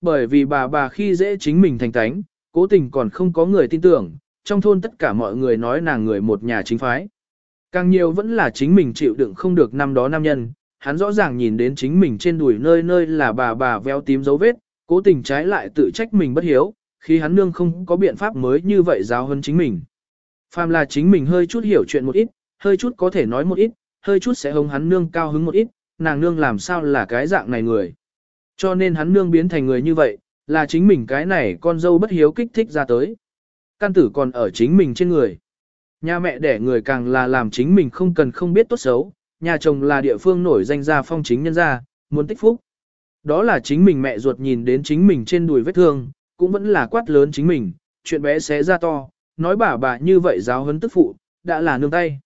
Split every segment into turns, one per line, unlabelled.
bởi vì bà bà khi dễ chính mình thành tánh, cố tình còn không có người tin tưởng, trong thôn tất cả mọi người nói nàng người một nhà chính phái. Càng nhiều vẫn là chính mình chịu đựng không được năm đó nam nhân, hắn rõ ràng nhìn đến chính mình trên đùi nơi nơi là bà bà véo tím dấu vết, cố tình trái lại tự trách mình bất hiếu, khi hắn nương không có biện pháp mới như vậy giáo hơn chính mình. Phàm là chính mình hơi chút hiểu chuyện một ít, hơi chút có thể nói một ít, hơi chút sẽ hống hắn nương cao hứng một ít, nàng nương làm sao là cái dạng này người. Cho nên hắn nương biến thành người như vậy, là chính mình cái này con dâu bất hiếu kích thích ra tới. Căn tử còn ở chính mình trên người. Nhà mẹ đẻ người càng là làm chính mình không cần không biết tốt xấu, nhà chồng là địa phương nổi danh gia phong chính nhân gia, muốn tích phúc. Đó là chính mình mẹ ruột nhìn đến chính mình trên đùi vết thương, cũng vẫn là quát lớn chính mình, chuyện bé xé ra to, nói bà bà như vậy giáo huấn tức phụ, đã là nương tay.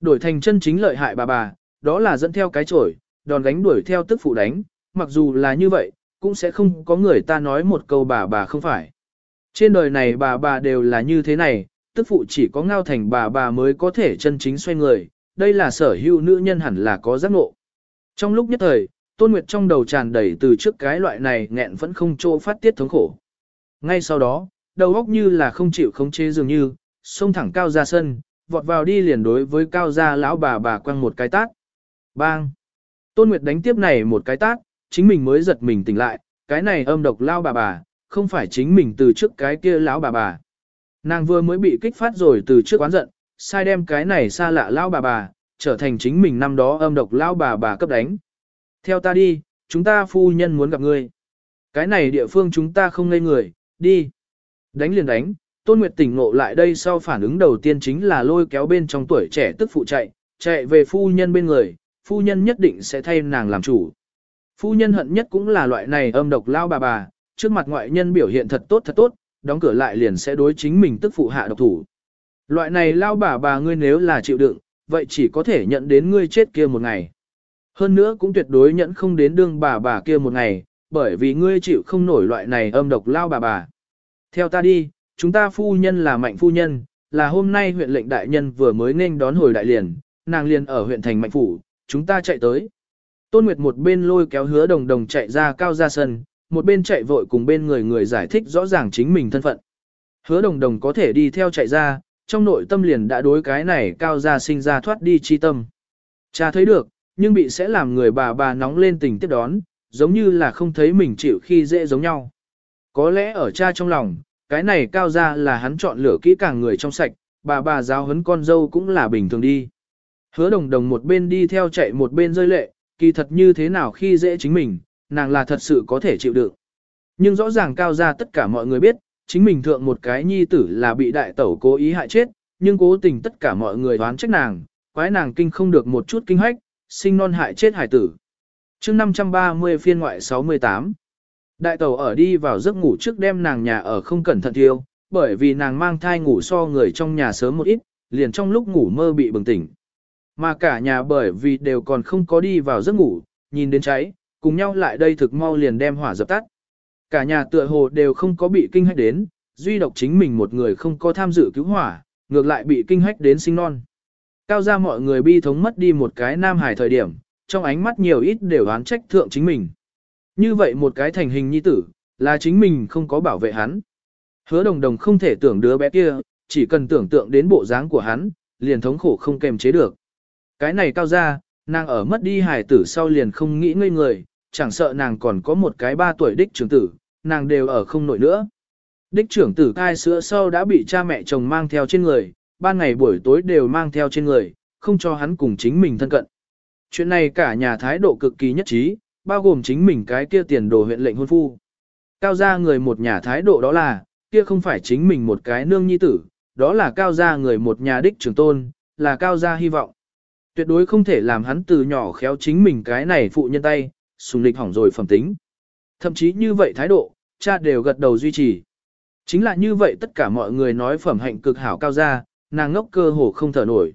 Đổi thành chân chính lợi hại bà bà, đó là dẫn theo cái chổi, đòn gánh đuổi theo tức phụ đánh, mặc dù là như vậy, cũng sẽ không có người ta nói một câu bà bà không phải. Trên đời này bà bà đều là như thế này, tức phụ chỉ có ngao thành bà bà mới có thể chân chính xoay người, đây là sở hữu nữ nhân hẳn là có giác ngộ. Trong lúc nhất thời, Tôn Nguyệt trong đầu tràn đầy từ trước cái loại này nghẹn vẫn không trô phát tiết thống khổ. Ngay sau đó, đầu óc như là không chịu khống chế dường như, xông thẳng cao ra sân, vọt vào đi liền đối với cao gia lão bà bà quăng một cái tát. Bang! Tôn Nguyệt đánh tiếp này một cái tát, chính mình mới giật mình tỉnh lại, cái này âm độc lao bà bà, không phải chính mình từ trước cái kia lão bà bà. Nàng vừa mới bị kích phát rồi từ trước quán giận, sai đem cái này xa lạ lão bà bà, trở thành chính mình năm đó âm độc lao bà bà cấp đánh. Theo ta đi, chúng ta phu nhân muốn gặp ngươi. Cái này địa phương chúng ta không ngây người, đi. Đánh liền đánh, Tôn Nguyệt tỉnh ngộ lại đây sau phản ứng đầu tiên chính là lôi kéo bên trong tuổi trẻ tức phụ chạy, chạy về phu nhân bên người, phu nhân nhất định sẽ thay nàng làm chủ. Phu nhân hận nhất cũng là loại này âm độc lao bà bà, trước mặt ngoại nhân biểu hiện thật tốt thật tốt, đóng cửa lại liền sẽ đối chính mình tức phụ hạ độc thủ. Loại này lao bà bà ngươi nếu là chịu đựng, vậy chỉ có thể nhận đến ngươi chết kia một ngày. Hơn nữa cũng tuyệt đối nhận không đến đương bà bà kia một ngày, bởi vì ngươi chịu không nổi loại này âm độc lao bà bà. Theo ta đi, chúng ta phu nhân là mạnh phu nhân, là hôm nay huyện lệnh đại nhân vừa mới nên đón hồi đại liền, nàng liền ở huyện thành mạnh phủ, chúng ta chạy tới. Tôn Nguyệt một bên lôi kéo hứa đồng đồng chạy ra cao ra sân, một bên chạy vội cùng bên người người giải thích rõ ràng chính mình thân phận. Hứa đồng đồng có thể đi theo chạy ra, trong nội tâm liền đã đối cái này cao ra sinh ra thoát đi chi tâm. Cha thấy được, nhưng bị sẽ làm người bà bà nóng lên tình tiếp đón, giống như là không thấy mình chịu khi dễ giống nhau. Có lẽ ở cha trong lòng, cái này cao ra là hắn chọn lựa kỹ càng người trong sạch, bà bà giáo huấn con dâu cũng là bình thường đi. Hứa đồng đồng một bên đi theo chạy một bên rơi lệ, kỳ thật như thế nào khi dễ chính mình, nàng là thật sự có thể chịu đựng. Nhưng rõ ràng cao ra tất cả mọi người biết, chính mình thượng một cái nhi tử là bị đại tẩu cố ý hại chết, nhưng cố tình tất cả mọi người đoán trách nàng, quái nàng kinh không được một chút kinh hách, sinh non hại chết hải tử. chương 530 phiên ngoại 68 Đại tẩu ở đi vào giấc ngủ trước đêm nàng nhà ở không cẩn thận thiêu, bởi vì nàng mang thai ngủ so người trong nhà sớm một ít, liền trong lúc ngủ mơ bị bừng tỉnh. Mà cả nhà bởi vì đều còn không có đi vào giấc ngủ, nhìn đến cháy, cùng nhau lại đây thực mau liền đem hỏa dập tắt. Cả nhà tựa hồ đều không có bị kinh hách đến, duy độc chính mình một người không có tham dự cứu hỏa, ngược lại bị kinh hách đến sinh non. Cao ra mọi người bi thống mất đi một cái nam hải thời điểm, trong ánh mắt nhiều ít đều oán trách thượng chính mình. Như vậy một cái thành hình nhi tử, là chính mình không có bảo vệ hắn. Hứa đồng đồng không thể tưởng đứa bé kia, chỉ cần tưởng tượng đến bộ dáng của hắn, liền thống khổ không kềm chế được. Cái này cao ra, nàng ở mất đi hài tử sau liền không nghĩ ngây người, chẳng sợ nàng còn có một cái ba tuổi đích trưởng tử, nàng đều ở không nổi nữa. Đích trưởng tử cai sữa sau đã bị cha mẹ chồng mang theo trên người, ban ngày buổi tối đều mang theo trên người, không cho hắn cùng chính mình thân cận. Chuyện này cả nhà thái độ cực kỳ nhất trí, bao gồm chính mình cái kia tiền đồ huyện lệnh hôn phu. Cao gia người một nhà thái độ đó là, kia không phải chính mình một cái nương nhi tử, đó là cao gia người một nhà đích trưởng tôn, là cao gia hy vọng. Tuyệt đối không thể làm hắn từ nhỏ khéo chính mình cái này phụ nhân tay, sùng lịch hỏng rồi phẩm tính. Thậm chí như vậy thái độ, cha đều gật đầu duy trì. Chính là như vậy tất cả mọi người nói phẩm hạnh cực hảo cao gia, nàng ngốc cơ hồ không thở nổi.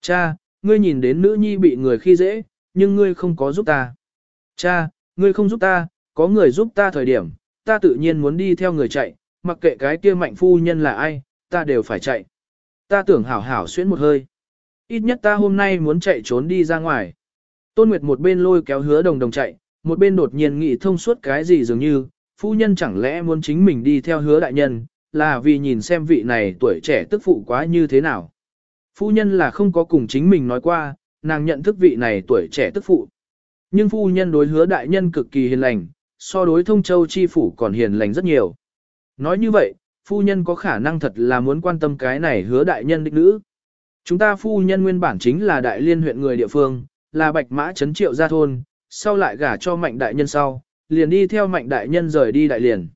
Cha, ngươi nhìn đến nữ nhi bị người khi dễ, nhưng ngươi không có giúp ta. Cha, ngươi không giúp ta, có người giúp ta thời điểm, ta tự nhiên muốn đi theo người chạy, mặc kệ cái kia mạnh phu nhân là ai, ta đều phải chạy. Ta tưởng hảo hảo xuyến một hơi. Ít nhất ta hôm nay muốn chạy trốn đi ra ngoài. Tôn Nguyệt một bên lôi kéo hứa đồng đồng chạy, một bên đột nhiên nghĩ thông suốt cái gì dường như, phu nhân chẳng lẽ muốn chính mình đi theo hứa đại nhân, là vì nhìn xem vị này tuổi trẻ tức phụ quá như thế nào. Phu nhân là không có cùng chính mình nói qua, nàng nhận thức vị này tuổi trẻ tức phụ. Nhưng phu nhân đối hứa đại nhân cực kỳ hiền lành, so đối thông châu chi phủ còn hiền lành rất nhiều. Nói như vậy, phu nhân có khả năng thật là muốn quan tâm cái này hứa đại nhân đích nữ. Chúng ta phu nhân nguyên bản chính là đại liên huyện người địa phương, là bạch mã chấn triệu gia thôn, sau lại gả cho mạnh đại nhân sau, liền đi theo mạnh đại nhân rời đi đại liền.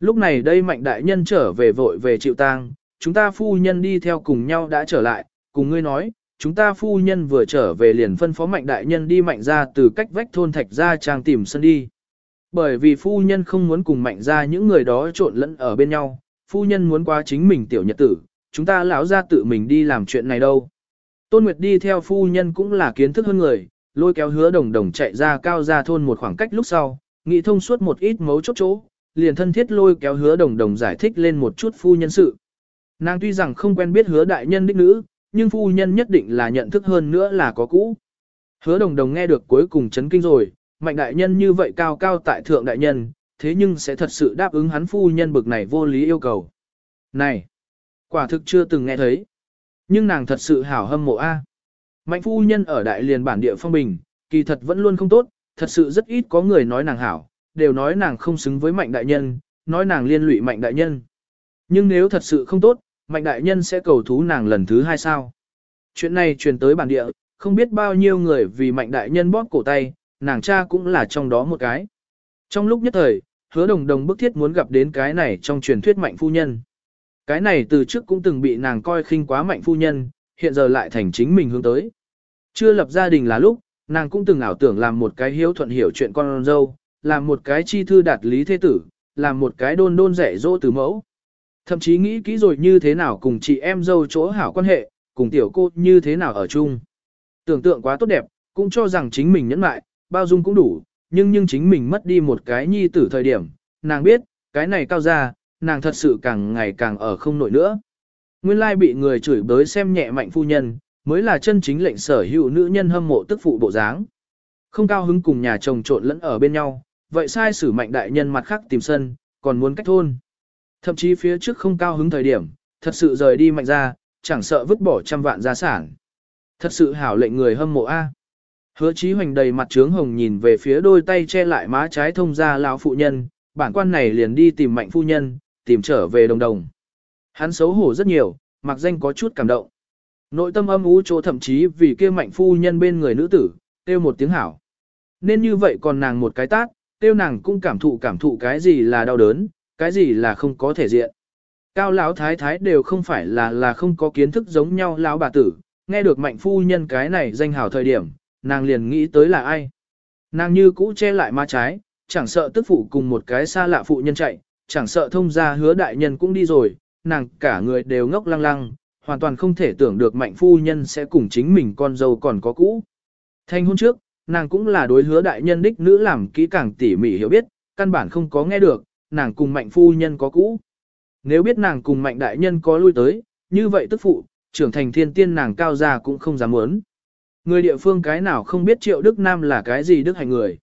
Lúc này đây mạnh đại nhân trở về vội về chịu tang, chúng ta phu nhân đi theo cùng nhau đã trở lại, cùng ngươi nói, chúng ta phu nhân vừa trở về liền phân phó mạnh đại nhân đi mạnh ra từ cách vách thôn thạch ra trang tìm sân đi. Bởi vì phu nhân không muốn cùng mạnh ra những người đó trộn lẫn ở bên nhau, phu nhân muốn qua chính mình tiểu nhật tử, chúng ta lão ra tự mình đi làm chuyện này đâu. Tôn Nguyệt đi theo phu nhân cũng là kiến thức hơn người, lôi kéo hứa đồng đồng chạy ra cao ra thôn một khoảng cách lúc sau, nghĩ thông suốt một ít mấu chốt chỗ, liền thân thiết lôi kéo hứa đồng đồng giải thích lên một chút phu nhân sự. Nàng tuy rằng không quen biết hứa đại nhân đích nữ, nhưng phu nhân nhất định là nhận thức hơn nữa là có cũ. Hứa đồng đồng nghe được cuối cùng chấn kinh rồi, mạnh đại nhân như vậy cao cao tại thượng đại nhân, thế nhưng sẽ thật sự đáp ứng hắn phu nhân bực này vô lý yêu cầu. Này, quả thực chưa từng nghe thấy. Nhưng nàng thật sự hảo hâm mộ A. Mạnh phu nhân ở đại liền bản địa phong bình, kỳ thật vẫn luôn không tốt, thật sự rất ít có người nói nàng hảo, đều nói nàng không xứng với mạnh đại nhân, nói nàng liên lụy mạnh đại nhân. Nhưng nếu thật sự không tốt, mạnh đại nhân sẽ cầu thú nàng lần thứ hai sao. Chuyện này truyền tới bản địa, không biết bao nhiêu người vì mạnh đại nhân bóp cổ tay, nàng cha cũng là trong đó một cái. Trong lúc nhất thời, hứa đồng đồng bức thiết muốn gặp đến cái này trong truyền thuyết mạnh phu nhân. Cái này từ trước cũng từng bị nàng coi khinh quá mạnh phu nhân, hiện giờ lại thành chính mình hướng tới. Chưa lập gia đình là lúc, nàng cũng từng ảo tưởng làm một cái hiếu thuận hiểu chuyện con dâu, làm một cái chi thư đạt lý thế tử, làm một cái đôn đôn rẻ dỗ từ mẫu. Thậm chí nghĩ kỹ rồi như thế nào cùng chị em dâu chỗ hảo quan hệ, cùng tiểu cô như thế nào ở chung. Tưởng tượng quá tốt đẹp, cũng cho rằng chính mình nhẫn mại, bao dung cũng đủ, nhưng nhưng chính mình mất đi một cái nhi tử thời điểm, nàng biết, cái này cao ra, nàng thật sự càng ngày càng ở không nổi nữa. Nguyên lai bị người chửi bới xem nhẹ mạnh phu nhân, mới là chân chính lệnh sở hữu nữ nhân hâm mộ tức phụ bộ dáng. Không cao hứng cùng nhà chồng trộn lẫn ở bên nhau, vậy sai sử mạnh đại nhân mặt khác tìm sân, còn muốn cách thôn. Thậm chí phía trước không cao hứng thời điểm, thật sự rời đi mạnh ra, chẳng sợ vứt bỏ trăm vạn gia sản. Thật sự hảo lệnh người hâm mộ A. Hứa chí hoành đầy mặt trướng hồng nhìn về phía đôi tay che lại má trái thông ra lão phụ nhân, bản quan này liền đi tìm mạnh phu nhân, tìm trở về đồng đồng. Hắn xấu hổ rất nhiều, mặc danh có chút cảm động. Nội tâm âm ú chỗ thậm chí vì kia mạnh phu nhân bên người nữ tử, kêu một tiếng hảo. Nên như vậy còn nàng một cái tát, kêu nàng cũng cảm thụ cảm thụ cái gì là đau đớn, cái gì là không có thể diện. Cao lão thái thái đều không phải là là không có kiến thức giống nhau lão bà tử, nghe được mạnh phu nhân cái này danh hào thời điểm, nàng liền nghĩ tới là ai. Nàng như cũ che lại ma trái, chẳng sợ tức phụ cùng một cái xa lạ phụ nhân chạy, chẳng sợ thông gia hứa đại nhân cũng đi rồi, nàng cả người đều ngốc lăng lăng, hoàn toàn không thể tưởng được mạnh phu nhân sẽ cùng chính mình con dâu còn có cũ. Thanh hôn trước, nàng cũng là đối hứa đại nhân đích nữ làm kỹ càng tỉ mỉ hiểu biết, căn bản không có nghe được, nàng cùng mạnh phu nhân có cũ. Nếu biết nàng cùng mạnh đại nhân có lui tới, như vậy tức phụ, trưởng thành thiên tiên nàng cao già cũng không dám muốn. Người địa phương cái nào không biết Triệu Đức Nam là cái gì đức hành người.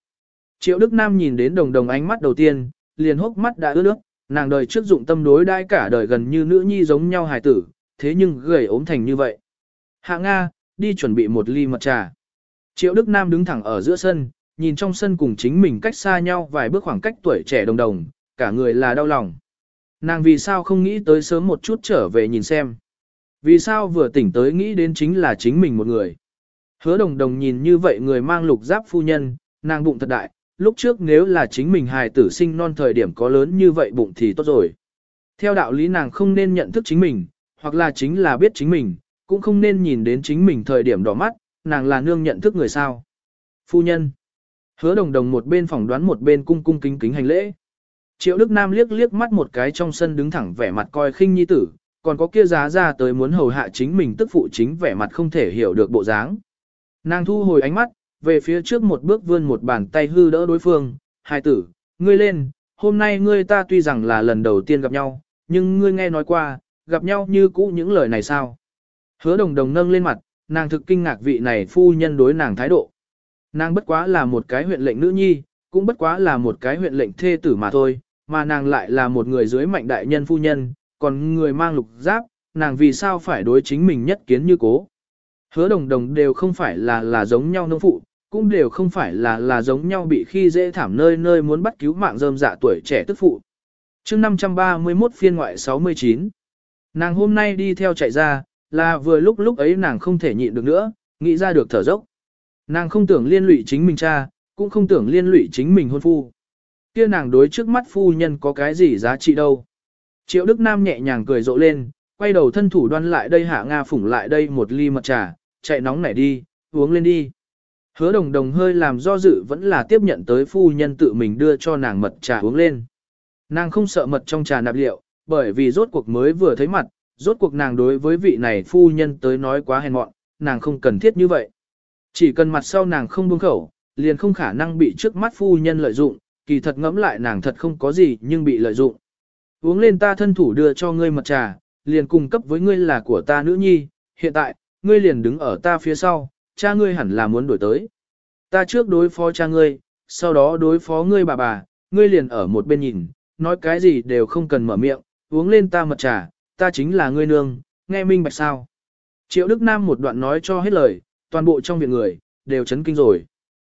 Triệu Đức Nam nhìn đến đồng đồng ánh mắt đầu tiên, liền hốc mắt đã ướt nước, nàng đời trước dụng tâm đối đai cả đời gần như nữ nhi giống nhau hài tử, thế nhưng gầy ốm thành như vậy. Hạ Nga, đi chuẩn bị một ly mật trà. Triệu Đức Nam đứng thẳng ở giữa sân, nhìn trong sân cùng chính mình cách xa nhau vài bước khoảng cách tuổi trẻ đồng đồng, cả người là đau lòng. Nàng vì sao không nghĩ tới sớm một chút trở về nhìn xem. Vì sao vừa tỉnh tới nghĩ đến chính là chính mình một người. Hứa đồng đồng nhìn như vậy người mang lục giáp phu nhân, nàng bụng thật đại, lúc trước nếu là chính mình hài tử sinh non thời điểm có lớn như vậy bụng thì tốt rồi. Theo đạo lý nàng không nên nhận thức chính mình, hoặc là chính là biết chính mình, cũng không nên nhìn đến chính mình thời điểm đỏ mắt, nàng là nương nhận thức người sao. Phu nhân. Hứa đồng đồng một bên phỏng đoán một bên cung cung kính kính hành lễ. Triệu Đức Nam liếc liếc mắt một cái trong sân đứng thẳng vẻ mặt coi khinh nhi tử, còn có kia giá ra tới muốn hầu hạ chính mình tức phụ chính vẻ mặt không thể hiểu được bộ dáng. Nàng thu hồi ánh mắt, về phía trước một bước vươn một bàn tay hư đỡ đối phương, hai tử, ngươi lên, hôm nay ngươi ta tuy rằng là lần đầu tiên gặp nhau, nhưng ngươi nghe nói qua, gặp nhau như cũ những lời này sao. Hứa đồng đồng nâng lên mặt, nàng thực kinh ngạc vị này phu nhân đối nàng thái độ. Nàng bất quá là một cái huyện lệnh nữ nhi, cũng bất quá là một cái huyện lệnh thê tử mà thôi, mà nàng lại là một người dưới mạnh đại nhân phu nhân, còn người mang lục giáp, nàng vì sao phải đối chính mình nhất kiến như cố. Hứa đồng đồng đều không phải là là giống nhau nông phụ, cũng đều không phải là là giống nhau bị khi dễ thảm nơi nơi muốn bắt cứu mạng rơm dạ tuổi trẻ tức phụ. chương 531 phiên ngoại 69, nàng hôm nay đi theo chạy ra, là vừa lúc lúc ấy nàng không thể nhịn được nữa, nghĩ ra được thở dốc. Nàng không tưởng liên lụy chính mình cha, cũng không tưởng liên lụy chính mình hôn phu. Kia nàng đối trước mắt phu nhân có cái gì giá trị đâu. Triệu Đức Nam nhẹ nhàng cười rộ lên, quay đầu thân thủ đoan lại đây hạ Nga phủng lại đây một ly mật trà, chạy nóng nảy đi, uống lên đi. Hứa đồng đồng hơi làm do dự vẫn là tiếp nhận tới phu nhân tự mình đưa cho nàng mật trà uống lên. Nàng không sợ mật trong trà nạp liệu, bởi vì rốt cuộc mới vừa thấy mặt, rốt cuộc nàng đối với vị này phu nhân tới nói quá hèn mọn, nàng không cần thiết như vậy. Chỉ cần mặt sau nàng không buông khẩu, liền không khả năng bị trước mắt phu nhân lợi dụng, kỳ thật ngẫm lại nàng thật không có gì nhưng bị lợi dụng. Uống lên ta thân thủ đưa cho ngươi mật trà, liền cung cấp với ngươi là của ta nữ nhi, hiện tại, ngươi liền đứng ở ta phía sau, cha ngươi hẳn là muốn đổi tới. Ta trước đối phó cha ngươi, sau đó đối phó ngươi bà bà, ngươi liền ở một bên nhìn, nói cái gì đều không cần mở miệng, uống lên ta mật trà, ta chính là ngươi nương, nghe minh bạch sao. Triệu Đức Nam một đoạn nói cho hết lời, toàn bộ trong viện người, đều chấn kinh rồi.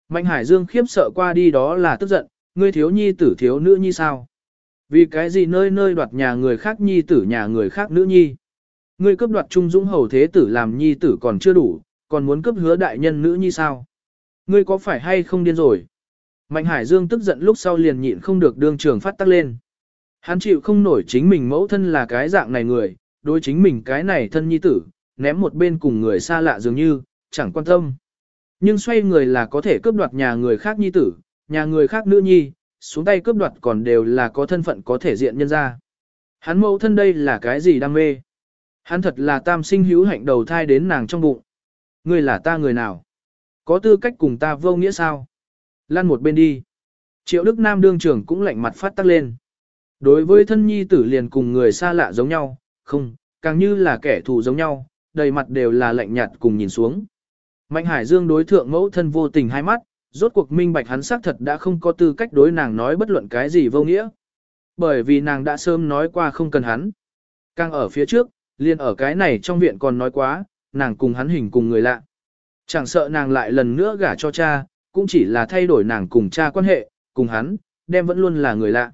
Mạnh Hải Dương khiếp sợ qua đi đó là tức giận, ngươi thiếu nhi tử thiếu nữ nhi sao? Vì cái gì nơi nơi đoạt nhà người khác nhi tử nhà người khác nữ nhi? Ngươi cướp đoạt trung dũng hầu thế tử làm nhi tử còn chưa đủ, còn muốn cướp hứa đại nhân nữ nhi sao? Ngươi có phải hay không điên rồi? Mạnh Hải Dương tức giận lúc sau liền nhịn không được đương trường phát tắc lên. Hắn chịu không nổi chính mình mẫu thân là cái dạng này người, đối chính mình cái này thân nhi tử, ném một bên cùng người xa lạ dường như, chẳng quan tâm. Nhưng xoay người là có thể cướp đoạt nhà người khác nhi tử, nhà người khác nữ nhi, xuống tay cướp đoạt còn đều là có thân phận có thể diện nhân ra. Hắn mẫu thân đây là cái gì đam mê? Hắn thật là tam sinh hữu hạnh đầu thai đến nàng trong bụng. Ngươi là ta người nào? Có tư cách cùng ta vô nghĩa sao? Lan một bên đi. Triệu Đức Nam đương trưởng cũng lạnh mặt phát tắc lên. Đối với thân nhi tử liền cùng người xa lạ giống nhau, không, càng như là kẻ thù giống nhau, đầy mặt đều là lạnh nhạt cùng nhìn xuống. Mạnh Hải Dương đối thượng mẫu thân vô tình hai mắt, rốt cuộc minh bạch hắn xác thật đã không có tư cách đối nàng nói bất luận cái gì vô nghĩa. Bởi vì nàng đã sớm nói qua không cần hắn. Càng ở phía trước, liền ở cái này trong viện còn nói quá, nàng cùng hắn hình cùng người lạ. Chẳng sợ nàng lại lần nữa gả cho cha, cũng chỉ là thay đổi nàng cùng cha quan hệ, cùng hắn, đem vẫn luôn là người lạ.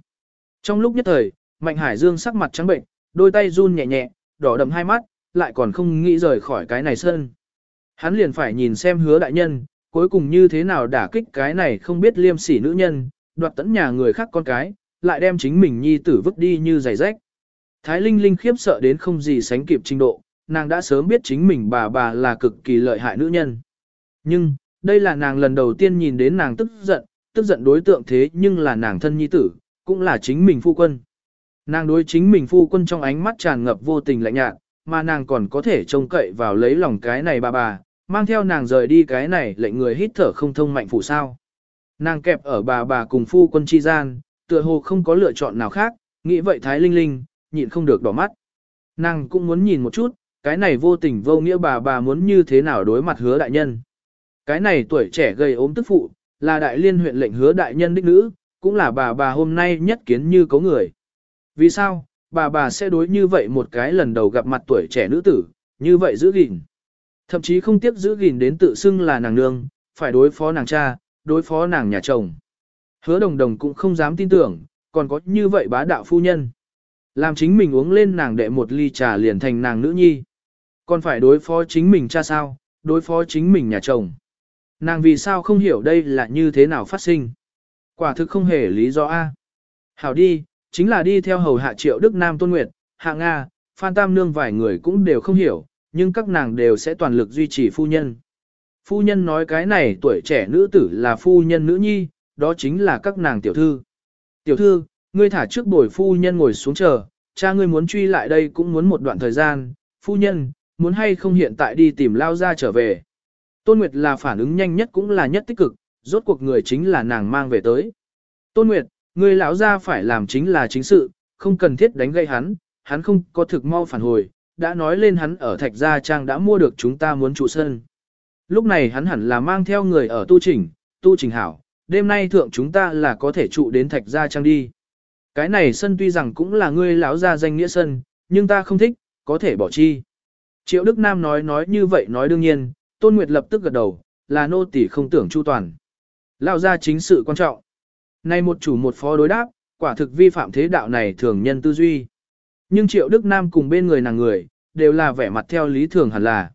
Trong lúc nhất thời, Mạnh Hải Dương sắc mặt trắng bệnh, đôi tay run nhẹ nhẹ, đỏ đầm hai mắt, lại còn không nghĩ rời khỏi cái này sân. Hắn liền phải nhìn xem hứa đại nhân, cuối cùng như thế nào đả kích cái này không biết liêm sỉ nữ nhân, đoạt tẫn nhà người khác con cái, lại đem chính mình nhi tử vứt đi như giày rách. Thái Linh Linh khiếp sợ đến không gì sánh kịp trình độ, nàng đã sớm biết chính mình bà bà là cực kỳ lợi hại nữ nhân. Nhưng, đây là nàng lần đầu tiên nhìn đến nàng tức giận, tức giận đối tượng thế nhưng là nàng thân nhi tử, cũng là chính mình phu quân. Nàng đối chính mình phu quân trong ánh mắt tràn ngập vô tình lạnh nhạt, mà nàng còn có thể trông cậy vào lấy lòng cái này bà bà, mang theo nàng rời đi cái này lệnh người hít thở không thông mạnh phủ sao. Nàng kẹp ở bà bà cùng phu quân chi gian, tựa hồ không có lựa chọn nào khác, nghĩ vậy Thái Linh Linh, nhịn không được đỏ mắt. Nàng cũng muốn nhìn một chút, cái này vô tình vô nghĩa bà bà muốn như thế nào đối mặt hứa đại nhân. Cái này tuổi trẻ gây ốm tức phụ, là đại liên huyện lệnh hứa đại nhân đích nữ, cũng là bà bà hôm nay nhất kiến như có người. Vì sao, bà bà sẽ đối như vậy một cái lần đầu gặp mặt tuổi trẻ nữ tử, như vậy giữ gìn. Thậm chí không tiếc giữ gìn đến tự xưng là nàng nương, phải đối phó nàng cha, đối phó nàng nhà chồng. Hứa đồng đồng cũng không dám tin tưởng, còn có như vậy bá đạo phu nhân. Làm chính mình uống lên nàng đệ một ly trà liền thành nàng nữ nhi. Còn phải đối phó chính mình cha sao, đối phó chính mình nhà chồng. Nàng vì sao không hiểu đây là như thế nào phát sinh. Quả thực không hề lý do A. Hảo đi, chính là đi theo hầu hạ triệu Đức Nam Tôn Nguyệt, hạ Nga, Phan Tam Nương vài người cũng đều không hiểu, nhưng các nàng đều sẽ toàn lực duy trì phu nhân. Phu nhân nói cái này tuổi trẻ nữ tử là phu nhân nữ nhi, đó chính là các nàng tiểu thư. Tiểu thư, ngươi thả trước bồi phu nhân ngồi xuống chờ, cha ngươi muốn truy lại đây cũng muốn một đoạn thời gian, phu nhân, muốn hay không hiện tại đi tìm lao ra trở về. Tôn Nguyệt là phản ứng nhanh nhất cũng là nhất tích cực, rốt cuộc người chính là nàng mang về tới. Tôn Nguyệt, người lão ra phải làm chính là chính sự, không cần thiết đánh gây hắn, hắn không có thực mau phản hồi, đã nói lên hắn ở Thạch Gia Trang đã mua được chúng ta muốn trụ sân. Lúc này hắn hẳn là mang theo người ở tu trình, tu trình hảo, đêm nay thượng chúng ta là có thể trụ đến Thạch Gia Trang đi. Cái này sân tuy rằng cũng là ngươi lão gia danh nghĩa sân, nhưng ta không thích, có thể bỏ chi. Triệu Đức Nam nói nói như vậy nói đương nhiên, Tôn Nguyệt lập tức gật đầu, là nô tỳ không tưởng chu toàn. Lão gia chính sự quan trọng. Nay một chủ một phó đối đáp, quả thực vi phạm thế đạo này thường nhân tư duy. Nhưng Triệu Đức Nam cùng bên người nàng người, đều là vẻ mặt theo lý thường hẳn là.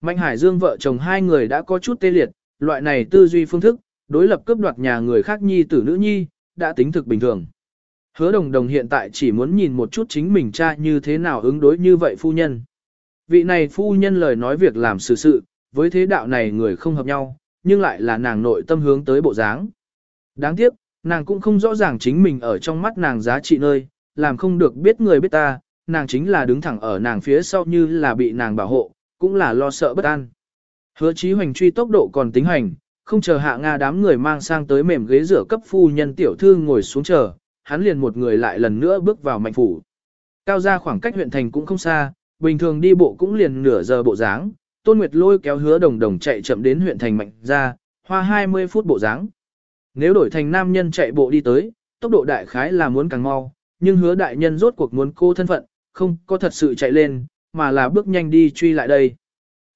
Mạnh Hải Dương vợ chồng hai người đã có chút tê liệt, loại này tư duy phương thức, đối lập cướp đoạt nhà người khác nhi tử nữ nhi, đã tính thực bình thường. Hứa đồng đồng hiện tại chỉ muốn nhìn một chút chính mình cha như thế nào ứng đối như vậy phu nhân. Vị này phu nhân lời nói việc làm sự sự, với thế đạo này người không hợp nhau, nhưng lại là nàng nội tâm hướng tới bộ dáng. Đáng tiếc, nàng cũng không rõ ràng chính mình ở trong mắt nàng giá trị nơi, làm không được biết người biết ta, nàng chính là đứng thẳng ở nàng phía sau như là bị nàng bảo hộ, cũng là lo sợ bất an. Hứa chí hoành truy tốc độ còn tính hành, không chờ hạ Nga đám người mang sang tới mềm ghế rửa cấp phu nhân tiểu thư ngồi xuống chờ, hắn liền một người lại lần nữa bước vào mạnh phủ. Cao ra khoảng cách huyện thành cũng không xa, bình thường đi bộ cũng liền nửa giờ bộ dáng. Tôn Nguyệt lôi kéo hứa đồng đồng chạy chậm đến huyện thành mạnh ra, hoa 20 phút bộ dáng. Nếu đổi thành nam nhân chạy bộ đi tới, tốc độ đại khái là muốn càng mau, nhưng hứa đại nhân rốt cuộc muốn cô thân phận, không có thật sự chạy lên, mà là bước nhanh đi truy lại đây.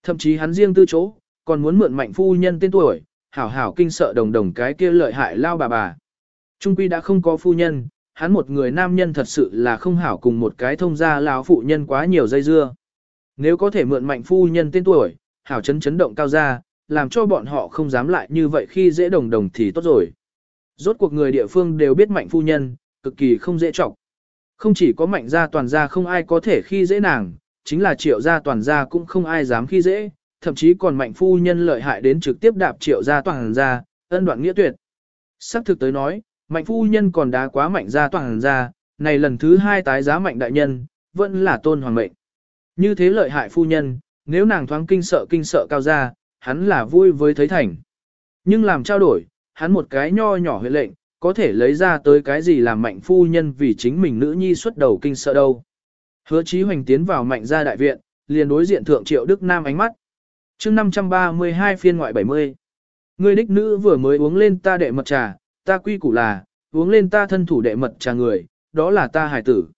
Thậm chí hắn riêng tư chỗ, còn muốn mượn mạnh phu nhân tên tuổi, hảo hảo kinh sợ đồng đồng cái kia lợi hại lao bà bà. Trung quy đã không có phu nhân, hắn một người nam nhân thật sự là không hảo cùng một cái thông gia lão phụ nhân quá nhiều dây dưa. Nếu có thể mượn mạnh phu nhân tên tuổi, hảo chấn chấn động cao ra, làm cho bọn họ không dám lại như vậy khi dễ đồng đồng thì tốt rồi. Rốt cuộc người địa phương đều biết mạnh phu nhân, cực kỳ không dễ trọng. Không chỉ có mạnh gia toàn gia không ai có thể khi dễ nàng, chính là triệu gia toàn gia cũng không ai dám khi dễ, thậm chí còn mạnh phu nhân lợi hại đến trực tiếp đạp triệu gia toàn gia, ân đoạn nghĩa tuyệt. Sắc thực tới nói, mạnh phu nhân còn đá quá mạnh gia toàn ra, này lần thứ hai tái giá mạnh đại nhân, vẫn là tôn hoàng mệnh. Như thế lợi hại phu nhân, nếu nàng thoáng kinh sợ kinh sợ cao ra, hắn là vui với thấy thành. Nhưng làm trao đổi, hắn một cái nho nhỏ huyện lệnh, có thể lấy ra tới cái gì làm mạnh phu nhân vì chính mình nữ nhi xuất đầu kinh sợ đâu. Hứa Chí Hoành tiến vào mạnh gia đại viện, liền đối diện thượng triệu Đức Nam ánh mắt. chương 532 phiên ngoại 70. Người đích nữ vừa mới uống lên ta đệ mật trà, ta quy củ là, uống lên ta thân thủ đệ mật trà người, đó là ta hải tử.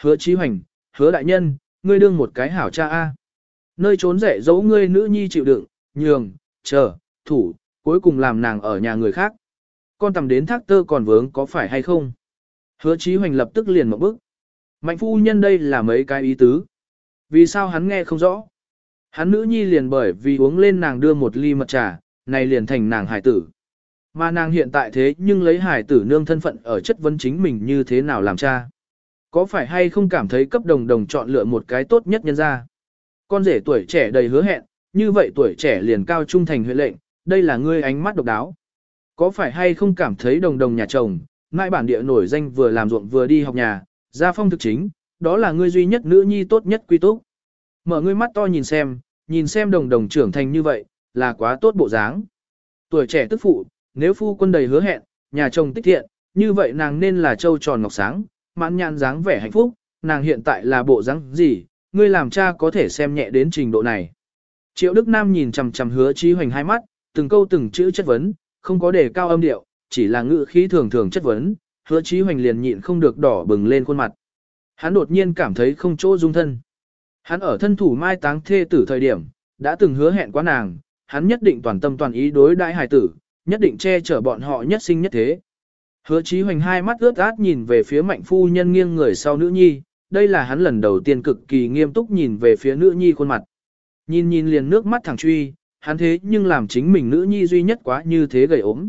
Hứa Chí Hoành, hứa đại nhân, ngươi đương một cái hảo cha A. Nơi trốn rẻ giấu ngươi nữ nhi chịu đựng, nhường, chờ, thủ, cuối cùng làm nàng ở nhà người khác. Con tầm đến thác tơ còn vướng có phải hay không? Hứa Chí Hoành lập tức liền một bước. Mạnh phu nhân đây là mấy cái ý tứ. Vì sao hắn nghe không rõ? Hắn nữ nhi liền bởi vì uống lên nàng đưa một ly mật trà, này liền thành nàng hải tử. Mà nàng hiện tại thế nhưng lấy hải tử nương thân phận ở chất vấn chính mình như thế nào làm cha. Có phải hay không cảm thấy cấp đồng đồng chọn lựa một cái tốt nhất nhân ra? Con rể tuổi trẻ đầy hứa hẹn, như vậy tuổi trẻ liền cao trung thành huệ lệnh, đây là ngươi ánh mắt độc đáo. Có phải hay không cảm thấy đồng đồng nhà chồng, ngại bản địa nổi danh vừa làm ruộng vừa đi học nhà, gia phong thực chính, đó là ngươi duy nhất nữ nhi tốt nhất quy túc. Mở ngươi mắt to nhìn xem, nhìn xem đồng đồng trưởng thành như vậy, là quá tốt bộ dáng. Tuổi trẻ tức phụ, nếu phu quân đầy hứa hẹn, nhà chồng tích thiện, như vậy nàng nên là châu tròn ngọc sáng, mãn nhãn dáng vẻ hạnh phúc, nàng hiện tại là bộ dáng gì, ngươi làm cha có thể xem nhẹ đến trình độ này. Triệu Đức Nam nhìn chằm chằm hứa trí hoành hai mắt, từng câu từng chữ chất vấn, không có đề cao âm điệu, chỉ là ngữ khí thường thường chất vấn, hứa trí hoành liền nhịn không được đỏ bừng lên khuôn mặt. Hắn đột nhiên cảm thấy không chỗ dung thân. Hắn ở thân thủ mai táng thê tử thời điểm, đã từng hứa hẹn quá nàng, hắn nhất định toàn tâm toàn ý đối đại hài tử, nhất định che chở bọn họ nhất sinh nhất thế. Hứa Chí hoành hai mắt ướt át nhìn về phía mạnh phu nhân nghiêng người sau nữ nhi, đây là hắn lần đầu tiên cực kỳ nghiêm túc nhìn về phía nữ nhi khuôn mặt. Nhìn nhìn liền nước mắt thẳng truy, hắn thế nhưng làm chính mình nữ nhi duy nhất quá như thế gầy ốm.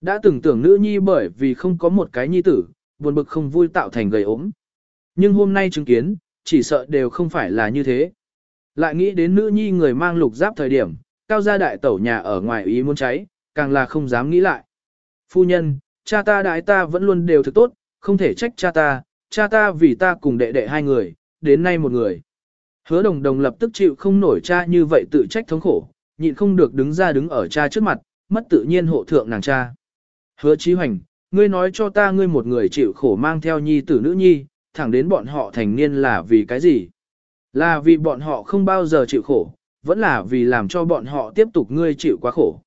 Đã từng tưởng nữ nhi bởi vì không có một cái nhi tử, buồn bực không vui tạo thành gầy ốm. Nhưng hôm nay chứng kiến, chỉ sợ đều không phải là như thế. Lại nghĩ đến nữ nhi người mang lục giáp thời điểm, cao gia đại tẩu nhà ở ngoài ý muốn cháy, càng là không dám nghĩ lại. Phu nhân, cha ta đại ta vẫn luôn đều thực tốt, không thể trách cha ta, cha ta vì ta cùng đệ đệ hai người, đến nay một người. Hứa đồng đồng lập tức chịu không nổi cha như vậy tự trách thống khổ, nhịn không được đứng ra đứng ở cha trước mặt, mất tự nhiên hộ thượng nàng cha. Hứa Chí Hoành, ngươi nói cho ta ngươi một người chịu khổ mang theo nhi tử nữ nhi, thẳng đến bọn họ thành niên là vì cái gì? Là vì bọn họ không bao giờ chịu khổ, vẫn là vì làm cho bọn họ tiếp tục ngươi chịu quá khổ.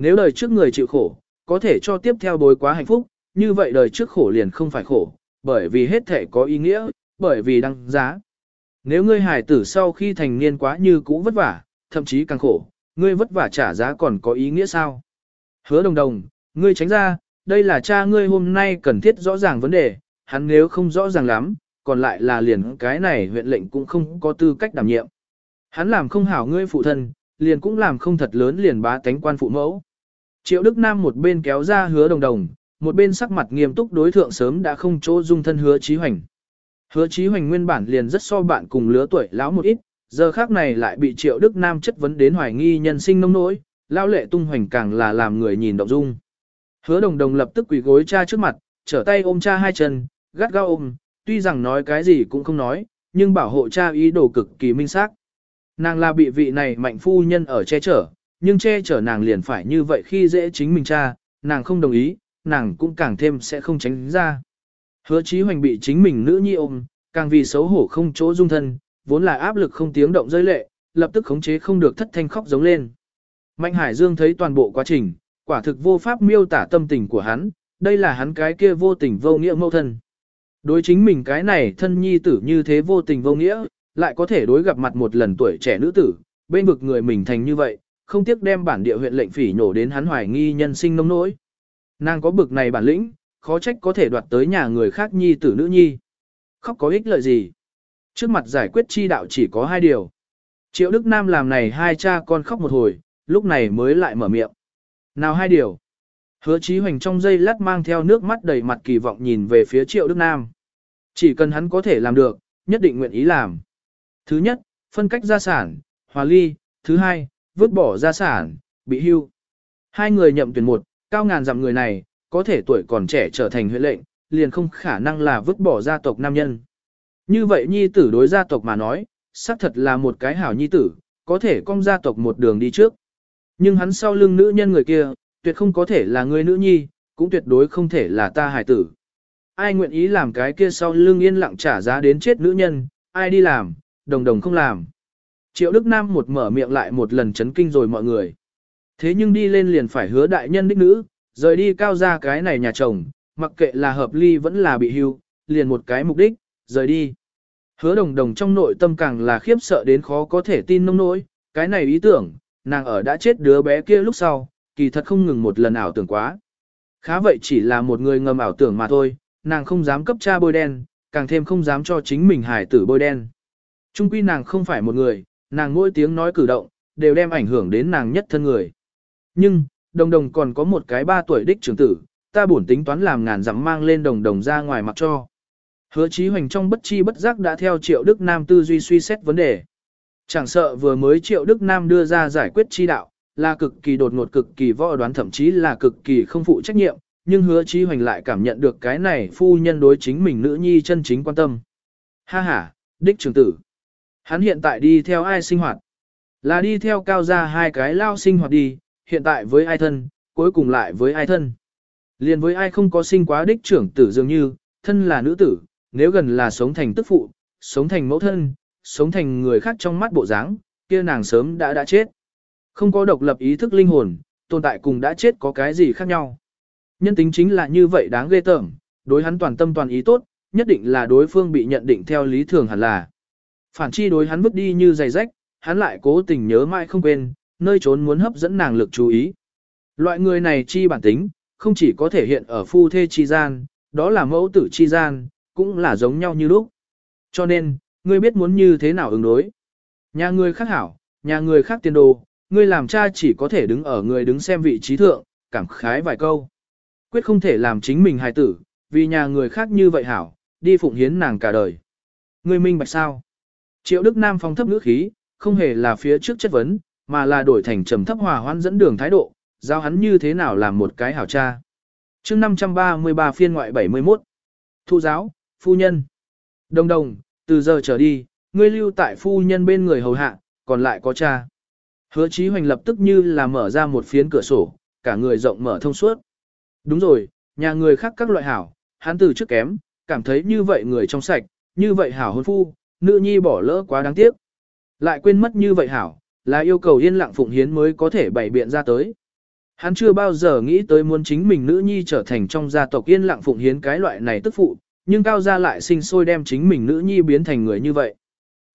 Nếu đời trước người chịu khổ, có thể cho tiếp theo bối quá hạnh phúc, như vậy đời trước khổ liền không phải khổ, bởi vì hết thể có ý nghĩa, bởi vì đăng giá. Nếu ngươi hài tử sau khi thành niên quá như cũ vất vả, thậm chí càng khổ, ngươi vất vả trả giá còn có ý nghĩa sao? Hứa đồng đồng, ngươi tránh ra, đây là cha ngươi hôm nay cần thiết rõ ràng vấn đề, hắn nếu không rõ ràng lắm, còn lại là liền cái này huyện lệnh cũng không có tư cách đảm nhiệm. Hắn làm không hảo ngươi phụ thân, liền cũng làm không thật lớn liền bá tánh quan phụ mẫu. Triệu Đức Nam một bên kéo ra hứa đồng đồng, một bên sắc mặt nghiêm túc đối thượng sớm đã không chỗ dung thân hứa trí hoành. Hứa trí hoành nguyên bản liền rất so bạn cùng lứa tuổi lão một ít, giờ khác này lại bị Triệu Đức Nam chất vấn đến hoài nghi nhân sinh nông nỗi, lao lệ tung hoành càng là làm người nhìn động dung. Hứa đồng đồng lập tức quỳ gối cha trước mặt, trở tay ôm cha hai chân, gắt gao ôm, tuy rằng nói cái gì cũng không nói, nhưng bảo hộ cha ý đồ cực kỳ minh xác. Nàng là bị vị này mạnh phu nhân ở che chở, nhưng che chở nàng liền phải như vậy khi dễ chính mình cha, nàng không đồng ý, nàng cũng càng thêm sẽ không tránh ra. Hứa chí hoành bị chính mình nữ nhi ôm, càng vì xấu hổ không chỗ dung thân, vốn là áp lực không tiếng động rơi lệ, lập tức khống chế không được thất thanh khóc giống lên. Mạnh Hải Dương thấy toàn bộ quá trình, quả thực vô pháp miêu tả tâm tình của hắn, đây là hắn cái kia vô tình vô nghĩa mâu thân. Đối chính mình cái này thân nhi tử như thế vô tình vô nghĩa, lại có thể đối gặp mặt một lần tuổi trẻ nữ tử, bên vực người mình thành như vậy, không tiếc đem bản địa huyện lệnh phỉ nhổ đến hắn hoài nghi nhân sinh nông nỗi. Nàng có bực này bản lĩnh, khó trách có thể đoạt tới nhà người khác nhi tử nữ nhi. Khóc có ích lợi gì? Trước mặt giải quyết chi đạo chỉ có hai điều. Triệu Đức Nam làm này hai cha con khóc một hồi, lúc này mới lại mở miệng. Nào hai điều. Hứa Chí Hoành trong giây lát mang theo nước mắt đầy mặt kỳ vọng nhìn về phía Triệu Đức Nam. Chỉ cần hắn có thể làm được, nhất định nguyện ý làm. Thứ nhất, phân cách gia sản, hòa ly. Thứ hai, vứt bỏ gia sản, bị hưu. Hai người nhậm tuyển một, cao ngàn dặm người này, có thể tuổi còn trẻ trở thành huyện lệnh, liền không khả năng là vứt bỏ gia tộc nam nhân. Như vậy nhi tử đối gia tộc mà nói, xác thật là một cái hảo nhi tử, có thể cong gia tộc một đường đi trước. Nhưng hắn sau lưng nữ nhân người kia, tuyệt không có thể là người nữ nhi, cũng tuyệt đối không thể là ta hải tử. Ai nguyện ý làm cái kia sau lưng yên lặng trả giá đến chết nữ nhân, ai đi làm, đồng đồng không làm. Triệu Đức Nam một mở miệng lại một lần chấn kinh rồi mọi người. Thế nhưng đi lên liền phải hứa đại nhân đích nữ, rời đi cao ra cái này nhà chồng, mặc kệ là hợp ly vẫn là bị hưu, liền một cái mục đích, rời đi. Hứa đồng đồng trong nội tâm càng là khiếp sợ đến khó có thể tin nông nỗi, cái này ý tưởng, nàng ở đã chết đứa bé kia lúc sau, kỳ thật không ngừng một lần ảo tưởng quá. Khá vậy chỉ là một người ngầm ảo tưởng mà thôi, nàng không dám cấp cha bôi đen, càng thêm không dám cho chính mình hài tử bôi đen. Trung quy nàng không phải một người, nàng mỗi tiếng nói cử động, đều đem ảnh hưởng đến nàng nhất thân người. Nhưng, đồng đồng còn có một cái ba tuổi đích trưởng tử, ta bổn tính toán làm ngàn dặm mang lên đồng đồng ra ngoài mặc cho. Hứa Chí Hoành trong bất chi bất giác đã theo Triệu Đức Nam tư duy suy xét vấn đề. Chẳng sợ vừa mới Triệu Đức Nam đưa ra giải quyết chi đạo, là cực kỳ đột ngột cực kỳ võ đoán thậm chí là cực kỳ không phụ trách nhiệm, nhưng Hứa Chí Hoành lại cảm nhận được cái này phu nhân đối chính mình nữ nhi chân chính quan tâm. Ha ha, đích trưởng tử. Hắn hiện tại đi theo ai sinh hoạt? Là đi theo cao gia hai cái lao sinh hoạt đi, hiện tại với ai thân, cuối cùng lại với ai thân. Liền với ai không có sinh quá đích trưởng tử dường như, thân là nữ tử, nếu gần là sống thành tức phụ, sống thành mẫu thân, sống thành người khác trong mắt bộ dáng, kia nàng sớm đã đã chết. Không có độc lập ý thức linh hồn, tồn tại cùng đã chết có cái gì khác nhau. Nhân tính chính là như vậy đáng ghê tởm, đối hắn toàn tâm toàn ý tốt, nhất định là đối phương bị nhận định theo lý thường hẳn là. Phản chi đối hắn vứt đi như giày rách, hắn lại cố tình nhớ mãi không quên, nơi trốn muốn hấp dẫn nàng lực chú ý. Loại người này chi bản tính, không chỉ có thể hiện ở phu thê chi gian, đó là mẫu tử chi gian, cũng là giống nhau như lúc. Cho nên, ngươi biết muốn như thế nào ứng đối. Nhà người khác hảo, nhà người khác tiền đồ, ngươi làm cha chỉ có thể đứng ở người đứng xem vị trí thượng, cảm khái vài câu. Quyết không thể làm chính mình hài tử, vì nhà người khác như vậy hảo, đi phụng hiến nàng cả đời. Ngươi minh bạch sao? Triệu Đức Nam phong thấp ngữ khí, không hề là phía trước chất vấn, mà là đổi thành trầm thấp hòa hoan dẫn đường thái độ, giao hắn như thế nào làm một cái hảo cha. chương 533 phiên ngoại 71. Thu giáo, phu nhân. Đồng đồng, từ giờ trở đi, ngươi lưu tại phu nhân bên người hầu hạ, còn lại có cha. Hứa Chí Hoành lập tức như là mở ra một phiến cửa sổ, cả người rộng mở thông suốt. Đúng rồi, nhà người khác các loại hảo, hắn từ trước kém, cảm thấy như vậy người trong sạch, như vậy hảo hôn phu, nữ nhi bỏ lỡ quá đáng tiếc. Lại quên mất như vậy hảo, là yêu cầu yên lặng phụng hiến mới có thể bày biện ra tới. Hắn chưa bao giờ nghĩ tới muốn chính mình nữ nhi trở thành trong gia tộc yên lặng phụng hiến cái loại này tức phụ, nhưng cao gia lại sinh sôi đem chính mình nữ nhi biến thành người như vậy.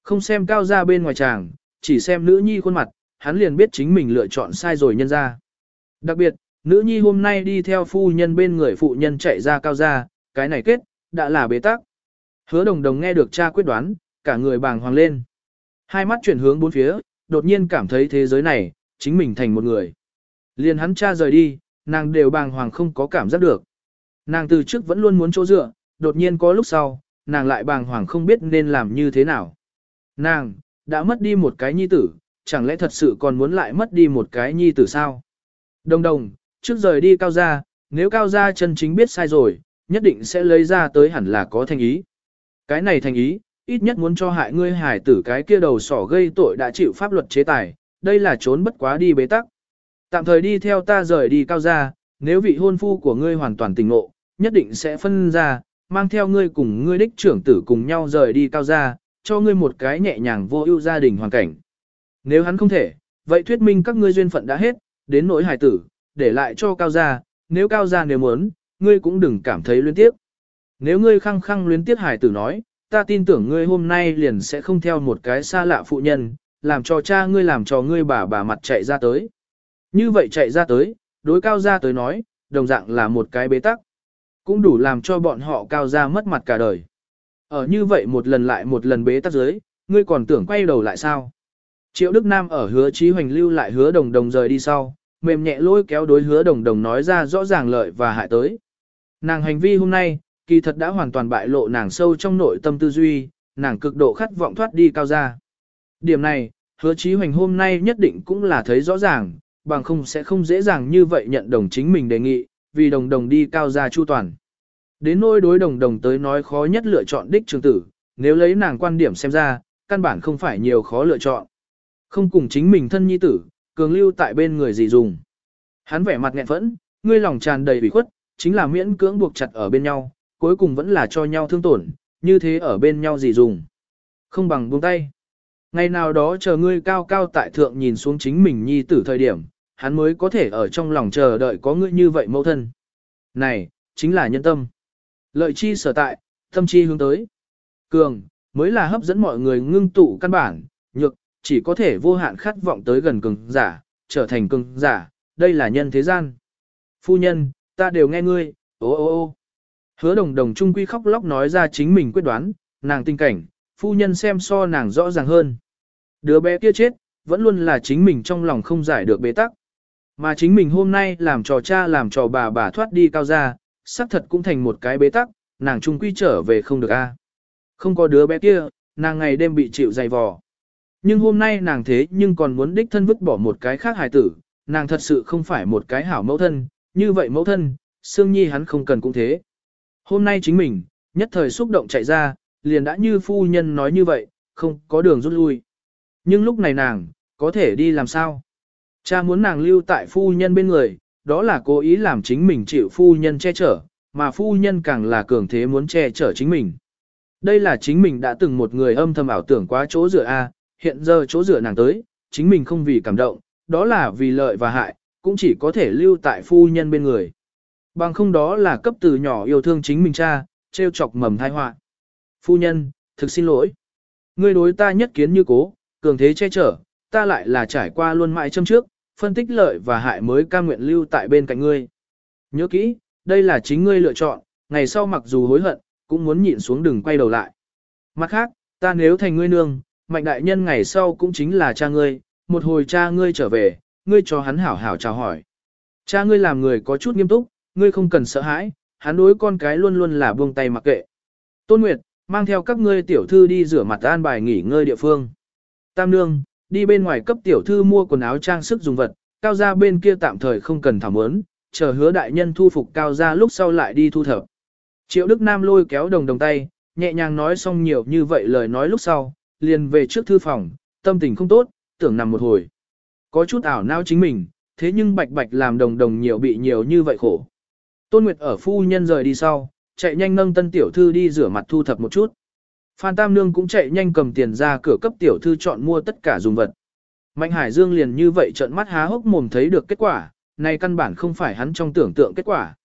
Không xem cao gia bên ngoài chàng, chỉ xem nữ nhi khuôn mặt, hắn liền biết chính mình lựa chọn sai rồi nhân ra. Đặc biệt, nữ nhi hôm nay đi theo phu nhân bên người phụ nhân chạy ra cao gia, cái này kết, đã là bế tắc. Hứa đồng đồng nghe được cha quyết đoán, cả người bàng hoàng lên. Hai mắt chuyển hướng bốn phía, đột nhiên cảm thấy thế giới này, chính mình thành một người. Liền hắn cha rời đi, nàng đều bàng hoàng không có cảm giác được. Nàng từ trước vẫn luôn muốn chỗ dựa, đột nhiên có lúc sau, nàng lại bàng hoàng không biết nên làm như thế nào. Nàng, đã mất đi một cái nhi tử, chẳng lẽ thật sự còn muốn lại mất đi một cái nhi tử sao? Đồng đồng, trước rời đi cao gia, nếu cao gia chân chính biết sai rồi, nhất định sẽ lấy ra tới hẳn là có thành ý. Cái này thành ý, ít nhất muốn cho hại ngươi hải tử cái kia đầu sỏ gây tội đã chịu pháp luật chế tài, đây là trốn bất quá đi bế tắc. Tạm thời đi theo ta rời đi cao gia, nếu vị hôn phu của ngươi hoàn toàn tình ngộ, nhất định sẽ phân ra, mang theo ngươi cùng ngươi đích trưởng tử cùng nhau rời đi cao gia, cho ngươi một cái nhẹ nhàng vô ưu gia đình hoàn cảnh. Nếu hắn không thể, vậy thuyết minh các ngươi duyên phận đã hết, đến nỗi hải tử, để lại cho cao gia, nếu cao gia nếu muốn, ngươi cũng đừng cảm thấy luyến tiếc. Nếu ngươi khăng khăng luyến tiếc hải tử nói, ta tin tưởng ngươi hôm nay liền sẽ không theo một cái xa lạ phụ nhân, làm cho cha ngươi làm cho ngươi bà bà mặt chạy ra tới. Như vậy chạy ra tới, đối cao ra tới nói, đồng dạng là một cái bế tắc. Cũng đủ làm cho bọn họ cao ra mất mặt cả đời. Ở như vậy một lần lại một lần bế tắc dưới, ngươi còn tưởng quay đầu lại sao? Triệu Đức Nam ở hứa trí Hoành lưu lại hứa đồng đồng rời đi sau, mềm nhẹ lôi kéo đối hứa đồng đồng nói ra rõ ràng lợi và hại tới. Nàng hành vi hôm nay, kỳ thật đã hoàn toàn bại lộ nàng sâu trong nội tâm tư duy, nàng cực độ khát vọng thoát đi cao gia. Điểm này, hứa Chí Hoành hôm nay nhất định cũng là thấy rõ ràng, bằng không sẽ không dễ dàng như vậy nhận đồng chính mình đề nghị, vì đồng đồng đi cao gia chu toàn. Đến nỗi đối đồng đồng tới nói khó nhất lựa chọn đích trường tử, nếu lấy nàng quan điểm xem ra, căn bản không phải nhiều khó lựa chọn. Không cùng chính mình thân nhi tử, cường lưu tại bên người gì dùng. Hắn vẻ mặt nghẹn phẫn, ngươi lòng tràn đầy ủy khuất, chính là miễn cưỡng buộc chặt ở bên nhau, cuối cùng vẫn là cho nhau thương tổn, như thế ở bên nhau gì dùng. Không bằng buông tay. Ngày nào đó chờ ngươi cao cao tại thượng nhìn xuống chính mình nhi tử thời điểm, hắn mới có thể ở trong lòng chờ đợi có ngươi như vậy mẫu thân. Này, chính là nhân tâm. Lợi chi sở tại, tâm chi hướng tới. Cường, mới là hấp dẫn mọi người ngưng tụ căn bản, nhược, chỉ có thể vô hạn khát vọng tới gần cường giả, trở thành cường giả, đây là nhân thế gian. Phu nhân, ta đều nghe ngươi, ô ô ô. Hứa đồng đồng trung quy khóc lóc nói ra chính mình quyết đoán, nàng tình cảnh, phu nhân xem so nàng rõ ràng hơn. Đứa bé kia chết, vẫn luôn là chính mình trong lòng không giải được bế tắc. Mà chính mình hôm nay làm trò cha làm trò bà bà thoát đi cao ra, xác thật cũng thành một cái bế tắc, nàng trung quy trở về không được a. Không có đứa bé kia, nàng ngày đêm bị chịu dày vò. Nhưng hôm nay nàng thế nhưng còn muốn đích thân vứt bỏ một cái khác hài tử, nàng thật sự không phải một cái hảo mẫu thân, như vậy mẫu thân, Sương Nhi hắn không cần cũng thế. Hôm nay chính mình, nhất thời xúc động chạy ra, liền đã như phu nhân nói như vậy, không có đường rút lui. Nhưng lúc này nàng, có thể đi làm sao? Cha muốn nàng lưu tại phu nhân bên người, đó là cố ý làm chính mình chịu phu nhân che chở, mà phu nhân càng là cường thế muốn che chở chính mình. Đây là chính mình đã từng một người âm thầm ảo tưởng quá chỗ rửa A, hiện giờ chỗ rửa nàng tới, chính mình không vì cảm động, đó là vì lợi và hại, cũng chỉ có thể lưu tại phu nhân bên người. Bằng không đó là cấp từ nhỏ yêu thương chính mình cha, treo chọc mầm thai họa. Phu nhân, thực xin lỗi. Ngươi đối ta nhất kiến như cố, cường thế che chở, ta lại là trải qua luôn mãi châm trước, phân tích lợi và hại mới ca nguyện lưu tại bên cạnh ngươi. Nhớ kỹ, đây là chính ngươi lựa chọn, ngày sau mặc dù hối hận, cũng muốn nhịn xuống đừng quay đầu lại. Mặt khác, ta nếu thành ngươi nương, mạnh đại nhân ngày sau cũng chính là cha ngươi, một hồi cha ngươi trở về, ngươi cho hắn hảo hảo chào hỏi. Cha ngươi làm người có chút nghiêm túc, ngươi không cần sợ hãi, hắn đối con cái luôn luôn là buông tay mặc kệ. Tôn Nguyệt, mang theo các ngươi tiểu thư đi rửa mặt an bài nghỉ ngơi địa phương. Tam Nương, đi bên ngoài cấp tiểu thư mua quần áo trang sức dùng vật, cao gia bên kia tạm thời không cần thảo mớn, chờ hứa đại nhân thu phục cao gia lúc sau lại đi thu thập. Triệu Đức Nam lôi kéo đồng đồng tay, nhẹ nhàng nói xong nhiều như vậy lời nói lúc sau, liền về trước thư phòng, tâm tình không tốt, tưởng nằm một hồi. Có chút ảo não chính mình, thế nhưng bạch bạch làm đồng đồng nhiều bị nhiều như vậy khổ. Tôn Nguyệt ở phu nhân rời đi sau, chạy nhanh nâng tân tiểu thư đi rửa mặt thu thập một chút. Phan Tam Nương cũng chạy nhanh cầm tiền ra cửa cấp tiểu thư chọn mua tất cả dùng vật. Mạnh Hải Dương liền như vậy trợn mắt há hốc mồm thấy được kết quả, này căn bản không phải hắn trong tưởng tượng kết quả.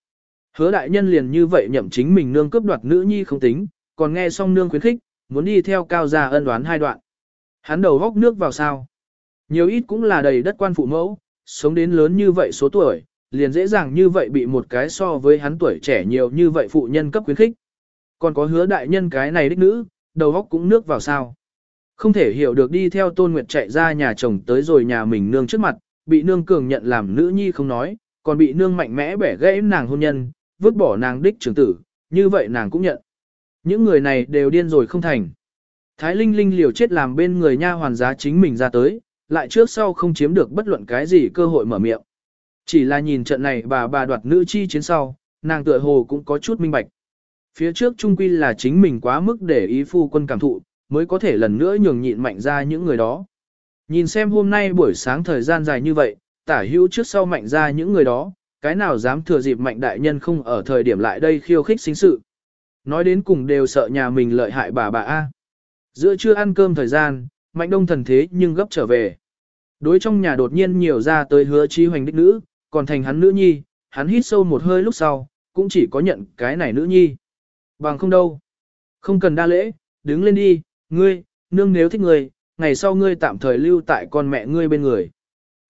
Hứa đại nhân liền như vậy nhậm chính mình nương cướp đoạt nữ nhi không tính, còn nghe xong nương khuyến khích, muốn đi theo cao gia ân đoán hai đoạn. Hắn đầu góc nước vào sao. Nhiều ít cũng là đầy đất quan phụ mẫu, sống đến lớn như vậy số tuổi, liền dễ dàng như vậy bị một cái so với hắn tuổi trẻ nhiều như vậy phụ nhân cấp khuyến khích. Còn có hứa đại nhân cái này đích nữ, đầu góc cũng nước vào sao. Không thể hiểu được đi theo Tôn Nguyệt chạy ra nhà chồng tới rồi nhà mình nương trước mặt, bị nương cường nhận làm nữ nhi không nói, còn bị nương mạnh mẽ bẻ gãy nàng hôn nhân, vứt bỏ nàng đích trưởng tử, như vậy nàng cũng nhận. Những người này đều điên rồi không thành. Thái Linh Linh liều chết làm bên người nha hoàn giá chính mình ra tới, lại trước sau không chiếm được bất luận cái gì cơ hội mở miệng. Chỉ là nhìn trận này bà bà đoạt nữ chi chiến sau, nàng tựa hồ cũng có chút minh bạch. Phía trước trung quy là chính mình quá mức để ý phu quân cảm thụ, mới có thể lần nữa nhường nhịn mạnh ra những người đó. Nhìn xem hôm nay buổi sáng thời gian dài như vậy, tả hữu trước sau mạnh ra những người đó, cái nào dám thừa dịp mạnh đại nhân không ở thời điểm lại đây khiêu khích sinh sự. Nói đến cùng đều sợ nhà mình lợi hại bà bà A. Giữa trưa ăn cơm thời gian, mạnh đông thần thế nhưng gấp trở về. Đối trong nhà đột nhiên nhiều ra tới hứa chi hoành đích nữ, còn thành hắn nữ nhi, hắn hít sâu một hơi lúc sau, cũng chỉ có nhận cái này nữ nhi. Bằng không đâu. Không cần đa lễ, đứng lên đi, ngươi, nương nếu thích ngươi, ngày sau ngươi tạm thời lưu tại con mẹ ngươi bên người.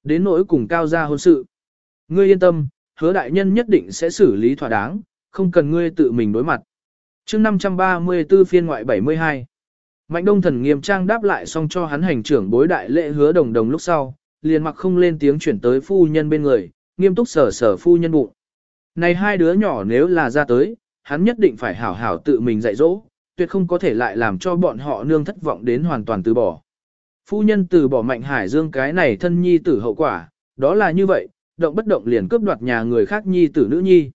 Đến nỗi cùng cao gia hôn sự. Ngươi yên tâm, hứa đại nhân nhất định sẽ xử lý thỏa đáng, không cần ngươi tự mình đối mặt. chương 534 phiên ngoại 72. Mạnh đông thần nghiêm trang đáp lại xong cho hắn hành trưởng bối đại lễ hứa đồng đồng lúc sau, liền mặc không lên tiếng chuyển tới phu nhân bên người, nghiêm túc sở sở phu nhân bụng. Này hai đứa nhỏ nếu là ra tới, hắn nhất định phải hảo hảo tự mình dạy dỗ, tuyệt không có thể lại làm cho bọn họ nương thất vọng đến hoàn toàn từ bỏ. Phu nhân từ bỏ mạnh hải dương cái này thân nhi tử hậu quả, đó là như vậy, động bất động liền cướp đoạt nhà người khác nhi tử nữ nhi.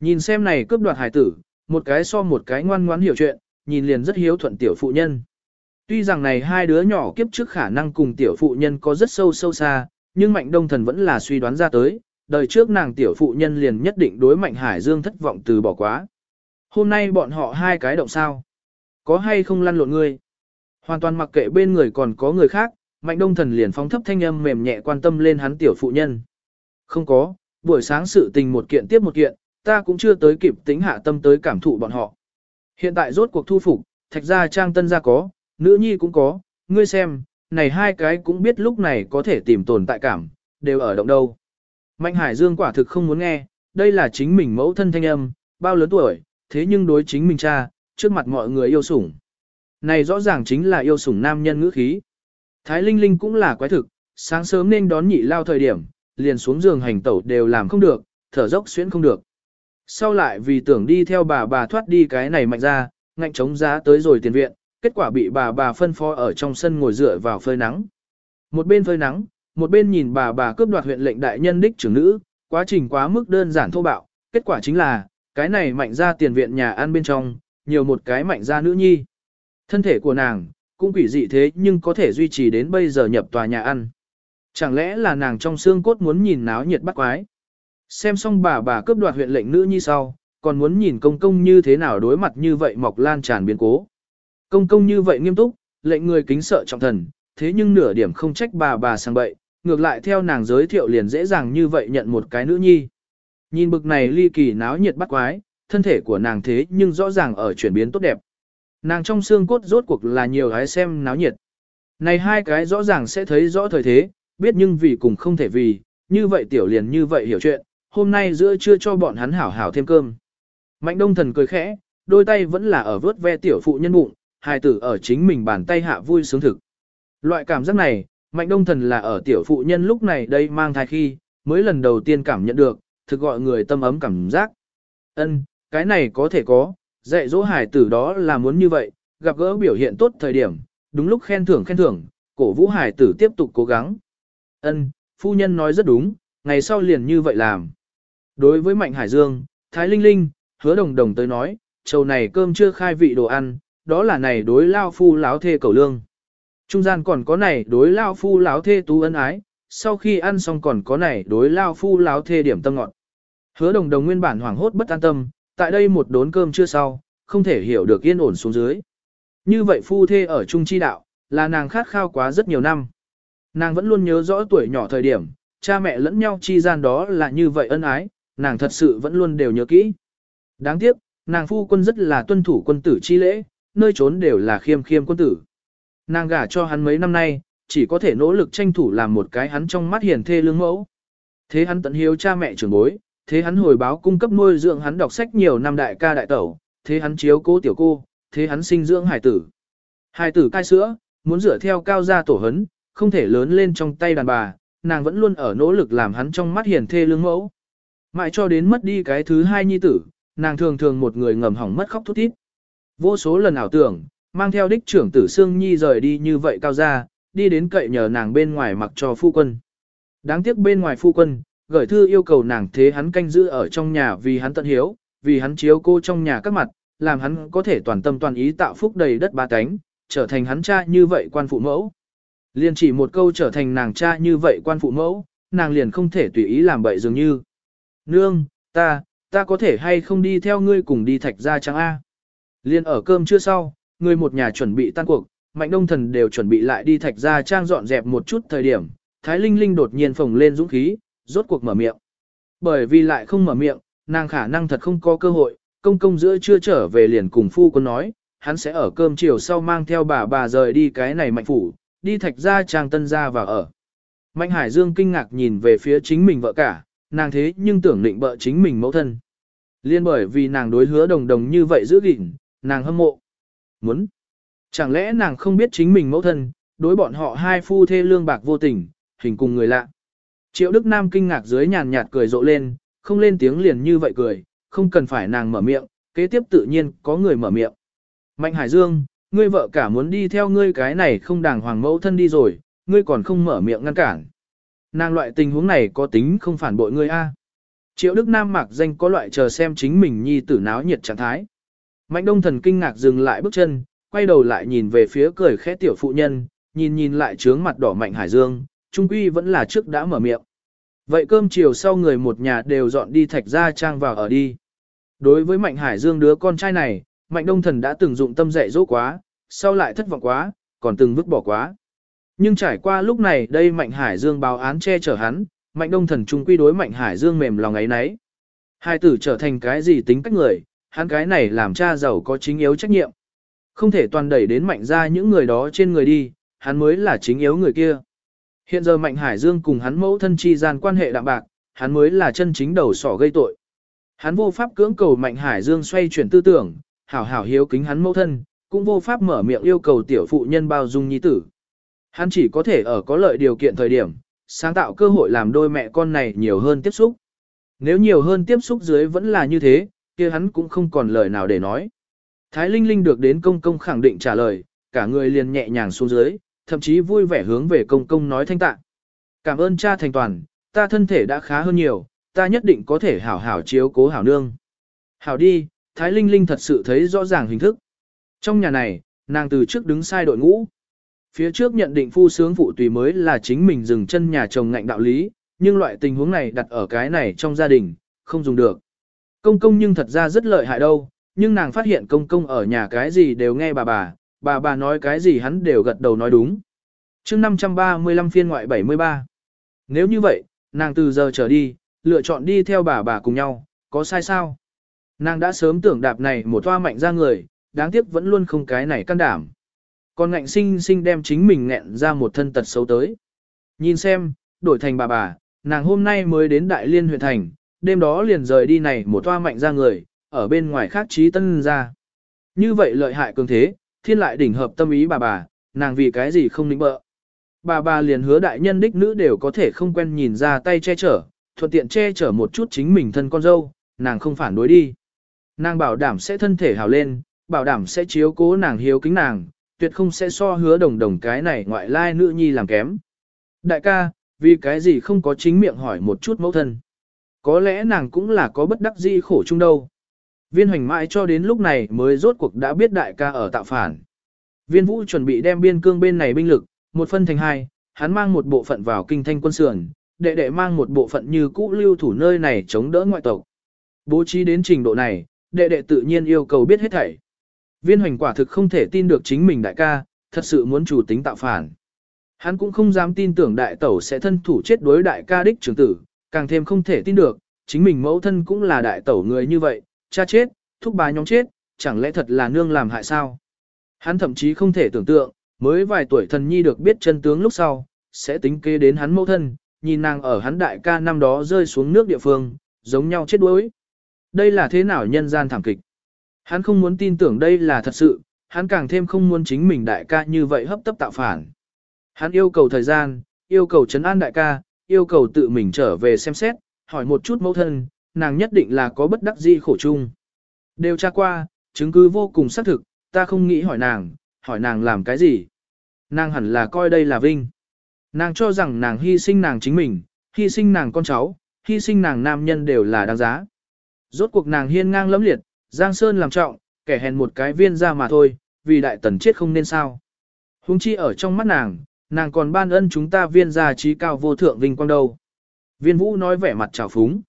Nhìn xem này cướp đoạt hải tử, một cái so một cái ngoan ngoãn hiểu chuyện, nhìn liền rất hiếu thuận tiểu phụ nhân. Tuy rằng này hai đứa nhỏ kiếp trước khả năng cùng tiểu phụ nhân có rất sâu sâu xa, nhưng mạnh đông thần vẫn là suy đoán ra tới, đời trước nàng tiểu phụ nhân liền nhất định đối mạnh hải dương thất vọng từ bỏ quá. Hôm nay bọn họ hai cái động sao? Có hay không lăn lộn ngươi? Hoàn toàn mặc kệ bên người còn có người khác, mạnh đông thần liền phóng thấp thanh âm mềm nhẹ quan tâm lên hắn tiểu phụ nhân. Không có, buổi sáng sự tình một kiện tiếp một kiện, ta cũng chưa tới kịp tính hạ tâm tới cảm thụ bọn họ. Hiện tại rốt cuộc thu phục, thạch gia trang tân gia có, nữ nhi cũng có, ngươi xem, này hai cái cũng biết lúc này có thể tìm tồn tại cảm, đều ở động đâu. Mạnh Hải Dương quả thực không muốn nghe, đây là chính mình mẫu thân thanh âm, bao lớn tuổi, thế nhưng đối chính mình cha, trước mặt mọi người yêu sủng. Này rõ ràng chính là yêu sủng nam nhân ngữ khí. Thái Linh Linh cũng là quái thực, sáng sớm nên đón nhị lao thời điểm, liền xuống giường hành tẩu đều làm không được, thở dốc xuyên không được. Sau lại vì tưởng đi theo bà bà thoát đi cái này mạnh ra, ngạnh chống giá tới rồi tiền viện, kết quả bị bà bà phân phó ở trong sân ngồi dựa vào phơi nắng. Một bên phơi nắng, một bên nhìn bà bà cướp đoạt huyện lệnh đại nhân đích trưởng nữ, quá trình quá mức đơn giản thô bạo, kết quả chính là, cái này mạnh ra tiền viện nhà ăn bên trong, nhiều một cái mạnh ra nữ nhi. Thân thể của nàng, cũng quỷ dị thế nhưng có thể duy trì đến bây giờ nhập tòa nhà ăn. Chẳng lẽ là nàng trong xương cốt muốn nhìn náo nhiệt bắt quái. Xem xong bà bà cướp đoạt huyện lệnh nữ nhi sau, còn muốn nhìn công công như thế nào đối mặt như vậy mọc lan tràn biến cố. Công công như vậy nghiêm túc, lệnh người kính sợ trọng thần, thế nhưng nửa điểm không trách bà bà sang bậy, ngược lại theo nàng giới thiệu liền dễ dàng như vậy nhận một cái nữ nhi. Nhìn bực này ly kỳ náo nhiệt bắt quái, thân thể của nàng thế nhưng rõ ràng ở chuyển biến tốt đẹp. Nàng trong xương cốt rốt cuộc là nhiều gái xem náo nhiệt. Này hai cái rõ ràng sẽ thấy rõ thời thế, biết nhưng vì cùng không thể vì, như vậy tiểu liền như vậy hiểu chuyện, hôm nay giữa trưa cho bọn hắn hảo hảo thêm cơm. Mạnh đông thần cười khẽ, đôi tay vẫn là ở vớt ve tiểu phụ nhân bụng, hài tử ở chính mình bàn tay hạ vui sướng thực. Loại cảm giác này, mạnh đông thần là ở tiểu phụ nhân lúc này đây mang thai khi, mới lần đầu tiên cảm nhận được, thực gọi người tâm ấm cảm giác. Ân, cái này có thể có, dạy dỗ Hải tử đó là muốn như vậy, gặp gỡ biểu hiện tốt thời điểm, đúng lúc khen thưởng khen thưởng, cổ vũ Hải tử tiếp tục cố gắng. Ân, phu nhân nói rất đúng, ngày sau liền như vậy làm. Đối với Mạnh Hải Dương, Thái Linh Linh, hứa đồng đồng tới nói, trầu này cơm chưa khai vị đồ ăn, đó là này đối lao phu láo thê cầu lương. Trung gian còn có này đối lao phu láo thê tú ân ái, sau khi ăn xong còn có này đối lao phu láo thê điểm tâm ngọn. Hứa đồng đồng nguyên bản hoảng hốt bất an tâm, tại đây một đốn cơm chưa sau, không thể hiểu được yên ổn xuống dưới. Như vậy phu thê ở Trung Chi Đạo, là nàng khát khao quá rất nhiều năm. Nàng vẫn luôn nhớ rõ tuổi nhỏ thời điểm, cha mẹ lẫn nhau chi gian đó là như vậy ân ái, nàng thật sự vẫn luôn đều nhớ kỹ. Đáng tiếc, nàng phu quân rất là tuân thủ quân tử chi lễ, nơi trốn đều là khiêm khiêm quân tử. Nàng gả cho hắn mấy năm nay, chỉ có thể nỗ lực tranh thủ làm một cái hắn trong mắt hiền thê lương mẫu. Thế hắn tận hiếu cha mẹ trưởng bối, thế hắn hồi báo cung cấp nuôi dưỡng hắn đọc sách nhiều năm đại ca đại tẩu, thế hắn chiếu cố tiểu cô, thế hắn sinh dưỡng hải tử. Hải tử cai sữa, muốn dựa theo cao gia tổ hấn, không thể lớn lên trong tay đàn bà, nàng vẫn luôn ở nỗ lực làm hắn trong mắt hiền thê lương mẫu. Mãi cho đến mất đi cái thứ hai nhi tử, nàng thường thường một người ngầm hỏng mất khóc thút thít. Vô số lần ảo tưởng, mang theo đích trưởng tử Sương Nhi rời đi như vậy cao ra, đi đến cậy nhờ nàng bên ngoài mặc cho phu quân. Đáng tiếc bên ngoài phu quân, gửi thư yêu cầu nàng thế hắn canh giữ ở trong nhà vì hắn tận hiếu, vì hắn chiếu cô trong nhà các mặt, làm hắn có thể toàn tâm toàn ý tạo phúc đầy đất ba cánh, trở thành hắn cha như vậy quan phụ mẫu. Liền chỉ một câu trở thành nàng cha như vậy quan phụ mẫu, nàng liền không thể tùy ý làm bậy dường như. Nương, ta, ta có thể hay không đi theo ngươi cùng đi thạch ra trang A. Liên ở cơm chưa sau, người một nhà chuẩn bị tan cuộc, mạnh đông thần đều chuẩn bị lại đi thạch ra trang dọn dẹp một chút thời điểm, Thái Linh Linh đột nhiên phồng lên dũng khí, rốt cuộc mở miệng. Bởi vì lại không mở miệng, nàng khả năng thật không có cơ hội, công công giữa chưa trở về liền cùng phu quân nói, hắn sẽ ở cơm chiều sau mang theo bà bà rời đi cái này mạnh phủ, đi thạch ra trang tân ra và ở. Mạnh Hải Dương kinh ngạc nhìn về phía chính mình vợ cả, nàng thế nhưng tưởng định bợ chính mình mẫu thân. Liên bởi vì nàng đối hứa đồng đồng như vậy giữ gìn, nàng hâm mộ. Muốn. Chẳng lẽ nàng không biết chính mình mẫu thân, đối bọn họ hai phu thê lương bạc vô tình, hình cùng người lạ. Triệu Đức Nam kinh ngạc dưới nhàn nhạt cười rộ lên, không lên tiếng liền như vậy cười, không cần phải nàng mở miệng, kế tiếp tự nhiên có người mở miệng. Mạnh Hải Dương, ngươi vợ cả muốn đi theo ngươi cái này không đàng hoàng mẫu thân đi rồi, ngươi còn không mở miệng ngăn cản. Nàng loại tình huống này có tính không phản bội ngươi a? Triệu Đức Nam mặc danh có loại chờ xem chính mình nhi tử náo nhiệt trạng thái. Mạnh Đông Thần kinh ngạc dừng lại bước chân, quay đầu lại nhìn về phía cười khẽ tiểu phụ nhân, nhìn nhìn lại trướng mặt đỏ Mạnh Hải Dương, trung quy vẫn là trước đã mở miệng. Vậy cơm chiều sau người một nhà đều dọn đi thạch ra trang vào ở đi. Đối với Mạnh Hải Dương đứa con trai này, Mạnh Đông Thần đã từng dụng tâm dạy dỗ quá, sau lại thất vọng quá, còn từng vứt bỏ quá. Nhưng trải qua lúc này đây Mạnh Hải Dương báo án che chở hắn, Mạnh Đông Thần trung quy đối Mạnh Hải Dương mềm lòng ấy nấy. Hai tử trở thành cái gì tính cách người, hắn cái này làm cha giàu có chính yếu trách nhiệm. Không thể toàn đẩy đến mạnh ra những người đó trên người đi, hắn mới là chính yếu người kia. Hiện giờ Mạnh Hải Dương cùng hắn mẫu thân chi gian quan hệ đạm bạc, hắn mới là chân chính đầu sỏ gây tội. Hắn vô pháp cưỡng cầu Mạnh Hải Dương xoay chuyển tư tưởng, hảo hảo hiếu kính hắn mẫu thân, cũng vô pháp mở miệng yêu cầu tiểu phụ nhân bao dung nhi tử. Hắn chỉ có thể ở có lợi điều kiện thời điểm, sáng tạo cơ hội làm đôi mẹ con này nhiều hơn tiếp xúc. Nếu nhiều hơn tiếp xúc dưới vẫn là như thế, kia hắn cũng không còn lời nào để nói. Thái Linh Linh được đến công công khẳng định trả lời, cả người liền nhẹ nhàng xuống dưới, thậm chí vui vẻ hướng về công công nói thanh tạ. Cảm ơn cha thành toàn, ta thân thể đã khá hơn nhiều, ta nhất định có thể hảo hảo chiếu cố hảo nương. Hảo đi, Thái Linh Linh thật sự thấy rõ ràng hình thức. Trong nhà này, nàng từ trước đứng sai đội ngũ. Phía trước nhận định phu sướng phụ tùy mới là chính mình dừng chân nhà chồng ngạnh đạo lý, nhưng loại tình huống này đặt ở cái này trong gia đình, không dùng được. Công công nhưng thật ra rất lợi hại đâu, nhưng nàng phát hiện công công ở nhà cái gì đều nghe bà bà, bà bà nói cái gì hắn đều gật đầu nói đúng. chương 535 phiên ngoại 73. Nếu như vậy, nàng từ giờ trở đi, lựa chọn đi theo bà bà cùng nhau, có sai sao? Nàng đã sớm tưởng đạp này một toa mạnh ra người, đáng tiếc vẫn luôn không cái này can đảm. Còn ngạnh sinh sinh đem chính mình nghẹn ra một thân tật xấu tới. Nhìn xem, đổi thành bà bà, nàng hôm nay mới đến Đại Liên huyện thành, đêm đó liền rời đi này một toa mạnh ra người, ở bên ngoài khác trí tân ra. Như vậy lợi hại cường thế, thiên lại đỉnh hợp tâm ý bà bà, nàng vì cái gì không nịnh bợ. Bà bà liền hứa đại nhân đích nữ đều có thể không quen nhìn ra tay che chở, thuận tiện che chở một chút chính mình thân con dâu, nàng không phản đối đi. Nàng bảo đảm sẽ thân thể hào lên, bảo đảm sẽ chiếu cố nàng hiếu kính nàng, tuyệt không sẽ so hứa đồng đồng cái này ngoại lai nữ nhi làm kém. Đại ca, vì cái gì không có chính miệng hỏi một chút mẫu thân. Có lẽ nàng cũng là có bất đắc dĩ khổ chung đâu. Viên hoành mãi cho đến lúc này mới rốt cuộc đã biết đại ca ở tạo phản. Viên vũ chuẩn bị đem biên cương bên này binh lực, một phân thành hai, hắn mang một bộ phận vào kinh thanh quân sườn, đệ đệ mang một bộ phận như cũ lưu thủ nơi này chống đỡ ngoại tộc. Bố trí đến trình độ này, đệ đệ tự nhiên yêu cầu biết hết thảy. Viên hoành quả thực không thể tin được chính mình đại ca, thật sự muốn chủ tính tạo phản. Hắn cũng không dám tin tưởng đại tẩu sẽ thân thủ chết đối đại ca đích trưởng tử, càng thêm không thể tin được, chính mình mẫu thân cũng là đại tẩu người như vậy, cha chết, thúc bá nhóm chết, chẳng lẽ thật là nương làm hại sao? Hắn thậm chí không thể tưởng tượng, mới vài tuổi thần nhi được biết chân tướng lúc sau, sẽ tính kế đến hắn mẫu thân, nhìn nàng ở hắn đại ca năm đó rơi xuống nước địa phương, giống nhau chết đuối. Đây là thế nào nhân gian thảm kịch? Hắn không muốn tin tưởng đây là thật sự, hắn càng thêm không muốn chính mình đại ca như vậy hấp tấp tạo phản. Hắn yêu cầu thời gian, yêu cầu trấn an đại ca, yêu cầu tự mình trở về xem xét, hỏi một chút mẫu thân, nàng nhất định là có bất đắc dĩ khổ chung. Đều tra qua, chứng cứ vô cùng xác thực, ta không nghĩ hỏi nàng, hỏi nàng làm cái gì. Nàng hẳn là coi đây là vinh. Nàng cho rằng nàng hy sinh nàng chính mình, hy sinh nàng con cháu, hy sinh nàng nam nhân đều là đáng giá. Rốt cuộc nàng hiên ngang lẫm liệt, Giang Sơn làm trọng, kẻ hèn một cái viên ra mà thôi, vì đại tần chết không nên sao. Hùng chi ở trong mắt nàng, nàng còn ban ân chúng ta viên gia trí cao vô thượng vinh quang đâu. Viên vũ nói vẻ mặt trào phúng.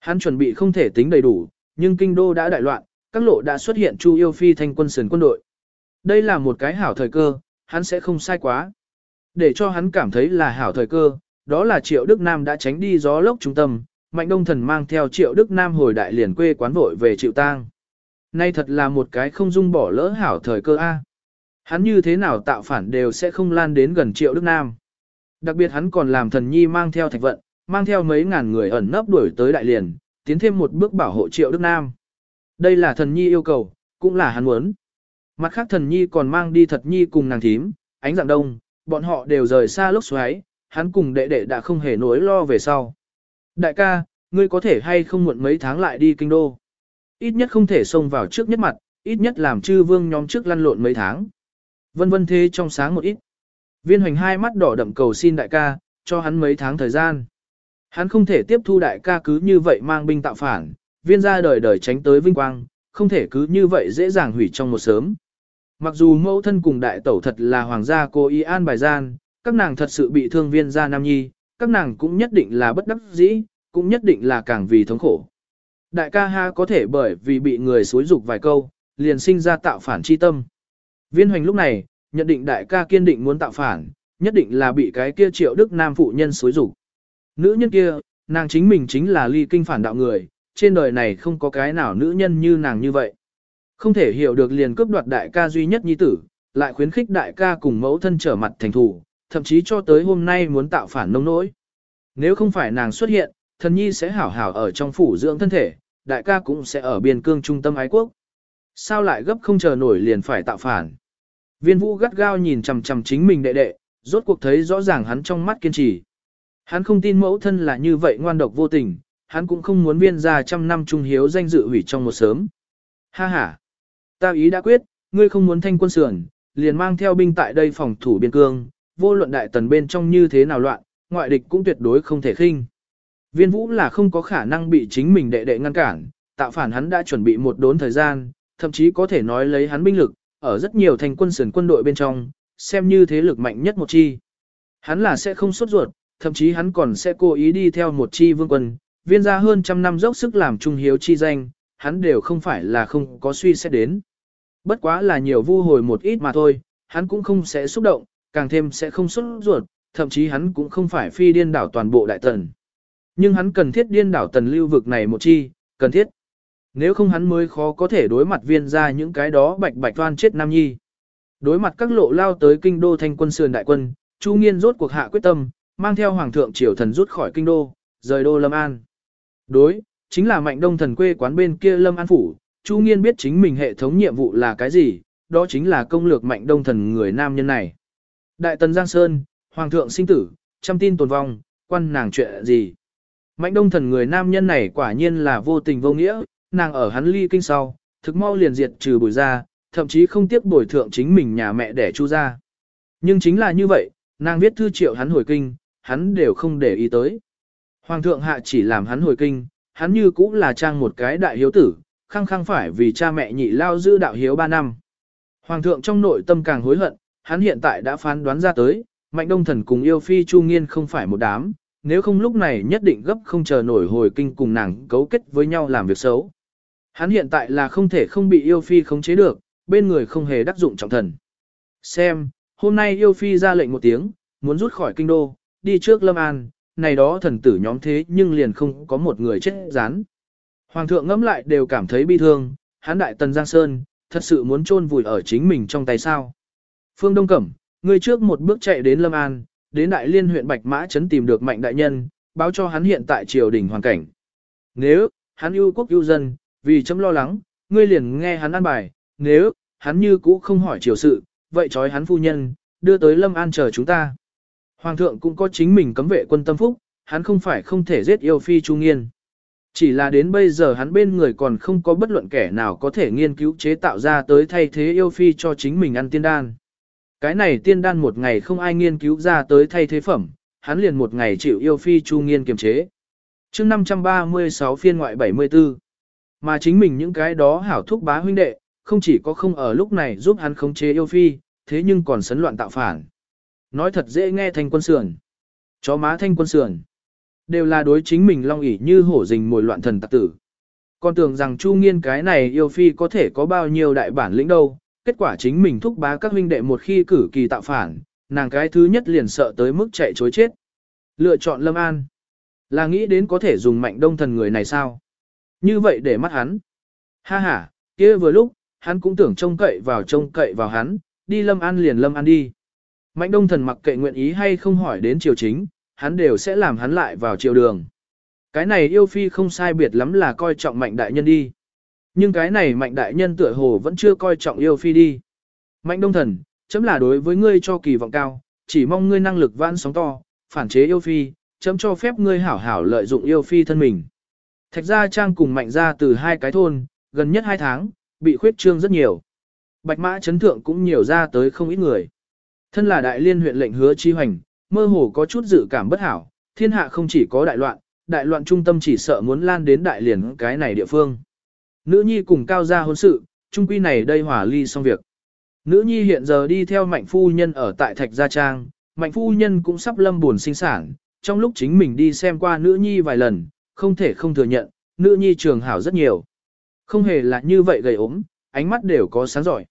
Hắn chuẩn bị không thể tính đầy đủ, nhưng kinh đô đã đại loạn, các lộ đã xuất hiện Chu Yêu Phi thanh quân sườn quân đội. Đây là một cái hảo thời cơ, hắn sẽ không sai quá. Để cho hắn cảm thấy là hảo thời cơ, đó là Triệu Đức Nam đã tránh đi gió lốc trung tâm, Mạnh Đông Thần mang theo Triệu Đức Nam hồi đại liền quê quán vội về Triệu Tang. Nay thật là một cái không dung bỏ lỡ hảo thời cơ A. Hắn như thế nào tạo phản đều sẽ không lan đến gần Triệu Đức Nam. Đặc biệt hắn còn làm thần nhi mang theo thạch vận, mang theo mấy ngàn người ẩn nấp đuổi tới đại liền, tiến thêm một bước bảo hộ Triệu Đức Nam. Đây là thần nhi yêu cầu, cũng là hắn muốn. Mặt khác thần nhi còn mang đi thật nhi cùng nàng thím, ánh dạng đông, bọn họ đều rời xa lốc xoáy, hắn cùng đệ đệ đã không hề nỗi lo về sau. Đại ca, ngươi có thể hay không muộn mấy tháng lại đi kinh đô. Ít nhất không thể xông vào trước nhất mặt, ít nhất làm chư vương nhóm trước lăn lộn mấy tháng. Vân vân thế trong sáng một ít. Viên hoành hai mắt đỏ đậm cầu xin đại ca, cho hắn mấy tháng thời gian. Hắn không thể tiếp thu đại ca cứ như vậy mang binh tạo phản, viên gia đời đời tránh tới vinh quang, không thể cứ như vậy dễ dàng hủy trong một sớm. Mặc dù mẫu thân cùng đại tẩu thật là hoàng gia cô y an bài gian, các nàng thật sự bị thương viên gia nam nhi, các nàng cũng nhất định là bất đắc dĩ, cũng nhất định là càng vì thống khổ. Đại ca ha có thể bởi vì bị người xối dục vài câu, liền sinh ra tạo phản chi tâm. Viên hoành lúc này, nhận định đại ca kiên định muốn tạo phản, nhất định là bị cái kia triệu đức nam phụ nhân xối rủ. Nữ nhân kia, nàng chính mình chính là ly kinh phản đạo người, trên đời này không có cái nào nữ nhân như nàng như vậy. Không thể hiểu được liền cướp đoạt đại ca duy nhất nhi tử, lại khuyến khích đại ca cùng mẫu thân trở mặt thành thủ, thậm chí cho tới hôm nay muốn tạo phản nông nỗi. Nếu không phải nàng xuất hiện, thần nhi sẽ hảo hảo ở trong phủ dưỡng thân thể, đại ca cũng sẽ ở biên cương trung tâm ái quốc. Sao lại gấp không chờ nổi liền phải tạo phản? Viên vũ gắt gao nhìn chằm chằm chính mình đệ đệ, rốt cuộc thấy rõ ràng hắn trong mắt kiên trì. Hắn không tin mẫu thân là như vậy ngoan độc vô tình, hắn cũng không muốn viên ra trăm năm trung hiếu danh dự hủy trong một sớm. Ha ha! Ta ý đã quyết, ngươi không muốn thanh quân sườn, liền mang theo binh tại đây phòng thủ biên cương, vô luận đại tần bên trong như thế nào loạn, ngoại địch cũng tuyệt đối không thể khinh. Viên vũ là không có khả năng bị chính mình đệ đệ ngăn cản, tạo phản hắn đã chuẩn bị một đốn thời gian, thậm chí có thể nói lấy hắn binh lực, ở rất nhiều thành quân sườn quân đội bên trong, xem như thế lực mạnh nhất một chi. Hắn là sẽ không sốt ruột, thậm chí hắn còn sẽ cố ý đi theo một chi vương quân, viên ra hơn trăm năm dốc sức làm trung hiếu chi danh, hắn đều không phải là không có suy xét đến. Bất quá là nhiều vu hồi một ít mà thôi, hắn cũng không sẽ xúc động, càng thêm sẽ không xuất ruột, thậm chí hắn cũng không phải phi điên đảo toàn bộ đại tần. Nhưng hắn cần thiết điên đảo tần lưu vực này một chi, cần thiết. Nếu không hắn mới khó có thể đối mặt viên ra những cái đó bạch bạch toan chết nam nhi. Đối mặt các lộ lao tới kinh đô thanh quân sườn đại quân, Chu Nghiên rốt cuộc hạ quyết tâm, mang theo hoàng thượng triều thần rút khỏi kinh đô, rời đô Lâm An. Đối, chính là mạnh đông thần quê quán bên kia Lâm An Phủ, Chu Nghiên biết chính mình hệ thống nhiệm vụ là cái gì, đó chính là công lược mạnh đông thần người nam nhân này. Đại tần Giang Sơn, Hoàng thượng sinh tử, trăm tin tồn vong, quan nàng chuyện gì. Mạnh đông thần người nam nhân này quả nhiên là vô tình vô nghĩa, nàng ở hắn ly kinh sau, thực mau liền diệt trừ bồi ra, thậm chí không tiếc bồi thượng chính mình nhà mẹ để chu ra. Nhưng chính là như vậy, nàng viết thư triệu hắn hồi kinh, hắn đều không để ý tới. Hoàng thượng hạ chỉ làm hắn hồi kinh, hắn như cũng là trang một cái đại hiếu tử, khăng khăng phải vì cha mẹ nhị lao giữ đạo hiếu ba năm. Hoàng thượng trong nội tâm càng hối hận, hắn hiện tại đã phán đoán ra tới, mạnh đông thần cùng yêu phi chu nghiên không phải một đám, nếu không lúc này nhất định gấp không chờ nổi hồi kinh cùng nàng cấu kết với nhau làm việc xấu. Hắn hiện tại là không thể không bị yêu phi khống chế được, bên người không hề đắc dụng trọng thần. Xem, hôm nay yêu phi ra lệnh một tiếng, muốn rút khỏi kinh đô, đi trước Lâm An, này đó thần tử nhóm thế nhưng liền không có một người chết rán. Hoàng thượng ngẫm lại đều cảm thấy bi thương, hắn đại tần Giang Sơn, thật sự muốn chôn vùi ở chính mình trong tay sao. Phương Đông Cẩm, người trước một bước chạy đến Lâm An, đến đại liên huyện Bạch Mã Trấn tìm được mạnh đại nhân, báo cho hắn hiện tại triều đình hoàn cảnh. Nếu, hắn yêu quốc yêu dân, vì chấm lo lắng, ngươi liền nghe hắn ăn bài, nếu, hắn như cũ không hỏi triều sự, vậy trói hắn phu nhân, đưa tới Lâm An chờ chúng ta. Hoàng thượng cũng có chính mình cấm vệ quân tâm phúc, hắn không phải không thể giết yêu phi trung nghiên. Chỉ là đến bây giờ hắn bên người còn không có bất luận kẻ nào có thể nghiên cứu chế tạo ra tới thay thế yêu phi cho chính mình ăn tiên đan. Cái này tiên đan một ngày không ai nghiên cứu ra tới thay thế phẩm, hắn liền một ngày chịu yêu phi chu nghiên kiềm chế. chương 536 phiên ngoại 74. Mà chính mình những cái đó hảo thúc bá huynh đệ, không chỉ có không ở lúc này giúp hắn khống chế yêu phi, thế nhưng còn sấn loạn tạo phản. Nói thật dễ nghe thanh quân sườn. Chó má thanh quân sườn. Đều là đối chính mình long ỉ như hổ rình mồi loạn thần tặc tử. Còn tưởng rằng Chu Nghiên cái này yêu phi có thể có bao nhiêu đại bản lĩnh đâu, kết quả chính mình thúc bá các huynh đệ một khi cử kỳ tạo phản, nàng cái thứ nhất liền sợ tới mức chạy chối chết. Lựa chọn Lâm An. Là nghĩ đến có thể dùng mạnh đông thần người này sao? Như vậy để mắt hắn. Ha ha, kia vừa lúc, hắn cũng tưởng trông cậy vào trông cậy vào hắn, đi Lâm An liền Lâm An đi. Mạnh đông thần mặc kệ nguyện ý hay không hỏi đến triều chính, hắn đều sẽ làm hắn lại vào triều đường. Cái này yêu phi không sai biệt lắm là coi trọng mạnh đại nhân đi. Nhưng cái này mạnh đại nhân tựa hồ vẫn chưa coi trọng yêu phi đi. Mạnh đông thần, chấm là đối với ngươi cho kỳ vọng cao, chỉ mong ngươi năng lực vãn sóng to, phản chế yêu phi, chấm cho phép ngươi hảo hảo lợi dụng yêu phi thân mình. Thạch gia trang cùng mạnh gia từ hai cái thôn, gần nhất hai tháng, bị khuyết trương rất nhiều. Bạch mã chấn thượng cũng nhiều ra tới không ít người. Thân là đại liên huyện lệnh hứa chi hoành, mơ hồ có chút dự cảm bất hảo, thiên hạ không chỉ có đại loạn, đại loạn trung tâm chỉ sợ muốn lan đến đại liền cái này địa phương. Nữ nhi cùng cao gia hôn sự, trung quy này đây hỏa ly xong việc. Nữ nhi hiện giờ đi theo mạnh phu nhân ở tại Thạch Gia Trang, mạnh phu nhân cũng sắp lâm buồn sinh sản, trong lúc chính mình đi xem qua nữ nhi vài lần, không thể không thừa nhận, nữ nhi trường hảo rất nhiều. Không hề là như vậy gầy ốm, ánh mắt đều có sáng giỏi.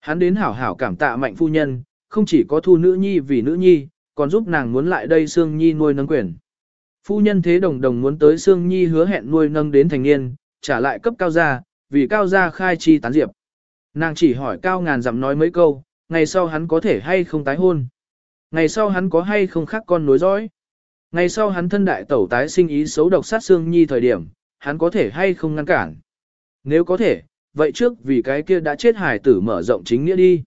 Hắn đến hảo hảo cảm tạ mạnh phu nhân, không chỉ có thu nữ nhi vì nữ nhi, còn giúp nàng muốn lại đây Sương Nhi nuôi nâng quyền. Phu nhân thế đồng đồng muốn tới Sương Nhi hứa hẹn nuôi nâng đến thành niên, trả lại cấp cao gia, vì cao gia khai chi tán diệp. Nàng chỉ hỏi cao ngàn dặm nói mấy câu, ngày sau hắn có thể hay không tái hôn. Ngày sau hắn có hay không khác con nối dõi. Ngày sau hắn thân đại tẩu tái sinh ý xấu độc sát xương Nhi thời điểm, hắn có thể hay không ngăn cản. Nếu có thể, vậy trước vì cái kia đã chết hải tử mở rộng chính nghĩa đi.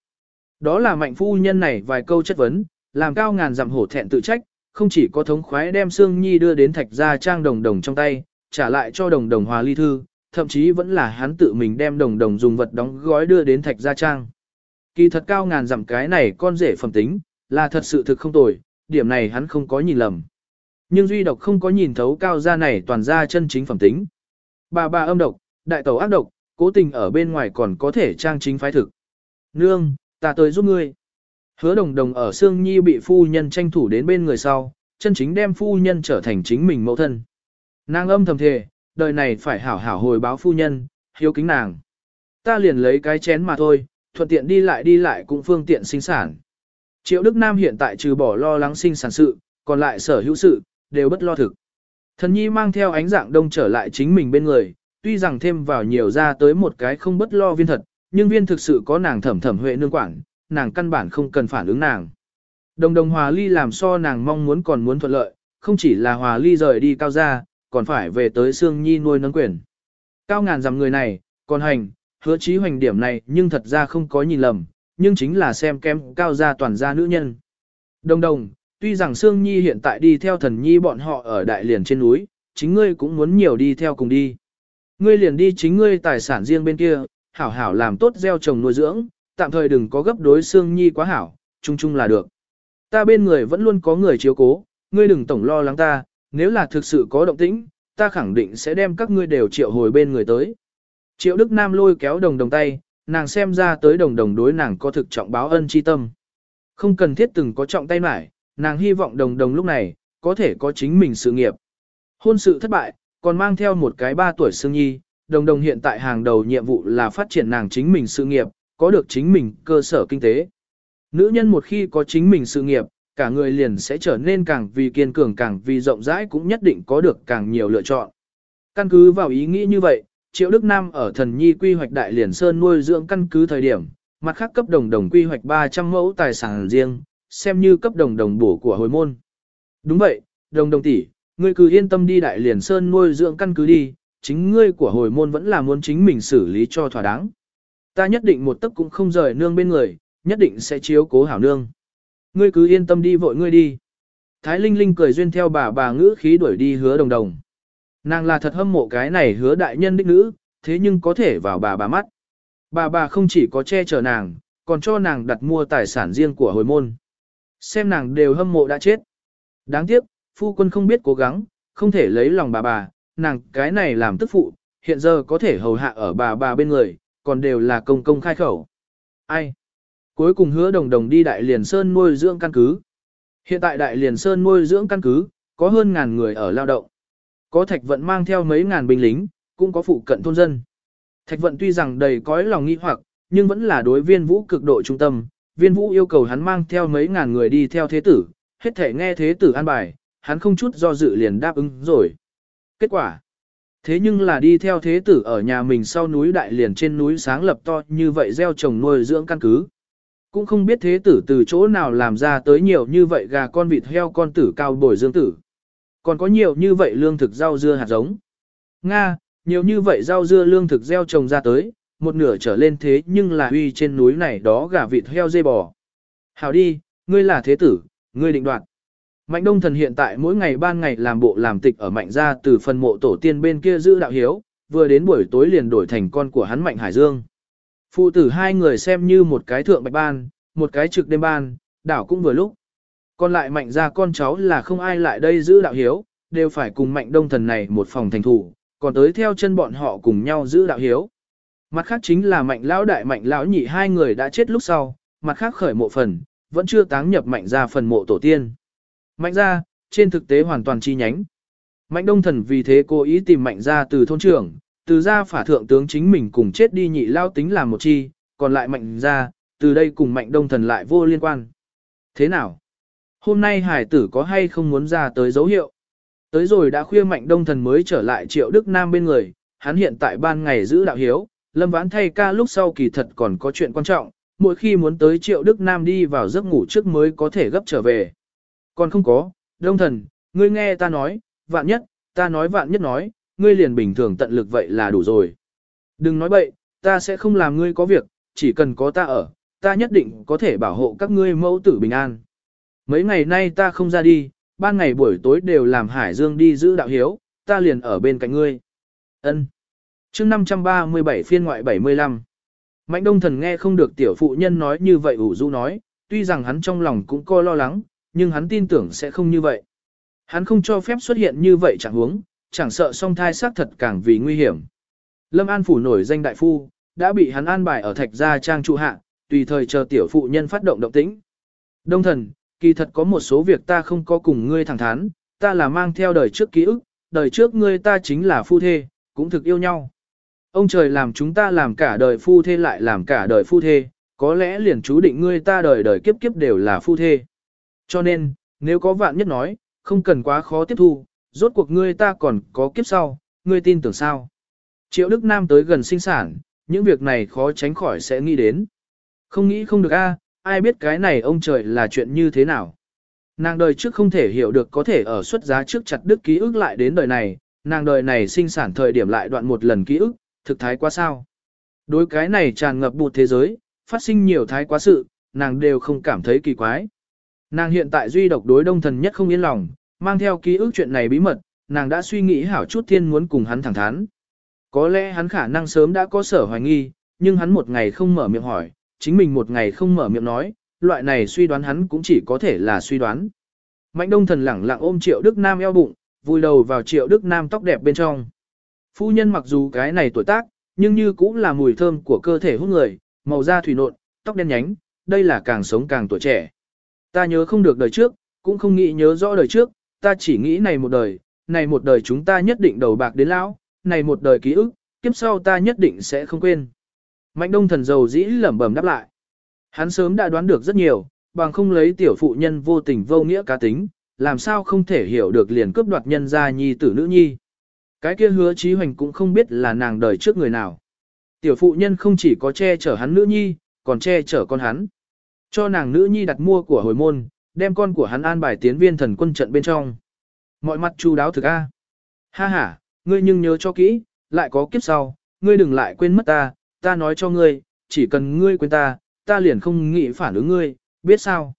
Đó là mạnh phu nhân này vài câu chất vấn, làm cao ngàn dặm hổ thẹn tự trách, không chỉ có thống khoái đem Sương Nhi đưa đến thạch gia trang đồng đồng trong tay, trả lại cho đồng đồng hòa ly thư, thậm chí vẫn là hắn tự mình đem đồng đồng dùng vật đóng gói đưa đến thạch gia trang. Kỳ thật cao ngàn dặm cái này con rể phẩm tính, là thật sự thực không tồi, điểm này hắn không có nhìn lầm. Nhưng duy độc không có nhìn thấu cao gia này toàn ra chân chính phẩm tính. Bà bà âm độc, đại tẩu ác độc, cố tình ở bên ngoài còn có thể trang chính phái thực. Nương, ta tới giúp ngươi. Hứa đồng đồng ở Sương Nhi bị phu nhân tranh thủ đến bên người sau, chân chính đem phu nhân trở thành chính mình mẫu thân. Nàng âm thầm thề, đời này phải hảo hảo hồi báo phu nhân, hiếu kính nàng. Ta liền lấy cái chén mà thôi, thuận tiện đi lại đi lại cũng phương tiện sinh sản. Triệu Đức Nam hiện tại trừ bỏ lo lắng sinh sản sự, còn lại sở hữu sự, đều bất lo thực. Thần nhi mang theo ánh dạng đông trở lại chính mình bên người, tuy rằng thêm vào nhiều ra tới một cái không bất lo viên thật, nhưng viên thực sự có nàng thẩm thẩm huệ nương quản, nàng căn bản không cần phản ứng nàng. Đồng đồng hòa ly làm so nàng mong muốn còn muốn thuận lợi, không chỉ là hòa ly rời đi cao gia, còn phải về tới Sương Nhi nuôi nấng quyền. Cao ngàn dặm người này, còn hành, hứa trí hoành điểm này nhưng thật ra không có nhìn lầm, nhưng chính là xem kém cao gia toàn gia nữ nhân. Đồng đồng, tuy rằng Sương Nhi hiện tại đi theo thần nhi bọn họ ở đại liền trên núi, chính ngươi cũng muốn nhiều đi theo cùng đi. Ngươi liền đi chính ngươi tài sản riêng bên kia, hảo hảo làm tốt gieo trồng nuôi dưỡng, tạm thời đừng có gấp đối Sương Nhi quá hảo, chung chung là được. Ta bên người vẫn luôn có người chiếu cố, ngươi đừng tổng lo lắng ta, nếu là thực sự có động tĩnh, ta khẳng định sẽ đem các ngươi đều triệu hồi bên người tới. Triệu Đức Nam lôi kéo đồng đồng tay, nàng xem ra tới đồng đồng đối nàng có thực trọng báo ân chi tâm. Không cần thiết từng có trọng tay mải, nàng hy vọng đồng đồng lúc này, có thể có chính mình sự nghiệp. Hôn sự thất bại, còn mang theo một cái ba tuổi Sương Nhi, đồng đồng hiện tại hàng đầu nhiệm vụ là phát triển nàng chính mình sự nghiệp, có được chính mình cơ sở kinh tế. Nữ nhân một khi có chính mình sự nghiệp, cả người liền sẽ trở nên càng vì kiên cường càng vì rộng rãi cũng nhất định có được càng nhiều lựa chọn. Căn cứ vào ý nghĩ như vậy, Triệu Đức Nam ở thần nhi quy hoạch đại liền sơn nuôi dưỡng căn cứ thời điểm, mặt khác cấp đồng đồng quy hoạch 300 mẫu tài sản riêng, xem như cấp đồng đồng bổ của hồi môn. Đúng vậy, đồng đồng tỷ, ngươi cứ yên tâm đi đại liền sơn nuôi dưỡng căn cứ đi, chính ngươi của hồi môn vẫn là muốn chính mình xử lý cho thỏa đáng. Ta nhất định một tấc cũng không rời nương bên người, nhất định sẽ chiếu cố hảo nương. Ngươi cứ yên tâm đi vội ngươi đi. Thái Linh Linh cười duyên theo bà bà ngữ khí đuổi đi hứa đồng đồng. Nàng là thật hâm mộ cái này hứa đại nhân đích nữ, thế nhưng có thể vào bà bà mắt. Bà bà không chỉ có che chở nàng, còn cho nàng đặt mua tài sản riêng của hồi môn. Xem nàng đều hâm mộ đã chết. Đáng tiếc, phu quân không biết cố gắng, không thể lấy lòng bà bà, nàng cái này làm tức phụ, hiện giờ có thể hầu hạ ở bà bà bên người, còn đều là công công khai khẩu. Ai? Cuối cùng hứa đồng đồng đi Đại Liền Sơn nuôi dưỡng căn cứ. Hiện tại Đại Liền Sơn nuôi dưỡng căn cứ, có hơn ngàn người ở lao động. Có thạch vận mang theo mấy ngàn binh lính, cũng có phụ cận thôn dân. Thạch vận tuy rằng đầy cõi lòng nghi hoặc, nhưng vẫn là đối viên vũ cực độ trung tâm. Viên vũ yêu cầu hắn mang theo mấy ngàn người đi theo thế tử, hết thể nghe thế tử an bài, hắn không chút do dự liền đáp ứng rồi. Kết quả Thế nhưng là đi theo thế tử ở nhà mình sau núi đại liền trên núi sáng lập to như vậy gieo trồng nuôi dưỡng căn cứ. Cũng không biết thế tử từ chỗ nào làm ra tới nhiều như vậy gà con vịt heo con tử cao bồi dương tử. Còn có nhiều như vậy lương thực rau dưa hạt giống. Nga, nhiều như vậy rau dưa lương thực gieo trồng ra tới, một nửa trở lên thế nhưng là uy trên núi này đó gà vịt heo dê bò. Hảo đi, ngươi là thế tử, ngươi định đoạt. Mạnh đông thần hiện tại mỗi ngày ban ngày làm bộ làm tịch ở mạnh gia từ phần mộ tổ tiên bên kia giữ đạo hiếu, vừa đến buổi tối liền đổi thành con của hắn mạnh hải dương. Phụ tử hai người xem như một cái thượng bạch ban, một cái trực đêm ban, đảo cũng vừa lúc. Còn lại mạnh gia con cháu là không ai lại đây giữ đạo hiếu, đều phải cùng mạnh đông thần này một phòng thành thủ, còn tới theo chân bọn họ cùng nhau giữ đạo hiếu. Mặt khác chính là mạnh lão đại mạnh lão nhị hai người đã chết lúc sau, mặt khác khởi mộ phần, vẫn chưa táng nhập mạnh gia phần mộ tổ tiên. Mạnh gia, trên thực tế hoàn toàn chi nhánh. Mạnh đông thần vì thế cố ý tìm mạnh gia từ thôn trưởng, từ gia phả thượng tướng chính mình cùng chết đi nhị lao tính làm một chi, còn lại mạnh gia, từ đây cùng mạnh đông thần lại vô liên quan. Thế nào? Hôm nay hải tử có hay không muốn ra tới dấu hiệu? Tới rồi đã khuya mạnh đông thần mới trở lại triệu Đức Nam bên người, hắn hiện tại ban ngày giữ đạo hiếu, lâm vãn thay ca lúc sau kỳ thật còn có chuyện quan trọng, mỗi khi muốn tới triệu Đức Nam đi vào giấc ngủ trước mới có thể gấp trở về. Còn không có, đông thần, ngươi nghe ta nói, vạn nhất, ta nói vạn nhất nói, ngươi liền bình thường tận lực vậy là đủ rồi. Đừng nói bậy, ta sẽ không làm ngươi có việc, chỉ cần có ta ở, ta nhất định có thể bảo hộ các ngươi mẫu tử bình an. Mấy ngày nay ta không ra đi, ban ngày buổi tối đều làm Hải Dương đi giữ đạo hiếu, ta liền ở bên cạnh ngươi. Ân. Chương 537 phiên ngoại 75. Mạnh Đông Thần nghe không được tiểu phụ nhân nói như vậy ủ rũ nói, tuy rằng hắn trong lòng cũng coi lo lắng, nhưng hắn tin tưởng sẽ không như vậy. Hắn không cho phép xuất hiện như vậy chẳng huống, chẳng sợ song thai xác thật càng vì nguy hiểm. Lâm An phủ nổi danh đại phu, đã bị hắn an bài ở thạch gia trang trụ hạ, tùy thời chờ tiểu phụ nhân phát động động tĩnh. Đông thần, kỳ thật có một số việc ta không có cùng ngươi thẳng thắn, ta là mang theo đời trước ký ức, đời trước ngươi ta chính là phu thê, cũng thực yêu nhau. Ông trời làm chúng ta làm cả đời phu thê lại làm cả đời phu thê, có lẽ liền chú định ngươi ta đời đời kiếp kiếp đều là phu thê. Cho nên, nếu có vạn nhất nói, không cần quá khó tiếp thu, rốt cuộc ngươi ta còn có kiếp sau, ngươi tin tưởng sao. Triệu Đức Nam tới gần sinh sản, những việc này khó tránh khỏi sẽ nghĩ đến. Không nghĩ không được a, ai biết cái này ông trời là chuyện như thế nào. Nàng đời trước không thể hiểu được có thể ở xuất giá trước chặt đức ký ức lại đến đời này, nàng đời này sinh sản thời điểm lại đoạn một lần ký ức, thực thái quá sao. Đối cái này tràn ngập bụt thế giới, phát sinh nhiều thái quá sự, nàng đều không cảm thấy kỳ quái. Nàng hiện tại duy độc đối đông thần nhất không yên lòng, mang theo ký ức chuyện này bí mật, nàng đã suy nghĩ hảo chút thiên muốn cùng hắn thẳng thắn. Có lẽ hắn khả năng sớm đã có sở hoài nghi, nhưng hắn một ngày không mở miệng hỏi, chính mình một ngày không mở miệng nói, loại này suy đoán hắn cũng chỉ có thể là suy đoán. Mạnh đông thần lẳng lặng ôm triệu Đức Nam eo bụng, vui đầu vào triệu Đức Nam tóc đẹp bên trong. Phu nhân mặc dù cái này tuổi tác, nhưng như cũng là mùi thơm của cơ thể hút người, màu da thủy nộn, tóc đen nhánh, đây là càng sống càng tuổi trẻ. Ta nhớ không được đời trước, cũng không nghĩ nhớ rõ đời trước, ta chỉ nghĩ này một đời, này một đời chúng ta nhất định đầu bạc đến lão, này một đời ký ức, kiếp sau ta nhất định sẽ không quên. Mạnh đông thần dầu dĩ lẩm bẩm đáp lại. Hắn sớm đã đoán được rất nhiều, bằng không lấy tiểu phụ nhân vô tình vô nghĩa cá tính, làm sao không thể hiểu được liền cướp đoạt nhân gia nhi tử nữ nhi. Cái kia hứa trí hoành cũng không biết là nàng đời trước người nào. Tiểu phụ nhân không chỉ có che chở hắn nữ nhi, còn che chở con hắn. Cho nàng nữ nhi đặt mua của hồi môn, đem con của hắn an bài tiến viên thần quân trận bên trong. Mọi mặt chu đáo thực a. Ha ha, ngươi nhưng nhớ cho kỹ, lại có kiếp sau, ngươi đừng lại quên mất ta, ta nói cho ngươi, chỉ cần ngươi quên ta, ta liền không nghĩ phản ứng ngươi, biết sao?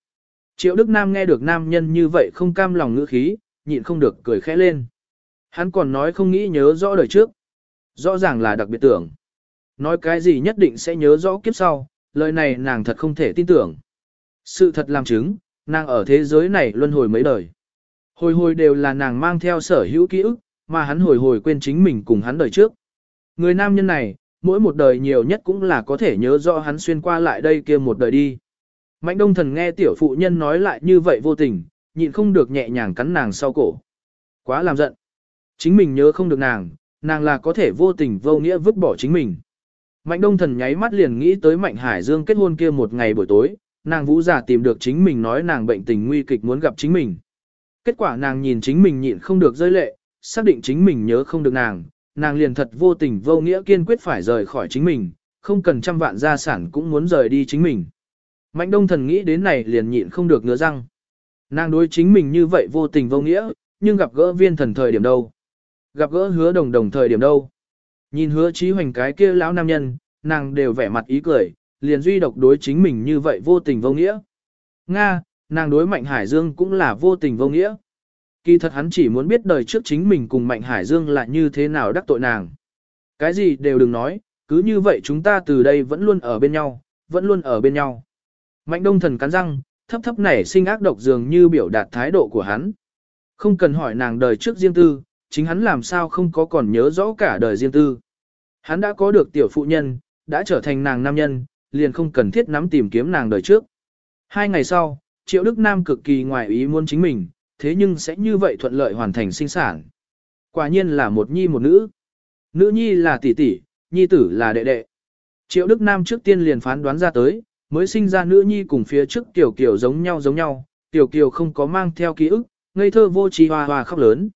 Triệu Đức Nam nghe được nam nhân như vậy không cam lòng ngữ khí, nhịn không được cười khẽ lên. Hắn còn nói không nghĩ nhớ rõ đời trước. Rõ ràng là đặc biệt tưởng. Nói cái gì nhất định sẽ nhớ rõ kiếp sau, lời này nàng thật không thể tin tưởng. Sự thật làm chứng, nàng ở thế giới này luân hồi mấy đời. Hồi hồi đều là nàng mang theo sở hữu ký ức, mà hắn hồi hồi quên chính mình cùng hắn đời trước. Người nam nhân này, mỗi một đời nhiều nhất cũng là có thể nhớ rõ hắn xuyên qua lại đây kia một đời đi. Mạnh đông thần nghe tiểu phụ nhân nói lại như vậy vô tình, nhịn không được nhẹ nhàng cắn nàng sau cổ. Quá làm giận. Chính mình nhớ không được nàng, nàng là có thể vô tình vô nghĩa vứt bỏ chính mình. Mạnh đông thần nháy mắt liền nghĩ tới Mạnh Hải Dương kết hôn kia một ngày buổi tối, nàng vũ giả tìm được chính mình nói nàng bệnh tình nguy kịch muốn gặp chính mình. Kết quả nàng nhìn chính mình nhịn không được rơi lệ, xác định chính mình nhớ không được nàng, nàng liền thật vô tình vô nghĩa kiên quyết phải rời khỏi chính mình, không cần trăm vạn gia sản cũng muốn rời đi chính mình. Mạnh đông thần nghĩ đến này liền nhịn không được ngứa răng. Nàng đối chính mình như vậy vô tình vô nghĩa, nhưng gặp gỡ viên thần thời điểm đâu. Gặp gỡ hứa đồng đồng thời điểm đâu. Nhìn hứa trí hoành cái kia lão nam nhân, nàng đều vẻ mặt ý cười, liền duy độc đối chính mình như vậy vô tình vô nghĩa. Nga, nàng đối Mạnh Hải Dương cũng là vô tình vô nghĩa. Kỳ thật hắn chỉ muốn biết đời trước chính mình cùng Mạnh Hải Dương là như thế nào đắc tội nàng. Cái gì đều đừng nói, cứ như vậy chúng ta từ đây vẫn luôn ở bên nhau, vẫn luôn ở bên nhau. Mạnh đông thần cắn răng, thấp thấp nảy sinh ác độc dường như biểu đạt thái độ của hắn. Không cần hỏi nàng đời trước riêng tư, chính hắn làm sao không có còn nhớ rõ cả đời riêng tư. Hắn đã có được tiểu phụ nhân, đã trở thành nàng nam nhân, liền không cần thiết nắm tìm kiếm nàng đời trước. Hai ngày sau, Triệu Đức Nam cực kỳ ngoài ý muốn chính mình, thế nhưng sẽ như vậy thuận lợi hoàn thành sinh sản. Quả nhiên là một nhi một nữ. Nữ nhi là tỷ tỷ, nhi tử là đệ đệ. Triệu Đức Nam trước tiên liền phán đoán ra tới, mới sinh ra nữ nhi cùng phía trước tiểu kiều giống nhau giống nhau, tiểu kiều không có mang theo ký ức, ngây thơ vô trí hoa hoa khóc lớn.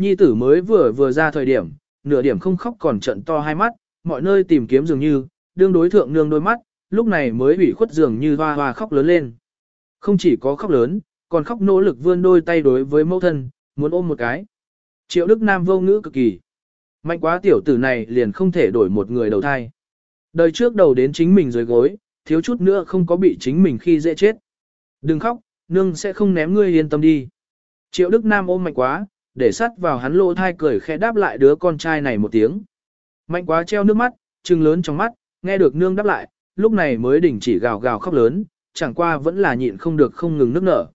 Nhi tử mới vừa vừa ra thời điểm, nửa điểm không khóc còn trận to hai mắt, mọi nơi tìm kiếm dường như, đương đối thượng nương đôi mắt, lúc này mới ủy khuất dường như hoa hoa khóc lớn lên. Không chỉ có khóc lớn, còn khóc nỗ lực vươn đôi tay đối với mẫu thân, muốn ôm một cái. Triệu Đức Nam vô ngữ cực kỳ. Mạnh quá tiểu tử này liền không thể đổi một người đầu thai. Đời trước đầu đến chính mình dưới gối, thiếu chút nữa không có bị chính mình khi dễ chết. Đừng khóc, nương sẽ không ném ngươi yên tâm đi. Triệu Đức Nam ôm mạnh quá, để sắt vào hắn lỗ thai cười khẽ đáp lại đứa con trai này một tiếng. Mạnh quá treo nước mắt, trừng lớn trong mắt, nghe được nương đáp lại, lúc này mới đình chỉ gào gào khóc lớn, chẳng qua vẫn là nhịn không được không ngừng nước nở.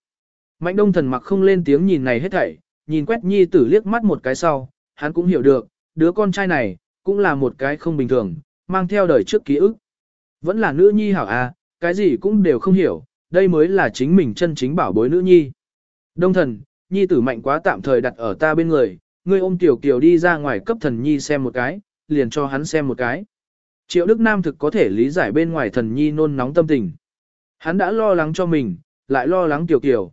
Mạnh đông thần mặc không lên tiếng nhìn này hết thảy, nhìn quét nhi tử liếc mắt một cái sau, hắn cũng hiểu được, đứa con trai này, cũng là một cái không bình thường, mang theo đời trước ký ức. Vẫn là nữ nhi hảo à, cái gì cũng đều không hiểu, đây mới là chính mình chân chính bảo bối nữ nhi. Đông thần, nhi tử mạnh quá tạm thời đặt ở ta bên người, ngươi ôm tiểu kiều đi ra ngoài cấp thần nhi xem một cái, liền cho hắn xem một cái. Triệu Đức Nam thực có thể lý giải bên ngoài thần nhi nôn nóng tâm tình. Hắn đã lo lắng cho mình, lại lo lắng tiểu kiều.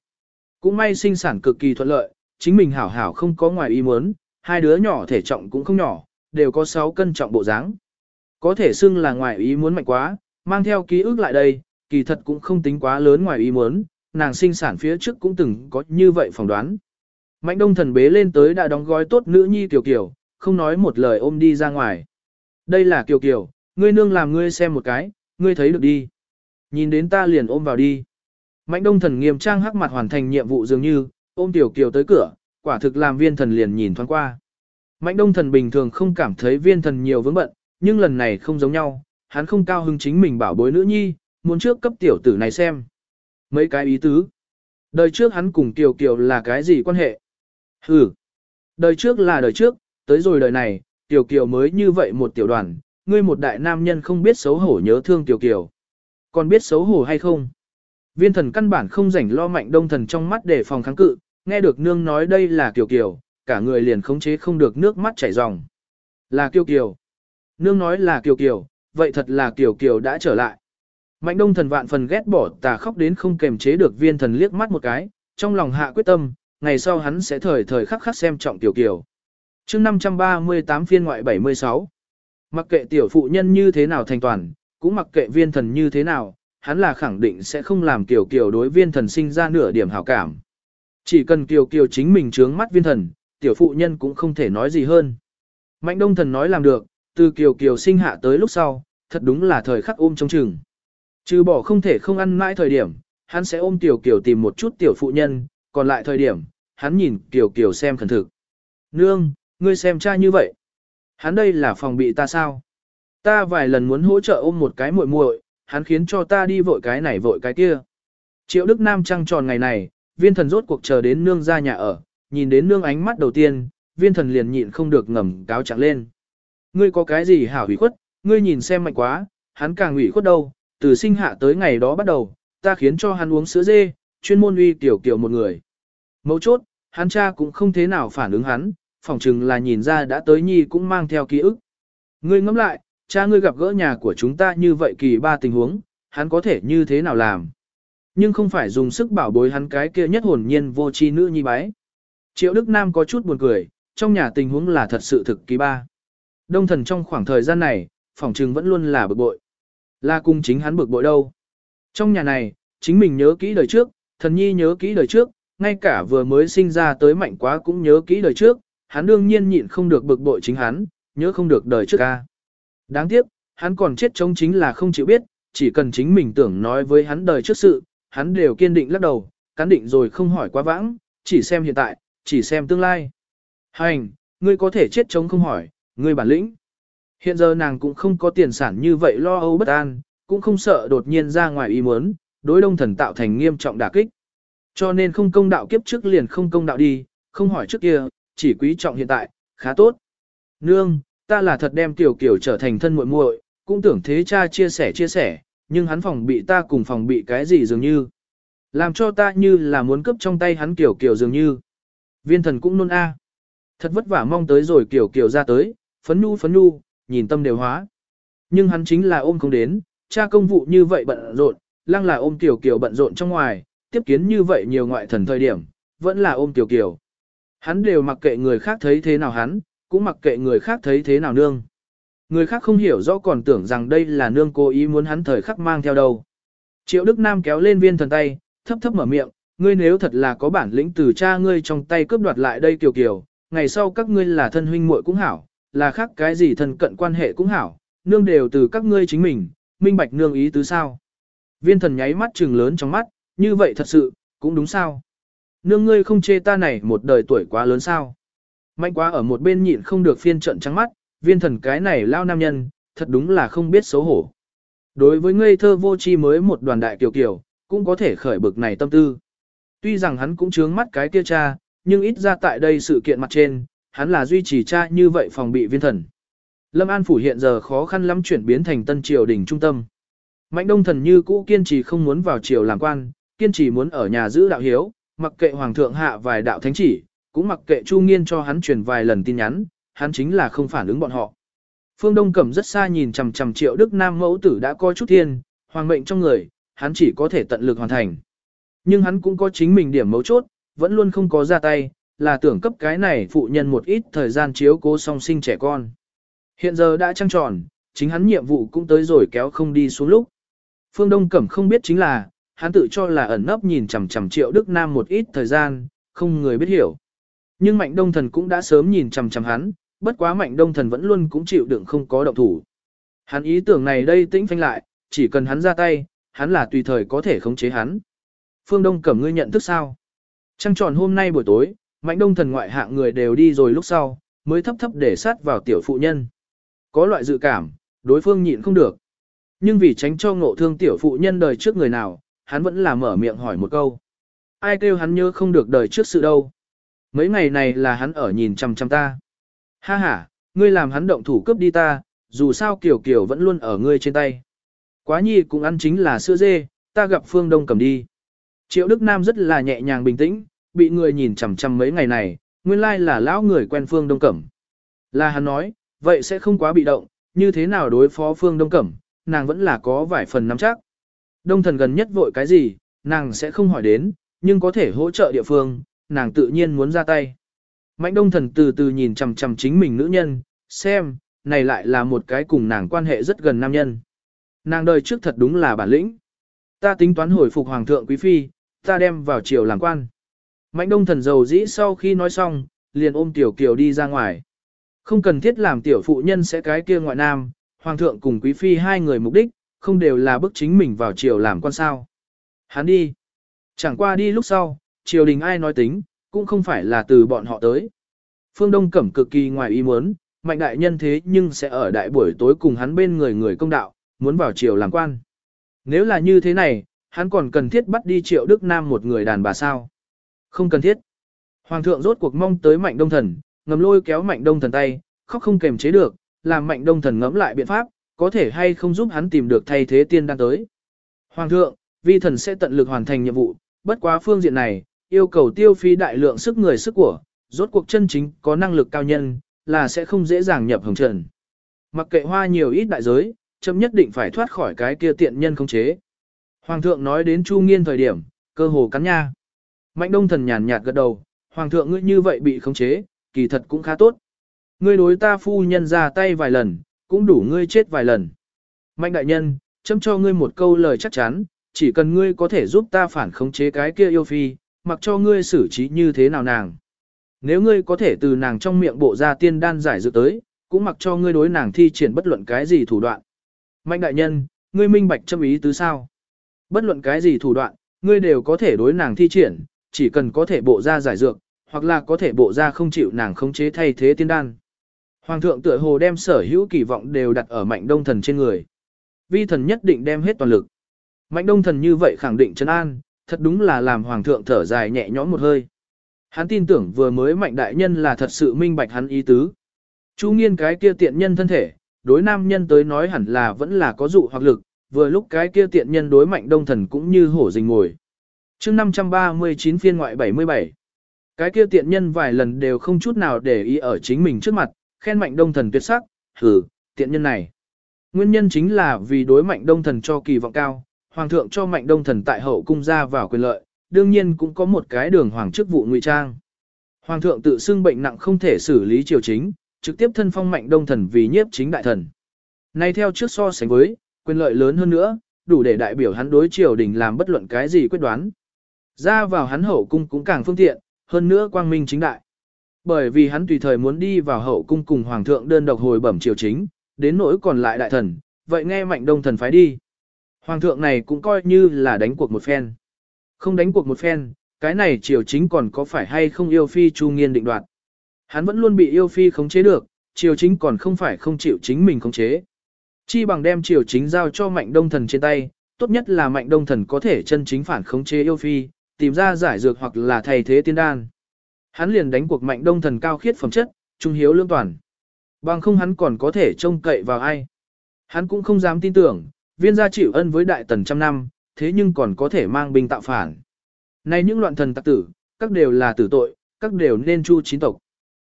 Cũng may sinh sản cực kỳ thuận lợi, chính mình hảo hảo không có ngoài ý muốn, hai đứa nhỏ thể trọng cũng không nhỏ, đều có 6 cân trọng bộ dáng. Có thể xưng là ngoài ý muốn mạnh quá, mang theo ký ức lại đây, kỳ thật cũng không tính quá lớn ngoài ý muốn, nàng sinh sản phía trước cũng từng có như vậy phỏng đoán. Mạnh đông thần bế lên tới đã đóng gói tốt nữ nhi Kiều Kiều, không nói một lời ôm đi ra ngoài. Đây là Kiều Kiều, ngươi nương làm ngươi xem một cái, ngươi thấy được đi. Nhìn đến ta liền ôm vào đi. Mạnh đông thần nghiêm trang hắc mặt hoàn thành nhiệm vụ dường như, ôm Tiểu Kiều tới cửa, quả thực làm viên thần liền nhìn thoáng qua. Mạnh đông thần bình thường không cảm thấy viên thần nhiều vướng bận, nhưng lần này không giống nhau, hắn không cao hứng chính mình bảo bối nữ nhi, muốn trước cấp tiểu tử này xem. Mấy cái ý tứ. Đời trước hắn cùng Kiều Kiều là cái gì quan hệ? ừ, Đời trước là đời trước, tới rồi đời này, Tiểu Kiều mới như vậy một tiểu đoàn, ngươi một đại nam nhân không biết xấu hổ nhớ thương Tiểu Kiều. Còn biết xấu hổ hay không? Viên thần căn bản không rảnh lo mạnh đông thần trong mắt để phòng kháng cự, nghe được nương nói đây là Kiều Kiều, cả người liền khống chế không được nước mắt chảy ròng. Là Kiều Kiều. Nương nói là Kiều Kiều, vậy thật là Kiều Kiều đã trở lại. Mạnh đông thần vạn phần ghét bỏ tà khóc đến không kềm chế được viên thần liếc mắt một cái, trong lòng hạ quyết tâm, ngày sau hắn sẽ thời thời khắc khắc xem trọng tiểu kiều. chương 538 phiên ngoại 76 Mặc kệ tiểu phụ nhân như thế nào thành toàn, cũng mặc kệ viên thần như thế nào, hắn là khẳng định sẽ không làm tiểu Kiều đối viên thần sinh ra nửa điểm hảo cảm. Chỉ cần tiểu Kiều chính mình trướng mắt viên thần, tiểu phụ nhân cũng không thể nói gì hơn. Mạnh đông thần nói làm được, từ Kiều Kiều sinh hạ tới lúc sau, thật đúng là thời khắc ôm trong chừng. Trừ bỏ không thể không ăn mãi thời điểm, hắn sẽ ôm tiểu Kiều tìm một chút tiểu phụ nhân, còn lại thời điểm, hắn nhìn tiểu Kiều xem khẩn thực. Nương, ngươi xem cha như vậy. Hắn đây là phòng bị ta sao? Ta vài lần muốn hỗ trợ ôm một cái muội muội, hắn khiến cho ta đi vội cái này vội cái kia. Triệu Đức Nam trăng tròn ngày này, viên thần rốt cuộc chờ đến nương ra nhà ở, nhìn đến nương ánh mắt đầu tiên, viên thần liền nhịn không được ngầm cáo trạng lên. Ngươi có cái gì hảo hủy khuất, ngươi nhìn xem mạnh quá, hắn càng hủy khuất đâu, từ sinh hạ tới ngày đó bắt đầu, ta khiến cho hắn uống sữa dê, chuyên môn uy tiểu kiểu một người. Mấu chốt, hắn cha cũng không thế nào phản ứng hắn, phỏng chừng là nhìn ra đã tới nhi cũng mang theo ký ức. Ngươi ngẫm lại, cha ngươi gặp gỡ nhà của chúng ta như vậy kỳ ba tình huống, hắn có thể như thế nào làm. Nhưng không phải dùng sức bảo bối hắn cái kia nhất hồn nhiên vô chi nữ nhi bái. Triệu Đức Nam có chút buồn cười, trong nhà tình huống là thật sự thực kỳ ba. Đông thần trong khoảng thời gian này, phỏng chừng vẫn luôn là bực bội. Là cung chính hắn bực bội đâu. Trong nhà này, chính mình nhớ kỹ đời trước, thần nhi nhớ kỹ đời trước, ngay cả vừa mới sinh ra tới mạnh quá cũng nhớ kỹ đời trước, hắn đương nhiên nhịn không được bực bội chính hắn, nhớ không được đời trước ca. Đáng tiếc, hắn còn chết chống chính là không chịu biết, chỉ cần chính mình tưởng nói với hắn đời trước sự, hắn đều kiên định lắc đầu, cắn định rồi không hỏi quá vãng, chỉ xem hiện tại, chỉ xem tương lai. Hành, ngươi có thể chết chống không hỏi, ngươi bản lĩnh. Hiện giờ nàng cũng không có tiền sản như vậy lo âu bất an, cũng không sợ đột nhiên ra ngoài ý muốn, đối đông thần tạo thành nghiêm trọng đả kích. Cho nên không công đạo kiếp trước liền không công đạo đi, không hỏi trước kia, chỉ quý trọng hiện tại, khá tốt. Nương, ta là thật đem tiểu kiểu trở thành thân muội muội, cũng tưởng thế cha chia sẻ chia sẻ, nhưng hắn phòng bị ta cùng phòng bị cái gì dường như. Làm cho ta như là muốn cướp trong tay hắn kiểu kiểu dường như. Viên thần cũng nôn a. Thật vất vả mong tới rồi kiểu kiểu ra tới, phấn nhu phấn nhu, nhìn tâm đều hóa. Nhưng hắn chính là ôm không đến, cha công vụ như vậy bận rộn, lăng là ôm tiểu kiều bận rộn trong ngoài, tiếp kiến như vậy nhiều ngoại thần thời điểm, vẫn là ôm tiểu kiều. Hắn đều mặc kệ người khác thấy thế nào hắn, cũng mặc kệ người khác thấy thế nào nương. Người khác không hiểu rõ còn tưởng rằng đây là nương cố ý muốn hắn thời khắc mang theo đâu. Triệu Đức Nam kéo lên viên thần tay, thấp thấp mở miệng, ngươi nếu thật là có bản lĩnh từ cha ngươi trong tay cướp đoạt lại đây kiều kiều, ngày sau các ngươi là thân huynh muội cũng hảo, là khác cái gì thân cận quan hệ cũng hảo, nương đều từ các ngươi chính mình, minh bạch nương ý tứ sao. Viên thần nháy mắt trừng lớn trong mắt, như vậy thật sự, cũng đúng sao. Nương ngươi không chê ta này một đời tuổi quá lớn sao. Mạnh quá ở một bên nhịn không được phiên trận trắng mắt, viên thần cái này lao nam nhân, thật đúng là không biết xấu hổ. Đối với ngây thơ vô chi mới một đoàn đại kiều kiều, cũng có thể khởi bực này tâm tư. Tuy rằng hắn cũng chướng mắt cái kia cha, nhưng ít ra tại đây sự kiện mặt trên, hắn là duy trì cha như vậy phòng bị viên thần. Lâm An Phủ hiện giờ khó khăn lắm chuyển biến thành tân triều đỉnh trung tâm. Mạnh đông thần như cũ kiên trì không muốn vào triều làm quan, kiên trì muốn ở nhà giữ đạo hiếu, mặc kệ hoàng thượng hạ vài đạo thánh chỉ, cũng mặc kệ Chu Nghiên cho hắn truyền vài lần tin nhắn, hắn chính là không phản ứng bọn họ. Phương Đông Cẩm rất xa nhìn chằm chằm Triệu Đức Nam mẫu tử đã coi chút thiên, hoàng mệnh trong người, hắn chỉ có thể tận lực hoàn thành. Nhưng hắn cũng có chính mình điểm mấu chốt, vẫn luôn không có ra tay, là tưởng cấp cái này phụ nhân một ít thời gian chiếu cố song sinh trẻ con. Hiện giờ đã trăng tròn, chính hắn nhiệm vụ cũng tới rồi kéo không đi xuống lúc. Phương Đông Cẩm không biết chính là, hắn tự cho là ẩn nấp nhìn chằm chằm Triệu Đức Nam một ít thời gian, không người biết hiểu. Nhưng Mạnh Đông Thần cũng đã sớm nhìn chằm chằm hắn, bất quá Mạnh Đông Thần vẫn luôn cũng chịu đựng không có động thủ. Hắn ý tưởng này đây tĩnh phanh lại, chỉ cần hắn ra tay, hắn là tùy thời có thể khống chế hắn. Phương Đông Cẩm ngươi nhận thức sao? Trăng tròn hôm nay buổi tối, Mạnh Đông Thần ngoại hạng người đều đi rồi lúc sau, mới thấp thấp để sát vào tiểu phụ nhân. Có loại dự cảm, đối phương nhịn không được. Nhưng vì tránh cho ngộ thương tiểu phụ nhân đời trước người nào, hắn vẫn là mở miệng hỏi một câu. Ai kêu hắn nhớ không được đời trước sự đâu. Mấy ngày này là hắn ở nhìn chăm chăm ta. Ha ha, ngươi làm hắn động thủ cướp đi ta, dù sao kiểu kiểu vẫn luôn ở ngươi trên tay. Quá nhi cũng ăn chính là sữa dê, ta gặp phương đông cầm đi. Triệu Đức Nam rất là nhẹ nhàng bình tĩnh, bị người nhìn chằm chằm mấy ngày này, nguyên lai là lão người quen phương đông cẩm. Là hắn nói, vậy sẽ không quá bị động, như thế nào đối phó phương đông cẩm, nàng vẫn là có vài phần nắm chắc. Đông thần gần nhất vội cái gì, nàng sẽ không hỏi đến, nhưng có thể hỗ trợ địa phương, nàng tự nhiên muốn ra tay. Mạnh đông thần từ từ nhìn chằm chằm chính mình nữ nhân, xem, này lại là một cái cùng nàng quan hệ rất gần nam nhân. Nàng đời trước thật đúng là bản lĩnh. Ta tính toán hồi phục hoàng thượng quý phi, ta đem vào triều làm quan. Mạnh đông thần dầu dĩ sau khi nói xong, liền ôm tiểu kiều đi ra ngoài. Không cần thiết làm tiểu phụ nhân sẽ cái kia ngoại nam, hoàng thượng cùng quý phi hai người mục đích, không đều là bức chính mình vào triều làm quan sao. Hắn đi. Chẳng qua đi lúc sau, triều đình ai nói tính, cũng không phải là từ bọn họ tới. Phương Đông Cẩm cực kỳ ngoài ý muốn, mạnh đại nhân thế nhưng sẽ ở đại buổi tối cùng hắn bên người người công đạo, muốn vào triều làm quan. Nếu là như thế này, hắn còn cần thiết bắt đi triệu Đức Nam một người đàn bà sao? Không cần thiết. Hoàng thượng rốt cuộc mong tới mạnh đông thần, ngầm lôi kéo mạnh đông thần tay, khóc không kềm chế được, làm mạnh đông thần ngẫm lại biện pháp, có thể hay không giúp hắn tìm được thay thế tiên đang tới. Hoàng thượng, vi thần sẽ tận lực hoàn thành nhiệm vụ, bất quá phương diện này, yêu cầu tiêu phí đại lượng sức người sức của, rốt cuộc chân chính có năng lực cao nhân, là sẽ không dễ dàng nhập hồng trần. Mặc kệ hoa nhiều ít đại giới, chấm nhất định phải thoát khỏi cái kia tiện nhân không chế. Hoàng thượng nói đến Chu Nghiên thời điểm, cơ hồ cắn nha. Mạnh đông thần nhàn nhạt gật đầu, Hoàng thượng ngươi như vậy bị khống chế, kỳ thật cũng khá tốt. Ngươi đối ta phu nhân ra tay vài lần, cũng đủ ngươi chết vài lần. Mạnh đại nhân, chấm cho ngươi một câu lời chắc chắn, chỉ cần ngươi có thể giúp ta phản khống chế cái kia yêu phi, mặc cho ngươi xử trí như thế nào nàng. Nếu ngươi có thể từ nàng trong miệng bộ ra tiên đan giải dự tới, cũng mặc cho ngươi đối nàng thi triển bất luận cái gì thủ đoạn. Mạnh đại nhân, ngươi minh bạch châm ý tứ sao? Bất luận cái gì thủ đoạn, ngươi đều có thể đối nàng thi triển, chỉ cần có thể bộ ra giải dược, hoặc là có thể bộ ra không chịu nàng khống chế thay thế tiên đan. Hoàng thượng tựa hồ đem sở hữu kỳ vọng đều đặt ở mạnh đông thần trên người. Vi thần nhất định đem hết toàn lực. Mạnh đông thần như vậy khẳng định chân an, thật đúng là làm hoàng thượng thở dài nhẹ nhõm một hơi. Hắn tin tưởng vừa mới mạnh đại nhân là thật sự minh bạch hắn ý tứ. Chu nghiên cái kia tiện nhân thân thể, đối nam nhân tới nói hẳn là vẫn là có dụ hoặc lực, vừa lúc cái kia tiện nhân đối mạnh đông thần cũng như hổ rình ngồi chương 539 phiên ngoại 77, cái kia tiện nhân vài lần đều không chút nào để ý ở chính mình trước mặt, khen mạnh đông thần tuyệt sắc, hử, tiện nhân này. Nguyên nhân chính là vì đối mạnh đông thần cho kỳ vọng cao, hoàng thượng cho mạnh đông thần tại hậu cung ra vào quyền lợi, đương nhiên cũng có một cái đường hoàng chức vụ ngụy trang. Hoàng thượng tự xưng bệnh nặng không thể xử lý triều chính, trực tiếp thân phong mạnh đông thần vì nhiếp chính đại thần. Nay theo trước so sánh với, quyền lợi lớn hơn nữa, đủ để đại biểu hắn đối triều đình làm bất luận cái gì quyết đoán. Ra vào hắn hậu cung cũng càng phương tiện, hơn nữa quang minh chính đại. Bởi vì hắn tùy thời muốn đi vào hậu cung cùng hoàng thượng đơn độc hồi bẩm triều chính, đến nỗi còn lại đại thần, vậy nghe mạnh đông thần phái đi. Hoàng thượng này cũng coi như là đánh cuộc một phen. Không đánh cuộc một phen, cái này triều chính còn có phải hay không yêu phi chu nghiên định đoạt. Hắn vẫn luôn bị yêu phi khống chế được, triều chính còn không phải không chịu chính mình khống chế. Chi bằng đem triều chính giao cho mạnh đông thần trên tay, tốt nhất là mạnh đông thần có thể chân chính phản khống chế yêu phi, tìm ra giải dược hoặc là thay thế tiên đan. Hắn liền đánh cuộc mạnh đông thần cao khiết phẩm chất, trung hiếu lương toàn. Bằng không hắn còn có thể trông cậy vào ai. Hắn cũng không dám tin tưởng, viên gia chịu ân với đại tần trăm năm, thế nhưng còn có thể mang binh tạo phản. Này những loạn thần tặc tử, các đều là tử tội, các đều nên chu chín tộc.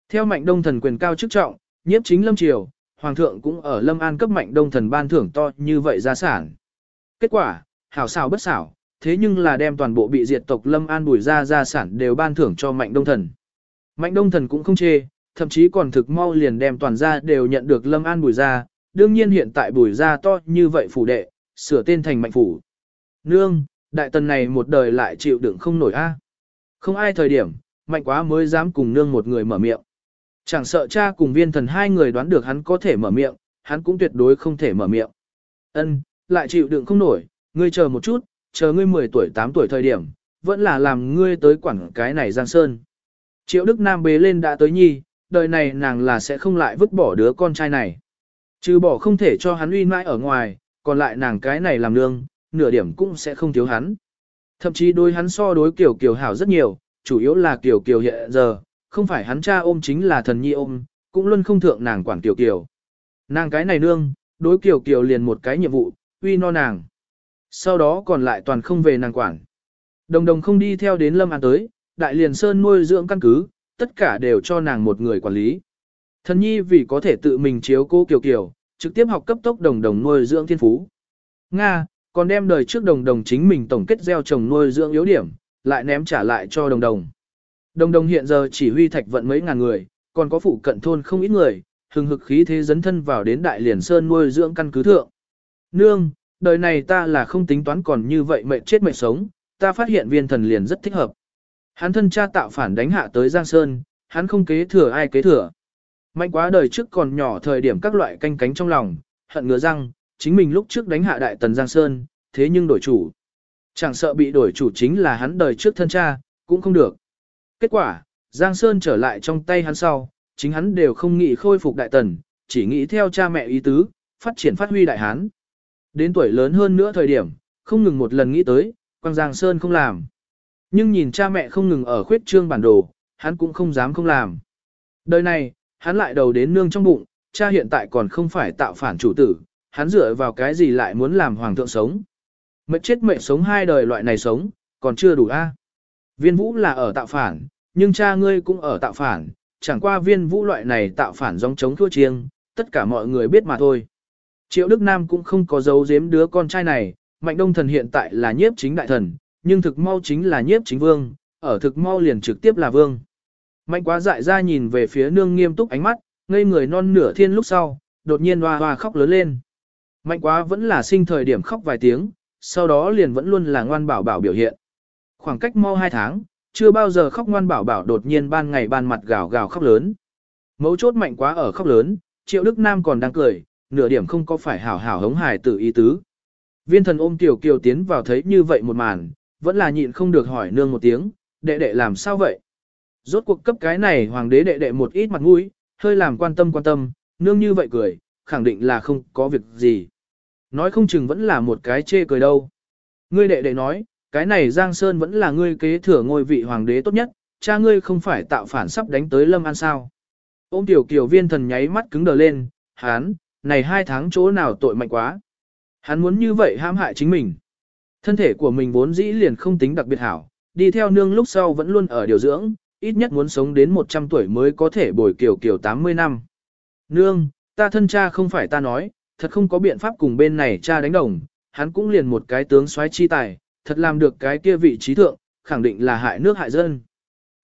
Theo mạnh đông thần quyền cao chức trọng, nhiếp chính lâm triều, hoàng thượng cũng ở lâm an cấp mạnh đông thần ban thưởng to như vậy gia sản. Kết quả, hảo xảo bất xảo, thế nhưng là đem toàn bộ bị diệt tộc lâm an bùi ra gia sản đều ban thưởng cho mạnh đông thần. Mạnh đông thần cũng không chê, thậm chí còn thực mau liền đem toàn gia đều nhận được lâm an bùi ra, đương nhiên hiện tại bùi ra to như vậy phủ đệ, sửa tên thành mạnh phủ. Nương, đại tần này một đời lại chịu đựng không nổi a. Không ai thời điểm, mạnh quá mới dám cùng nương một người mở miệng. Chẳng sợ cha cùng viên thần hai người đoán được hắn có thể mở miệng, hắn cũng tuyệt đối không thể mở miệng. Ân, lại chịu đựng không nổi, ngươi chờ một chút, chờ ngươi 10 tuổi 8 tuổi thời điểm, vẫn là làm ngươi tới quản cái này Giang Sơn. Triệu Đức Nam bế lên đã tới nhi, đời này nàng là sẽ không lại vứt bỏ đứa con trai này. Trừ bỏ không thể cho hắn uy mãi ở ngoài, còn lại nàng cái này làm nương, nửa điểm cũng sẽ không thiếu hắn. Thậm chí đối hắn so đối kiểu kiều hảo rất nhiều, chủ yếu là kiểu kiều hiện giờ, không phải hắn cha ôm chính là thần nhi ôm, cũng luôn không thượng nàng quản kiểu kiều. Nàng cái này nương, đối kiểu kiều liền một cái nhiệm vụ, uy no nàng. Sau đó còn lại toàn không về nàng quản. Đồng đồng không đi theo đến Lâm An tới, Đại Liền Sơn nuôi dưỡng căn cứ, tất cả đều cho nàng một người quản lý. Thần nhi vì có thể tự mình chiếu cô Kiều Kiều, trực tiếp học cấp tốc đồng đồng nuôi dưỡng thiên phú. Nga, còn đem đời trước đồng đồng chính mình tổng kết gieo trồng nuôi dưỡng yếu điểm, lại ném trả lại cho đồng đồng. Đồng đồng hiện giờ chỉ huy thạch vận mấy ngàn người, còn có phụ cận thôn không ít người, hừng hực khí thế dấn thân vào đến đại liền sơn nuôi dưỡng căn cứ thượng. Nương, đời này ta là không tính toán còn như vậy mệnh chết mệnh sống, ta phát hiện viên thần liền rất thích hợp. Hắn thân cha tạo phản đánh hạ tới Giang Sơn, hắn không kế thừa ai kế thừa. Mạnh quá đời trước còn nhỏ thời điểm các loại canh cánh trong lòng, hận ngứa răng, chính mình lúc trước đánh hạ đại tần Giang Sơn, thế nhưng đổi chủ. Chẳng sợ bị đổi chủ chính là hắn đời trước thân cha, cũng không được. Kết quả, Giang Sơn trở lại trong tay hắn sau, chính hắn đều không nghĩ khôi phục đại tần, chỉ nghĩ theo cha mẹ ý tứ, phát triển phát huy đại hán. Đến tuổi lớn hơn nữa thời điểm, không ngừng một lần nghĩ tới, quang Giang Sơn không làm. Nhưng nhìn cha mẹ không ngừng ở khuyết trương bản đồ, hắn cũng không dám không làm. Đời này, hắn lại đầu đến nương trong bụng, cha hiện tại còn không phải tạo phản chủ tử, hắn dựa vào cái gì lại muốn làm hoàng thượng sống. Mệt chết mệt sống hai đời loại này sống, còn chưa đủ a. Viên vũ là ở tạo phản, nhưng cha ngươi cũng ở tạo phản, chẳng qua viên vũ loại này tạo phản giống chống thua chiêng, tất cả mọi người biết mà thôi. Triệu Đức Nam cũng không có giấu giếm đứa con trai này, Mạnh Đông Thần hiện tại là nhiếp chính đại thần, nhưng thực mau chính là nhiếp chính vương, ở thực mau liền trực tiếp là vương. Mạnh quá dại ra nhìn về phía nương nghiêm túc ánh mắt, ngây người non nửa thiên lúc sau, đột nhiên hoa hoa khóc lớn lên. Mạnh quá vẫn là sinh thời điểm khóc vài tiếng, sau đó liền vẫn luôn là ngoan bảo bảo biểu hiện. Khoảng cách mau hai tháng, chưa bao giờ khóc ngoan bảo bảo đột nhiên ban ngày ban mặt gào gào khóc lớn. Mấu chốt mạnh quá ở khóc lớn, triệu đức nam còn đang cười, nửa điểm không có phải hảo hảo hống hài tự ý tứ. Viên thần ôm tiểu kiều tiến vào thấy như vậy một màn, vẫn là nhịn không được hỏi nương một tiếng, đệ đệ làm sao vậy? Rốt cuộc cấp cái này hoàng đế đệ đệ một ít mặt mũi, hơi làm quan tâm quan tâm, nương như vậy cười, khẳng định là không có việc gì. Nói không chừng vẫn là một cái chê cười đâu. Ngươi đệ đệ nói, cái này Giang Sơn vẫn là ngươi kế thừa ngôi vị hoàng đế tốt nhất, cha ngươi không phải tạo phản sắp đánh tới Lâm An sao. Ôm tiểu kiều viên thần nháy mắt cứng đờ lên, hán, này hai tháng chỗ nào tội mạnh quá. Hắn muốn như vậy hãm hại chính mình. Thân thể của mình vốn dĩ liền không tính đặc biệt hảo, đi theo nương lúc sau vẫn luôn ở điều dưỡng, ít nhất muốn sống đến 100 tuổi mới có thể bồi kiều kiều 80 năm. Nương, ta thân cha không phải ta nói, thật không có biện pháp cùng bên này cha đánh đồng, hắn cũng liền một cái tướng soái chi tài, thật làm được cái kia vị trí thượng, khẳng định là hại nước hại dân.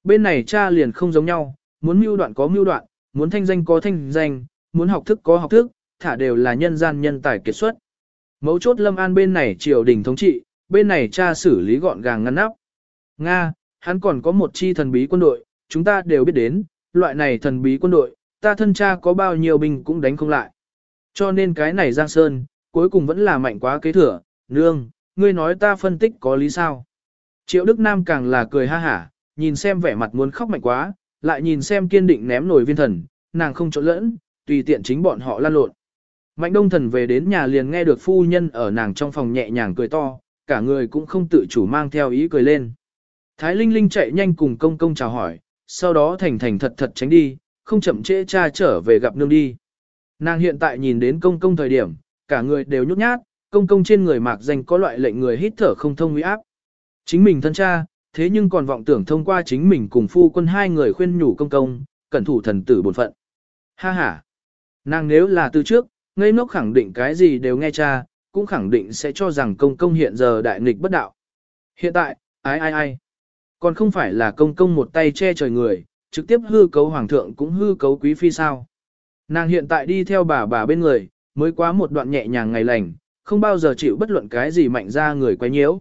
Bên này cha liền không giống nhau, muốn mưu đoạn có mưu đoạn, muốn thanh danh có thanh danh, muốn học thức có học thức, thả đều là nhân gian nhân tài kiệt xuất. Mấu chốt Lâm An bên này triều đình thống trị, bên này cha xử lý gọn gàng ngăn nắp. Nga, hắn còn có một chi thần bí quân đội, chúng ta đều biết đến, loại này thần bí quân đội, ta thân cha có bao nhiêu binh cũng đánh không lại. Cho nên cái này Giang Sơn, cuối cùng vẫn là mạnh quá kế thừa, nương, ngươi nói ta phân tích có lý sao. Triệu Đức Nam càng là cười ha hả, nhìn xem vẻ mặt muốn khóc mạnh quá, lại nhìn xem kiên định ném nổi viên thần, nàng không trộn lẫn, tùy tiện chính bọn họ lan lộn. Mạnh đông thần về đến nhà liền nghe được phu nhân ở nàng trong phòng nhẹ nhàng cười to, cả người cũng không tự chủ mang theo ý cười lên. Thái Linh Linh chạy nhanh cùng công công chào hỏi, sau đó thành thành thật thật tránh đi, không chậm trễ cha trở về gặp nương đi. Nàng hiện tại nhìn đến công công thời điểm, cả người đều nhút nhát, công công trên người mạc danh có loại lệnh người hít thở không thông uy áp. Chính mình thân cha, thế nhưng còn vọng tưởng thông qua chính mình cùng phu quân hai người khuyên nhủ công công, cẩn thủ thần tử bổn phận. Ha ha! Nàng nếu là từ trước, ngây ngốc khẳng định cái gì đều nghe cha, cũng khẳng định sẽ cho rằng công công hiện giờ đại nghịch bất đạo. Hiện tại, ai ai ai? Còn không phải là công công một tay che trời người, trực tiếp hư cấu hoàng thượng cũng hư cấu quý phi sao. Nàng hiện tại đi theo bà bà bên người, mới quá một đoạn nhẹ nhàng ngày lành, không bao giờ chịu bất luận cái gì mạnh ra người quay nhiễu.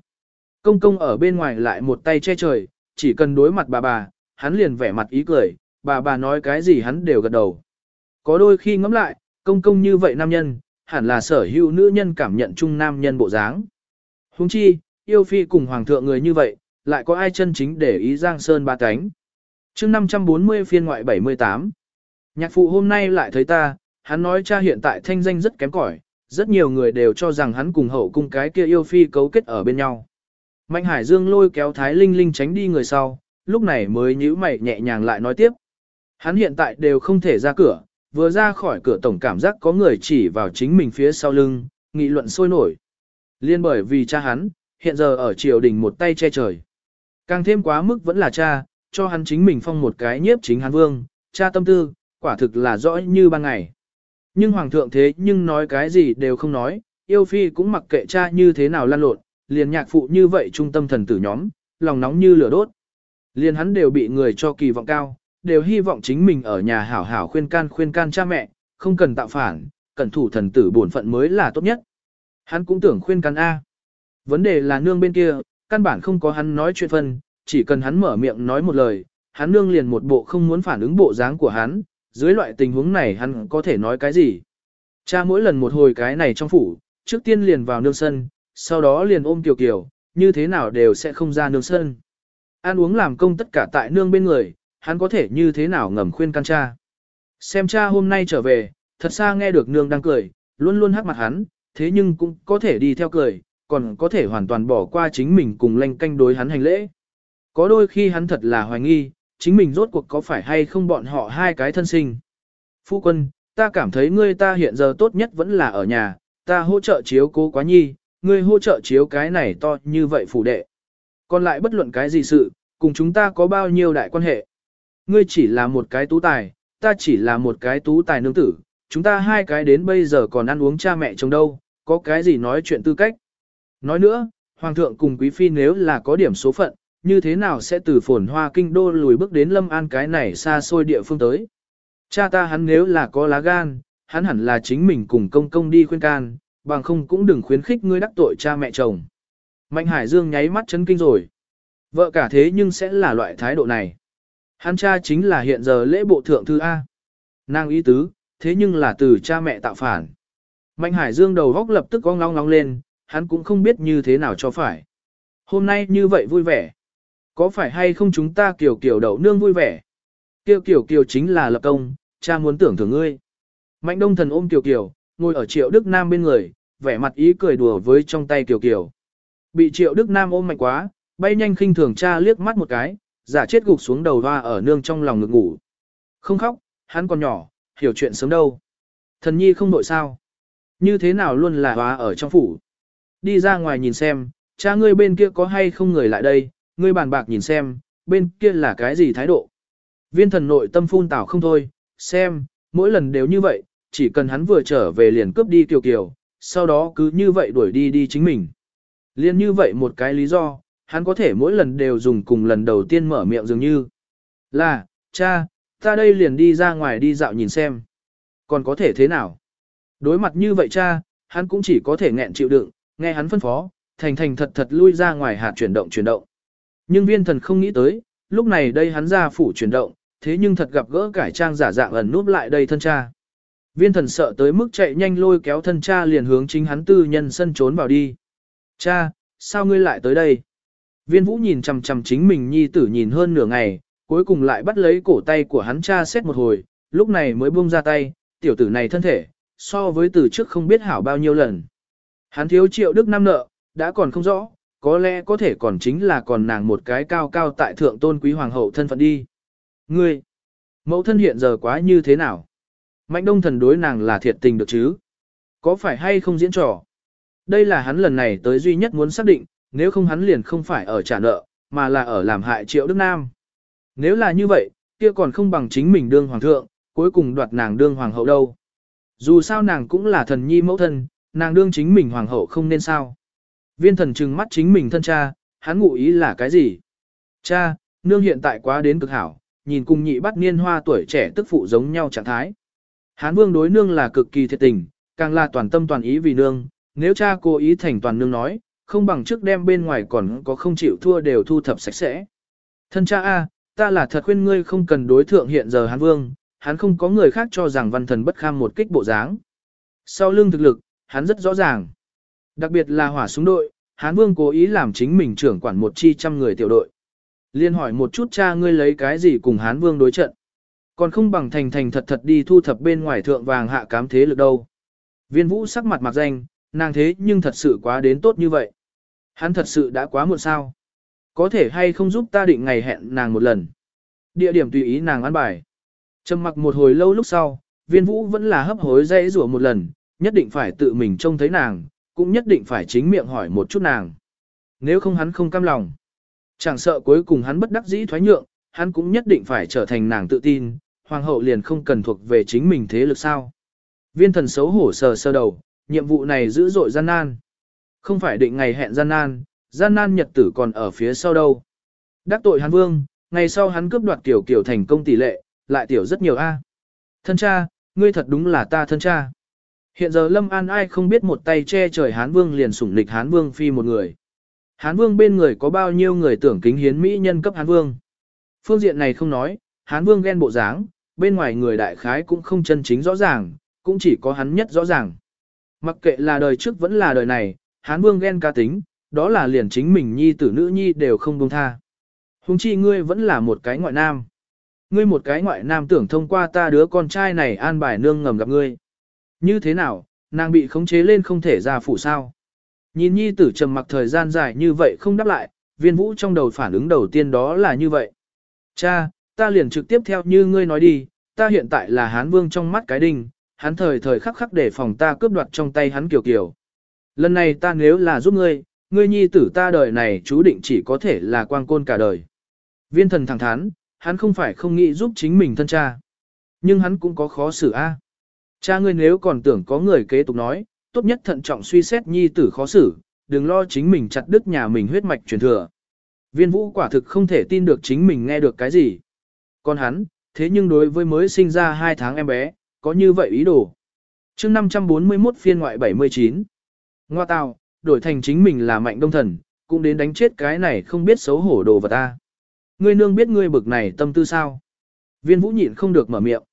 Công công ở bên ngoài lại một tay che trời, chỉ cần đối mặt bà bà, hắn liền vẻ mặt ý cười, bà bà nói cái gì hắn đều gật đầu. Có đôi khi ngẫm lại, công công như vậy nam nhân, hẳn là sở hữu nữ nhân cảm nhận chung nam nhân bộ dáng. Huống chi, yêu phi cùng hoàng thượng người như vậy, lại có ai chân chính để ý Giang Sơn ba cánh. chương 540 phiên ngoại 78. Nhạc phụ hôm nay lại thấy ta, hắn nói cha hiện tại thanh danh rất kém cỏi, rất nhiều người đều cho rằng hắn cùng hậu cung cái kia yêu phi cấu kết ở bên nhau. Mạnh Hải Dương lôi kéo Thái Linh Linh tránh đi người sau, lúc này mới nhíu mày nhẹ nhàng lại nói tiếp. Hắn hiện tại đều không thể ra cửa, vừa ra khỏi cửa tổng cảm giác có người chỉ vào chính mình phía sau lưng, nghị luận sôi nổi. Liên bởi vì cha hắn, hiện giờ ở triều đình một tay che trời. Càng thêm quá mức vẫn là cha, cho hắn chính mình phong một cái nhiếp chính hắn vương, cha tâm tư, quả thực là rõ như ban ngày. Nhưng hoàng thượng thế nhưng nói cái gì đều không nói, yêu phi cũng mặc kệ cha như thế nào lan lộn, liền nhạc phụ như vậy trung tâm thần tử nhóm, lòng nóng như lửa đốt. Liền hắn đều bị người cho kỳ vọng cao, đều hy vọng chính mình ở nhà hảo hảo khuyên can khuyên can cha mẹ, không cần tạo phản, cẩn thủ thần tử bổn phận mới là tốt nhất. Hắn cũng tưởng khuyên can A. Vấn đề là nương bên kia, căn bản không có hắn nói chuyện phân, chỉ cần hắn mở miệng nói một lời, hắn nương liền một bộ không muốn phản ứng bộ dáng của hắn, dưới loại tình huống này hắn có thể nói cái gì. Cha mỗi lần một hồi cái này trong phủ, trước tiên liền vào nương sân, sau đó liền ôm Kiều Kiều, như thế nào đều sẽ không ra nương sân. Ăn uống làm công tất cả tại nương bên người, hắn có thể như thế nào ngầm khuyên can cha. Xem cha hôm nay trở về, thật xa nghe được nương đang cười, luôn luôn hắc mặt hắn, thế nhưng cũng có thể đi theo cười, còn có thể hoàn toàn bỏ qua chính mình cùng lanh canh đối hắn hành lễ. Có đôi khi hắn thật là hoài nghi, chính mình rốt cuộc có phải hay không bọn họ hai cái thân sinh. Phu quân, ta cảm thấy ngươi ta hiện giờ tốt nhất vẫn là ở nhà, ta hỗ trợ chiếu cố quá nhi, ngươi hỗ trợ chiếu cái này to như vậy phủ đệ. Còn lại bất luận cái gì sự, cùng chúng ta có bao nhiêu đại quan hệ. Ngươi chỉ là một cái tú tài, ta chỉ là một cái tú tài nương tử, chúng ta hai cái đến bây giờ còn ăn uống cha mẹ chồng đâu, có cái gì nói chuyện tư cách. Nói nữa, Hoàng thượng cùng Quý Phi nếu là có điểm số phận, như thế nào sẽ từ phồn hoa kinh đô lùi bước đến lâm an cái này xa xôi địa phương tới. Cha ta hắn nếu là có lá gan, hắn hẳn là chính mình cùng công công đi khuyên can, bằng không cũng đừng khuyến khích ngươi đắc tội cha mẹ chồng. Mạnh Hải Dương nháy mắt chấn kinh rồi. Vợ cả thế nhưng sẽ là loại thái độ này. Hắn cha chính là hiện giờ lễ bộ thượng thư A. Nàng ý tứ, thế nhưng là từ cha mẹ tạo phản. Mạnh Hải Dương đầu góc lập tức có ngong ngong lên, hắn cũng không biết như thế nào cho phải. Hôm nay như vậy vui vẻ. Có phải hay không chúng ta kiểu kiểu đậu nương vui vẻ? Kiều kiểu kiểu chính là lập công, cha muốn tưởng thưởng ngươi. Mạnh đông thần ôm kiểu kiểu, ngồi ở triệu Đức Nam bên người, vẻ mặt ý cười đùa với trong tay kiểu kiểu. Bị triệu Đức Nam ôm mạnh quá, bay nhanh khinh thường cha liếc mắt một cái, giả chết gục xuống đầu hoa ở nương trong lòng ngực ngủ. Không khóc, hắn còn nhỏ, hiểu chuyện sớm đâu. Thần nhi không đội sao. Như thế nào luôn là hoa ở trong phủ. Đi ra ngoài nhìn xem, cha ngươi bên kia có hay không người lại đây, ngươi bàn bạc nhìn xem, bên kia là cái gì thái độ. Viên thần nội tâm phun tảo không thôi, xem, mỗi lần đều như vậy, chỉ cần hắn vừa trở về liền cướp đi kiều kiều, sau đó cứ như vậy đuổi đi đi chính mình. Liên như vậy một cái lý do, hắn có thể mỗi lần đều dùng cùng lần đầu tiên mở miệng dường như. Là, cha, ta đây liền đi ra ngoài đi dạo nhìn xem. Còn có thể thế nào? Đối mặt như vậy cha, hắn cũng chỉ có thể nghẹn chịu đựng, nghe hắn phân phó, thành thành thật thật lui ra ngoài hạt chuyển động chuyển động. Nhưng viên thần không nghĩ tới, lúc này đây hắn ra phủ chuyển động, thế nhưng thật gặp gỡ cải trang giả dạng ẩn núp lại đây thân cha. Viên thần sợ tới mức chạy nhanh lôi kéo thân cha liền hướng chính hắn tư nhân sân trốn vào đi. Cha, sao ngươi lại tới đây? Viên vũ nhìn chằm chằm chính mình nhi tử nhìn hơn nửa ngày, cuối cùng lại bắt lấy cổ tay của hắn cha xét một hồi, lúc này mới buông ra tay, tiểu tử này thân thể, so với từ trước không biết hảo bao nhiêu lần. Hắn thiếu triệu đức năm nợ, đã còn không rõ, có lẽ có thể còn chính là còn nàng một cái cao cao tại thượng tôn quý hoàng hậu thân phận đi. Ngươi, mẫu thân hiện giờ quá như thế nào? Mạnh đông thần đối nàng là thiệt tình được chứ? Có phải hay không diễn trò? Đây là hắn lần này tới duy nhất muốn xác định, nếu không hắn liền không phải ở trả nợ, mà là ở làm hại triệu Đức Nam. Nếu là như vậy, kia còn không bằng chính mình đương hoàng thượng, cuối cùng đoạt nàng đương hoàng hậu đâu. Dù sao nàng cũng là thần nhi mẫu thân, nàng đương chính mình hoàng hậu không nên sao. Viên thần trừng mắt chính mình thân cha, hắn ngụ ý là cái gì? Cha, nương hiện tại quá đến cực hảo, nhìn cùng nhị bắt niên hoa tuổi trẻ tức phụ giống nhau trạng thái. Hán vương đối nương là cực kỳ thiệt tình, càng là toàn tâm toàn ý vì nương, nếu cha cố ý thành toàn nương nói, không bằng trước đem bên ngoài còn có không chịu thua đều thu thập sạch sẽ. Thân cha A, ta là thật khuyên ngươi không cần đối thượng hiện giờ hán vương, hắn không có người khác cho rằng văn thần bất kham một kích bộ dáng. Sau lưng thực lực, hắn rất rõ ràng. Đặc biệt là hỏa súng đội, hán vương cố ý làm chính mình trưởng quản một chi trăm người tiểu đội. Liên hỏi một chút cha ngươi lấy cái gì cùng hán vương đối trận. Còn không bằng thành thành thật thật đi thu thập bên ngoài thượng vàng hạ cám thế lực đâu. Viên vũ sắc mặt mặc danh, nàng thế nhưng thật sự quá đến tốt như vậy. Hắn thật sự đã quá muộn sao. Có thể hay không giúp ta định ngày hẹn nàng một lần. Địa điểm tùy ý nàng ăn bài. Trầm mặc một hồi lâu lúc sau, viên vũ vẫn là hấp hối dây rủa một lần, nhất định phải tự mình trông thấy nàng, cũng nhất định phải chính miệng hỏi một chút nàng. Nếu không hắn không cam lòng. Chẳng sợ cuối cùng hắn bất đắc dĩ thoái nhượng, hắn cũng nhất định phải trở thành nàng tự tin, hoàng hậu liền không cần thuộc về chính mình thế lực sao. Viên thần xấu hổ sờ sơ đầu, nhiệm vụ này dữ dội gian nan. Không phải định ngày hẹn gian nan, gian nan nhật tử còn ở phía sau đâu. Đắc tội hắn vương, ngày sau hắn cướp đoạt kiểu kiểu thành công tỷ lệ, lại tiểu rất nhiều A. Thân cha, ngươi thật đúng là ta thân cha. Hiện giờ Lâm An ai không biết một tay che trời Hán Vương liền sủng lịch Hán Vương phi một người. Hán Vương bên người có bao nhiêu người tưởng kính hiến Mỹ nhân cấp Hán Vương. Phương diện này không nói, Hán Vương ghen bộ dáng, bên ngoài người đại khái cũng không chân chính rõ ràng, cũng chỉ có hắn nhất rõ ràng. Mặc kệ là đời trước vẫn là đời này, Hán Vương ghen ca tính, đó là liền chính mình nhi tử nữ nhi đều không buông tha. Hùng chi ngươi vẫn là một cái ngoại nam. Ngươi một cái ngoại nam tưởng thông qua ta đứa con trai này an bài nương ngầm gặp ngươi. Như thế nào, nàng bị khống chế lên không thể ra phủ sao? Nhìn nhi tử trầm mặc thời gian dài như vậy không đáp lại, viên vũ trong đầu phản ứng đầu tiên đó là như vậy. Cha, ta liền trực tiếp theo như ngươi nói đi, ta hiện tại là hán vương trong mắt cái đinh, hắn thời thời khắc khắc để phòng ta cướp đoạt trong tay hắn kiểu kiểu. Lần này ta nếu là giúp ngươi, ngươi nhi tử ta đời này chú định chỉ có thể là quang côn cả đời. Viên thần thẳng thắn, hắn không phải không nghĩ giúp chính mình thân cha. Nhưng hắn cũng có khó xử a. À? Cha ngươi nếu còn tưởng có người kế tục nói, tốt nhất thận trọng suy xét nhi tử khó xử, đừng lo chính mình chặt đứt nhà mình huyết mạch truyền thừa. Viên vũ quả thực không thể tin được chính mình nghe được cái gì. Còn hắn, thế nhưng đối với mới sinh ra 2 tháng em bé, có như vậy ý đồ. chương 541 phiên ngoại 79. Ngoa tào, đổi thành chính mình là mạnh đông thần, cũng đến đánh chết cái này không biết xấu hổ đồ vật ta. Ngươi nương biết ngươi bực này tâm tư sao? Viên vũ nhịn không được mở miệng.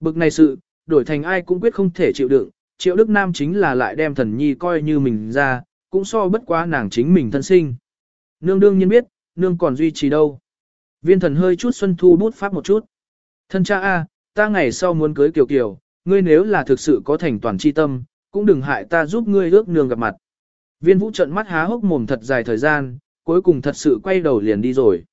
Bực này sự, đổi thành ai cũng quyết không thể chịu đựng, triệu đức nam chính là lại đem thần nhi coi như mình ra, cũng so bất quá nàng chính mình thân sinh. Nương đương nhiên biết, nương còn duy trì đâu. Viên thần hơi chút xuân thu bút pháp một chút. Thân cha A, ta ngày sau muốn cưới kiều kiều, ngươi nếu là thực sự có thành toàn chi tâm, cũng đừng hại ta giúp ngươi ước nương gặp mặt. Viên vũ trận mắt há hốc mồm thật dài thời gian, cuối cùng thật sự quay đầu liền đi rồi.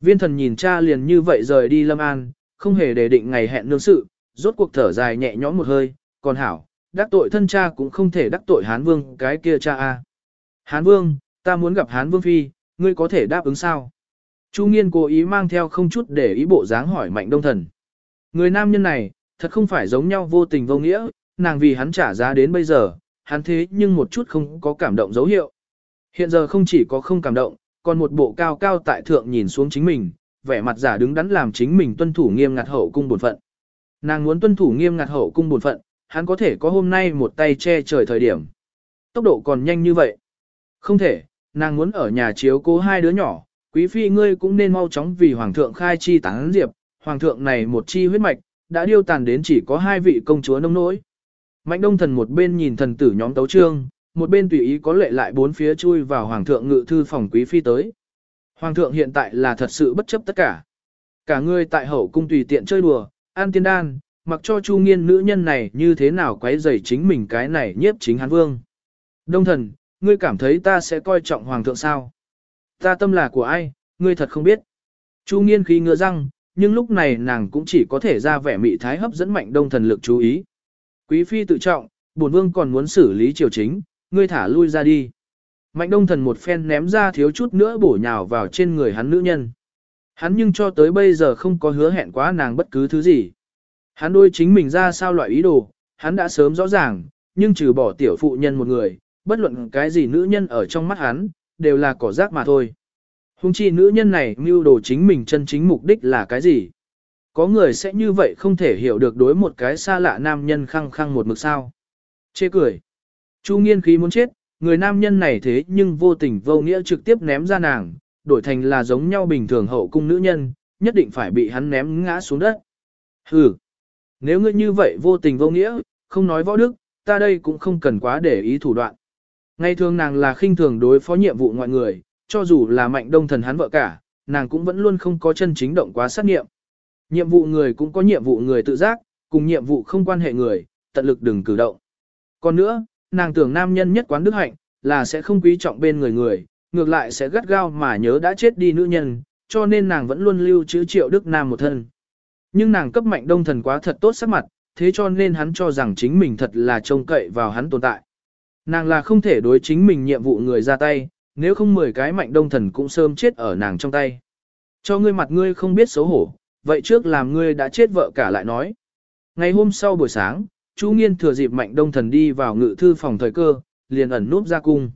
Viên thần nhìn cha liền như vậy rời đi Lâm An, không hề đề định ngày hẹn nương sự, rốt cuộc thở dài nhẹ nhõm một hơi, còn hảo, đắc tội thân cha cũng không thể đắc tội Hán Vương cái kia cha a. Hán Vương, ta muốn gặp Hán Vương Phi, ngươi có thể đáp ứng sao? Chu Nghiên cố ý mang theo không chút để ý bộ dáng hỏi Mạnh Đông Thần. Người nam nhân này, thật không phải giống nhau vô tình vô nghĩa, nàng vì hắn trả giá đến bây giờ, hắn thế nhưng một chút không có cảm động dấu hiệu. Hiện giờ không chỉ có không cảm động, còn một bộ cao cao tại thượng nhìn xuống chính mình, vẻ mặt giả đứng đắn làm chính mình tuân thủ nghiêm ngặt hậu cung bổn phận. Nàng muốn tuân thủ nghiêm ngặt hậu cung bổn phận, hắn có thể có hôm nay một tay che trời thời điểm. Tốc độ còn nhanh như vậy. Không thể, nàng muốn ở nhà chiếu cố hai đứa nhỏ, quý phi ngươi cũng nên mau chóng vì hoàng thượng khai chi tán diệp, hoàng thượng này một chi huyết mạch, đã điêu tàn đến chỉ có hai vị công chúa nông nỗi. Mạnh đông thần một bên nhìn thần tử nhóm tấu trương, một bên tùy ý có lệ lại bốn phía chui vào hoàng thượng ngự thư phòng quý phi tới. Hoàng thượng hiện tại là thật sự bất chấp tất cả. Cả người tại hậu cung tùy tiện chơi đùa, an tiên đan, mặc cho chu nghiên nữ nhân này như thế nào quấy rầy chính mình cái này nhiếp chính hán vương. Đông thần, ngươi cảm thấy ta sẽ coi trọng hoàng thượng sao? Ta tâm là của ai, ngươi thật không biết. Chu nghiên khí ngựa răng, nhưng lúc này nàng cũng chỉ có thể ra vẻ mị thái hấp dẫn mạnh đông thần lực chú ý. Quý phi tự trọng, bổn vương còn muốn xử lý triều chính, ngươi thả lui ra đi. Mạnh đông thần một phen ném ra thiếu chút nữa bổ nhào vào trên người hắn nữ nhân. Hắn nhưng cho tới bây giờ không có hứa hẹn quá nàng bất cứ thứ gì. Hắn đôi chính mình ra sao loại ý đồ, hắn đã sớm rõ ràng, nhưng trừ bỏ tiểu phụ nhân một người, bất luận cái gì nữ nhân ở trong mắt hắn, đều là cỏ rác mà thôi. Hùng chi nữ nhân này mưu đồ chính mình chân chính mục đích là cái gì? Có người sẽ như vậy không thể hiểu được đối một cái xa lạ nam nhân khăng khăng một mực sao. Chê cười. Chu nghiên khí muốn chết, người nam nhân này thế nhưng vô tình vô nghĩa trực tiếp ném ra nàng, đổi thành là giống nhau bình thường hậu cung nữ nhân, nhất định phải bị hắn ném ngã xuống đất. Hừ. Nếu ngươi như vậy vô tình vô nghĩa, không nói võ đức, ta đây cũng không cần quá để ý thủ đoạn. Ngày thường nàng là khinh thường đối phó nhiệm vụ ngoại người, cho dù là mạnh đông thần hắn vợ cả, nàng cũng vẫn luôn không có chân chính động quá sát nghiệm. Nhiệm vụ người cũng có nhiệm vụ người tự giác, cùng nhiệm vụ không quan hệ người, tận lực đừng cử động. Còn nữa, nàng tưởng nam nhân nhất quán đức hạnh, là sẽ không quý trọng bên người người, ngược lại sẽ gắt gao mà nhớ đã chết đi nữ nhân, cho nên nàng vẫn luôn lưu trữ triệu đức nam một thân. Nhưng nàng cấp mạnh đông thần quá thật tốt sắc mặt, thế cho nên hắn cho rằng chính mình thật là trông cậy vào hắn tồn tại. Nàng là không thể đối chính mình nhiệm vụ người ra tay, nếu không mười cái mạnh đông thần cũng sớm chết ở nàng trong tay. Cho ngươi mặt ngươi không biết xấu hổ, vậy trước làm ngươi đã chết vợ cả lại nói. Ngày hôm sau buổi sáng, Chu Nghiên thừa dịp Mạnh Đông Thần đi vào ngự thư phòng thời cơ, liền ẩn núp ra cung.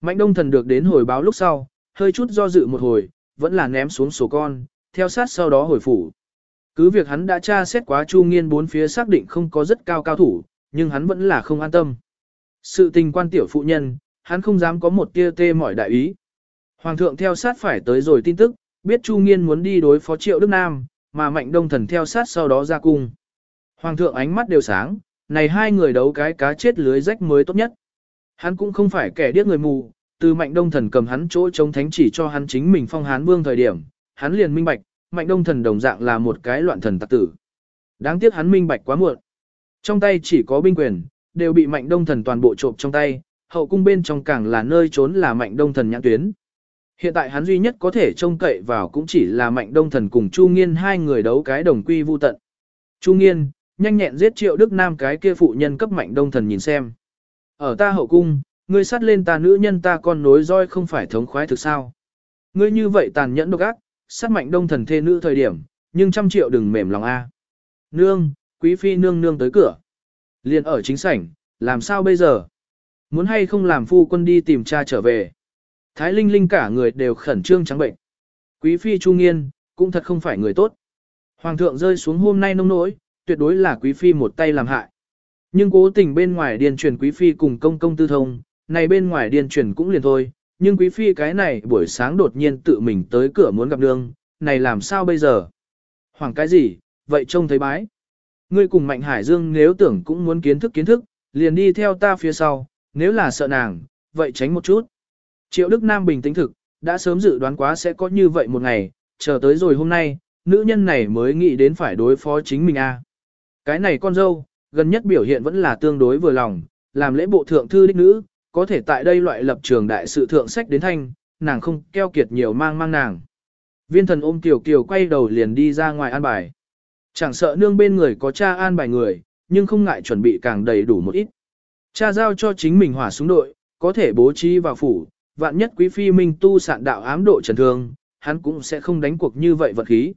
Mạnh Đông Thần được đến hồi báo lúc sau, hơi chút do dự một hồi, vẫn là ném xuống sổ con, theo sát sau đó hồi phủ. Cứ việc hắn đã tra xét quá Chu Nghiên bốn phía xác định không có rất cao cao thủ, nhưng hắn vẫn là không an tâm. Sự tình quan tiểu phụ nhân, hắn không dám có một tia tê mỏi đại ý. Hoàng thượng theo sát phải tới rồi tin tức, biết Chu Nghiên muốn đi đối phó Triệu Đức Nam, mà Mạnh Đông Thần theo sát sau đó ra cung. Hoàng thượng ánh mắt đều sáng, này hai người đấu cái cá chết lưới rách mới tốt nhất. Hắn cũng không phải kẻ điếc người mù, từ Mạnh Đông Thần cầm hắn chỗ chống thánh chỉ cho hắn chính mình phong hán vương thời điểm, hắn liền minh bạch, Mạnh Đông Thần đồng dạng là một cái loạn thần tặc tử. Đáng tiếc hắn minh bạch quá muộn. Trong tay chỉ có binh quyền, đều bị Mạnh Đông Thần toàn bộ trộm trong tay, hậu cung bên trong càng là nơi trốn là Mạnh Đông Thần nhãn tuyến. Hiện tại hắn duy nhất có thể trông cậy vào cũng chỉ là Mạnh Đông Thần cùng Chu Nghiên hai người đấu cái đồng quy vu tận. Chu Nghiên, nhanh nhẹn giết triệu Đức Nam cái kia phụ nhân cấp Mạnh Đông Thần nhìn xem. Ở ta hậu cung, ngươi sát lên ta nữ nhân ta con nối roi không phải thống khoái thực sao. Ngươi như vậy tàn nhẫn độc ác, sát Mạnh Đông Thần thê nữ thời điểm, nhưng trăm triệu đừng mềm lòng a. À. Nương, quý phi nương nương tới cửa. Liền ở chính sảnh, làm sao bây giờ? Muốn hay không làm phu quân đi tìm cha trở về? Thái Linh Linh cả người đều khẩn trương trắng bệnh. Quý phi Chu Nghiên, cũng thật không phải người tốt. Hoàng thượng rơi xuống hôm nay nông nỗi, tuyệt đối là quý phi một tay làm hại. Nhưng cố tình bên ngoài điền truyền quý phi cùng công công tư thông, này bên ngoài điền truyền cũng liền thôi, nhưng quý phi cái này buổi sáng đột nhiên tự mình tới cửa muốn gặp nương, này làm sao bây giờ? Hoàng cái gì, vậy trông thấy bái. Ngươi cùng Mạnh Hải Dương nếu tưởng cũng muốn kiến thức kiến thức, liền đi theo ta phía sau, nếu là sợ nàng, vậy tránh một chút. Triệu Đức Nam bình tĩnh thực, đã sớm dự đoán quá sẽ có như vậy một ngày, chờ tới rồi hôm nay, nữ nhân này mới nghĩ đến phải đối phó chính mình a. Cái này con dâu, gần nhất biểu hiện vẫn là tương đối vừa lòng, làm lễ bộ thượng thư đích nữ, có thể tại đây loại lập trường đại sự thượng sách đến thanh, nàng không keo kiệt nhiều mang mang nàng. Viên thần ôm Kiều Kiều quay đầu liền đi ra ngoài an bài. Chẳng sợ nương bên người có cha an bài người, nhưng không ngại chuẩn bị càng đầy đủ một ít. Cha giao cho chính mình hỏa súng đội, có thể bố trí vào phủ, vạn nhất quý phi minh tu sạn đạo ám độ trần thương, hắn cũng sẽ không đánh cuộc như vậy vật khí.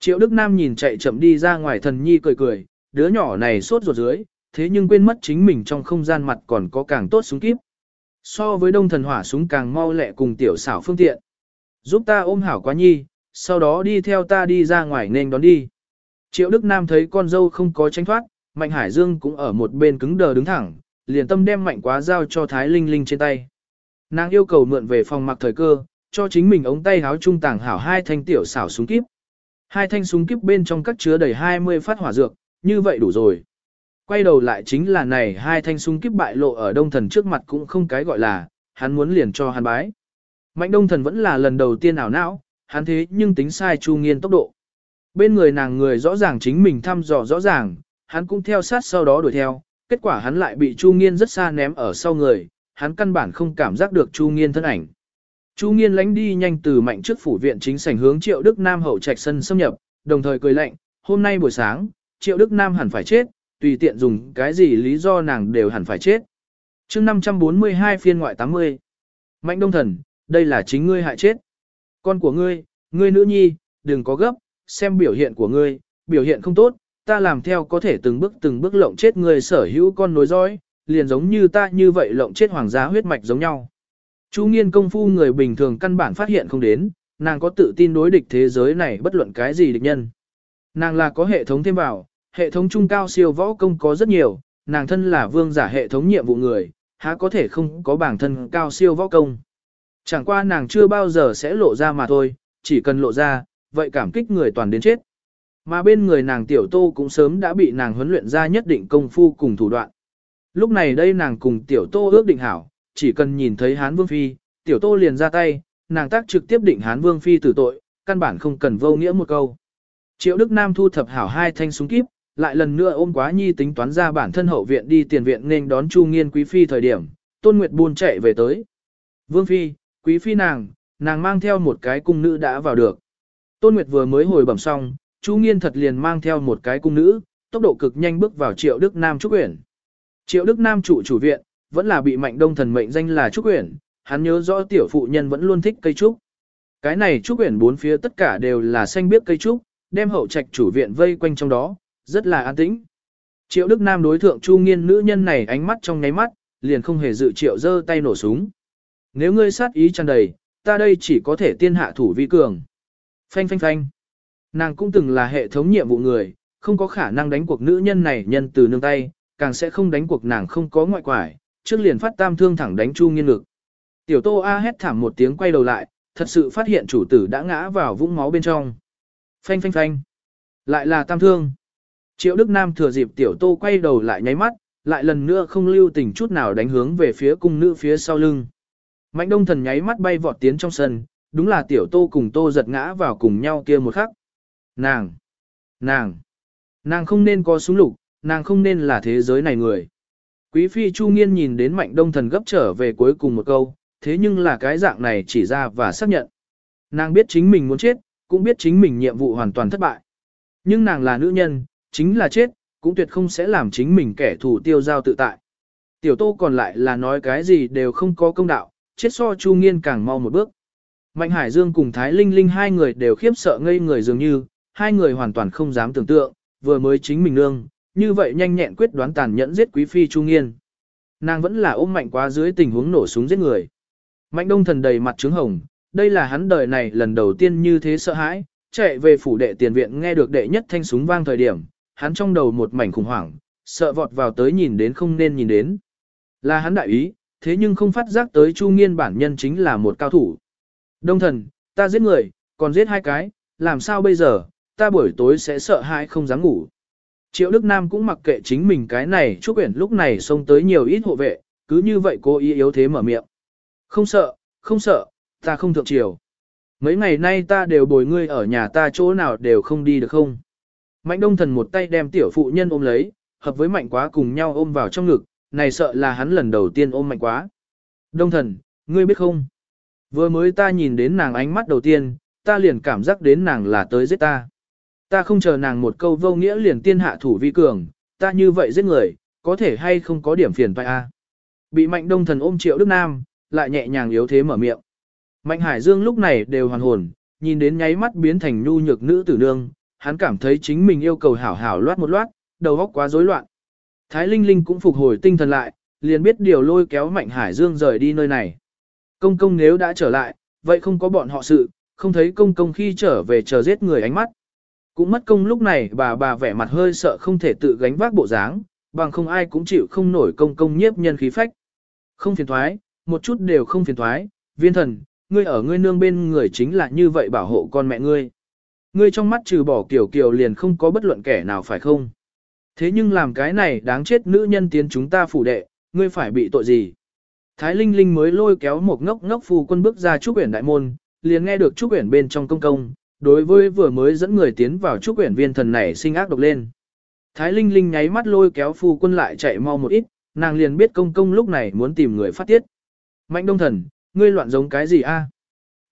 Triệu Đức Nam nhìn chạy chậm đi ra ngoài thần nhi cười cười, đứa nhỏ này sốt ruột dưới, thế nhưng quên mất chính mình trong không gian mặt còn có càng tốt súng kíp. So với đông thần hỏa súng càng mau lẹ cùng tiểu xảo phương tiện. Giúp ta ôm hảo quá nhi, sau đó đi theo ta đi ra ngoài nên đón đi. Triệu Đức Nam thấy con dâu không có tránh thoát, Mạnh Hải Dương cũng ở một bên cứng đờ đứng thẳng, liền tâm đem mạnh quá giao cho Thái Linh Linh trên tay. Nàng yêu cầu mượn về phòng mặc thời cơ, cho chính mình ống tay háo trung tàng hảo hai thanh tiểu xảo súng kíp. Hai thanh súng kíp bên trong các chứa đầy 20 phát hỏa dược, như vậy đủ rồi. Quay đầu lại chính là này hai thanh súng kíp bại lộ ở đông thần trước mặt cũng không cái gọi là, hắn muốn liền cho hắn bái. Mạnh đông thần vẫn là lần đầu tiên ảo não, hắn thế nhưng tính sai chu nghiên tốc độ. Bên người nàng người rõ ràng chính mình thăm dò rõ ràng, hắn cũng theo sát sau đó đuổi theo, kết quả hắn lại bị chu nghiên rất xa ném ở sau người, hắn căn bản không cảm giác được chu nghiên thân ảnh. Chu nghiên lánh đi nhanh từ mạnh trước phủ viện chính sảnh hướng triệu Đức Nam hậu trạch sân xâm nhập, đồng thời cười lạnh, hôm nay buổi sáng, triệu Đức Nam hẳn phải chết, tùy tiện dùng cái gì lý do nàng đều hẳn phải chết. chương 542 phiên ngoại 80. Mạnh đông thần, đây là chính ngươi hại chết. Con của ngươi, ngươi nữ nhi, đừng có gấp, xem biểu hiện của ngươi, biểu hiện không tốt, ta làm theo có thể từng bước từng bước lộng chết ngươi sở hữu con nối dõi, liền giống như ta như vậy lộng chết hoàng gia huyết mạch giống nhau. Chu nghiên công phu người bình thường căn bản phát hiện không đến, nàng có tự tin đối địch thế giới này bất luận cái gì địch nhân. Nàng là có hệ thống thêm vào, hệ thống trung cao siêu võ công có rất nhiều, nàng thân là vương giả hệ thống nhiệm vụ người, há có thể không có bản thân cao siêu võ công. Chẳng qua nàng chưa bao giờ sẽ lộ ra mà thôi, chỉ cần lộ ra, vậy cảm kích người toàn đến chết. Mà bên người nàng tiểu tô cũng sớm đã bị nàng huấn luyện ra nhất định công phu cùng thủ đoạn. Lúc này đây nàng cùng tiểu tô ước định hảo, chỉ cần nhìn thấy hán vương phi, tiểu tô liền ra tay, nàng tác trực tiếp định hán vương phi tử tội, căn bản không cần vô nghĩa một câu. Triệu Đức Nam thu thập hảo hai thanh súng kíp, lại lần nữa ôm quá nhi tính toán ra bản thân hậu viện đi tiền viện nên đón Chu Nghiên quý phi thời điểm, Tôn Nguyệt buôn chạy về tới. Vương phi, quý phi nàng, nàng mang theo một cái cung nữ đã vào được. Tôn Nguyệt vừa mới hồi bẩm xong, Chu Nghiên thật liền mang theo một cái cung nữ, tốc độ cực nhanh bước vào Triệu Đức Nam trúc uyển. Triệu Đức Nam chủ chủ viện, vẫn là bị Mạnh Đông Thần mệnh danh là trúc uyển, hắn nhớ rõ tiểu phụ nhân vẫn luôn thích cây trúc. Cái này trúc uyển bốn phía tất cả đều là xanh biếc cây trúc, đem hậu trạch chủ viện vây quanh trong đó, rất là an tĩnh. Triệu Đức Nam đối thượng Chu Nghiên nữ nhân này ánh mắt trong nháy mắt, liền không hề dự triệu giơ tay nổ súng. Nếu ngươi sát ý tràn đầy, ta đây chỉ có thể tiên hạ thủ vi cường. Phanh phanh phanh. Nàng cũng từng là hệ thống nhiệm vụ người, không có khả năng đánh cuộc nữ nhân này nhân từ nương tay, càng sẽ không đánh cuộc nàng không có ngoại quải, trước liền phát tam thương thẳng đánh Chu Nghiên ngực. Tiểu Tô A hét thảm một tiếng quay đầu lại, thật sự phát hiện chủ tử đã ngã vào vũng máu bên trong. Phanh phanh phanh. Lại là tam thương. Triệu Đức Nam thừa dịp Tiểu Tô quay đầu lại nháy mắt, lại lần nữa không lưu tình chút nào đánh hướng về phía cung nữ phía sau lưng. Mạnh đông thần nháy mắt bay vọt tiến trong sân, đúng là Tiểu Tô cùng Tô giật ngã vào cùng nhau kia một khắc. Nàng! Nàng! Nàng không nên có súng lục, nàng không nên là thế giới này người. Quý phi Chu Nghiên nhìn đến mạnh đông thần gấp trở về cuối cùng một câu, thế nhưng là cái dạng này chỉ ra và xác nhận. Nàng biết chính mình muốn chết, cũng biết chính mình nhiệm vụ hoàn toàn thất bại. Nhưng nàng là nữ nhân, chính là chết, cũng tuyệt không sẽ làm chính mình kẻ thù tiêu giao tự tại. Tiểu tô còn lại là nói cái gì đều không có công đạo, chết so Chu Nghiên càng mau một bước. Mạnh Hải Dương cùng Thái Linh Linh hai người đều khiếp sợ ngây người dường như, hai người hoàn toàn không dám tưởng tượng, vừa mới chính mình nương, như vậy nhanh nhẹn quyết đoán tàn nhẫn giết quý phi Chu Nghiên. Nàng vẫn là ôm mạnh quá dưới tình huống nổ súng giết người. Mạnh đông thần đầy mặt trứng hồng, đây là hắn đời này lần đầu tiên như thế sợ hãi, chạy về phủ đệ tiền viện nghe được đệ nhất thanh súng vang thời điểm, hắn trong đầu một mảnh khủng hoảng, sợ vọt vào tới nhìn đến không nên nhìn đến. Là hắn đại ý, thế nhưng không phát giác tới Chu Nghiên bản nhân chính là một cao thủ. Đông thần, ta giết người, còn giết hai cái, làm sao bây giờ, ta buổi tối sẽ sợ hãi không dám ngủ. Triệu Đức Nam cũng mặc kệ chính mình cái này, Trúc Uyển lúc này xông tới nhiều ít hộ vệ, cứ như vậy cô ý yếu thế mở miệng. Không sợ, không sợ, ta không thượng triều. Mấy ngày nay ta đều bồi ngươi ở nhà ta chỗ nào đều không đi được không? Mạnh đông thần một tay đem tiểu phụ nhân ôm lấy, hợp với mạnh quá cùng nhau ôm vào trong ngực, này sợ là hắn lần đầu tiên ôm mạnh quá. Đông thần, ngươi biết không? Vừa mới ta nhìn đến nàng ánh mắt đầu tiên, ta liền cảm giác đến nàng là tới giết ta. Ta không chờ nàng một câu vô nghĩa liền tiên hạ thủ vi cường, ta như vậy giết người, có thể hay không có điểm phiền phải a? À? Bị mạnh đông thần ôm triệu Đức Nam, lại nhẹ nhàng yếu thế mở miệng. Mạnh Hải Dương lúc này đều hoàn hồn, nhìn đến nháy mắt biến thành nhu nhược nữ tử nương, hắn cảm thấy chính mình yêu cầu hảo hảo loát một loát, đầu óc quá rối loạn. Thái Linh Linh cũng phục hồi tinh thần lại, liền biết điều lôi kéo Mạnh Hải Dương rời đi nơi này. Công công nếu đã trở lại, vậy không có bọn họ sự, không thấy công công khi trở về chờ giết người ánh mắt. Cũng mất công lúc này bà bà vẻ mặt hơi sợ không thể tự gánh vác bộ dáng, bằng không ai cũng chịu không nổi công công nhiếp nhân khí phách. Không phiền thoái, một chút đều không phiền thoái, viên thần, ngươi ở ngươi nương bên người chính là như vậy bảo hộ con mẹ ngươi. Ngươi trong mắt trừ bỏ kiểu kiểu liền không có bất luận kẻ nào phải không? Thế nhưng làm cái này đáng chết nữ nhân tiến chúng ta phủ đệ, ngươi phải bị tội gì? Thái Linh Linh mới lôi kéo một ngốc ngốc phù quân bước ra trúc biển đại môn, liền nghe được trúc biển bên trong công công, đối với vừa mới dẫn người tiến vào trúc quyển viên thần này sinh ác độc lên. Thái Linh Linh nháy mắt lôi kéo phù quân lại chạy mau một ít, nàng liền biết công công lúc này muốn tìm người phát tiết. Mạnh đông thần, ngươi loạn giống cái gì a?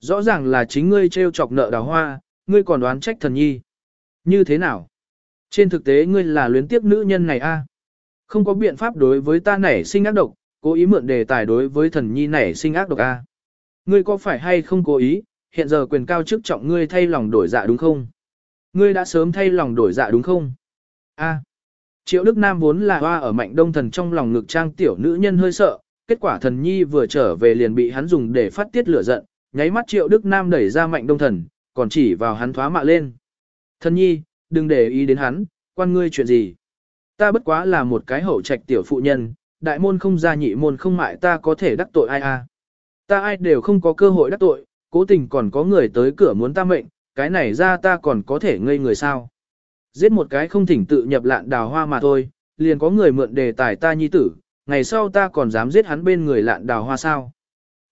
Rõ ràng là chính ngươi trêu chọc nợ đào hoa, ngươi còn đoán trách thần nhi. Như thế nào? Trên thực tế ngươi là luyến tiếp nữ nhân này a? Không có biện pháp đối với ta nảy sinh ác độc, cố ý mượn đề tài đối với thần nhi nảy sinh ác độc a. Ngươi có phải hay không cố ý, hiện giờ quyền cao chức trọng ngươi thay lòng đổi dạ đúng không? Ngươi đã sớm thay lòng đổi dạ đúng không? A. Triệu Đức Nam vốn là hoa ở mạnh đông thần trong lòng ngực trang tiểu nữ nhân hơi sợ, kết quả thần nhi vừa trở về liền bị hắn dùng để phát tiết lửa giận, nháy mắt triệu Đức Nam đẩy ra mạnh đông thần, còn chỉ vào hắn thoá mạ lên. Thần nhi, đừng để ý đến hắn, quan ngươi chuyện gì. Ta bất quá là một cái hậu trạch tiểu phụ nhân, đại môn không ra nhị môn không mại ta có thể đắc tội ai a? Ta ai đều không có cơ hội đắc tội, cố tình còn có người tới cửa muốn ta mệnh, cái này ra ta còn có thể ngây người sao. Giết một cái không thỉnh tự nhập lạn đào hoa mà thôi, liền có người mượn đề tài ta nhi tử, ngày sau ta còn dám giết hắn bên người lạn đào hoa sao.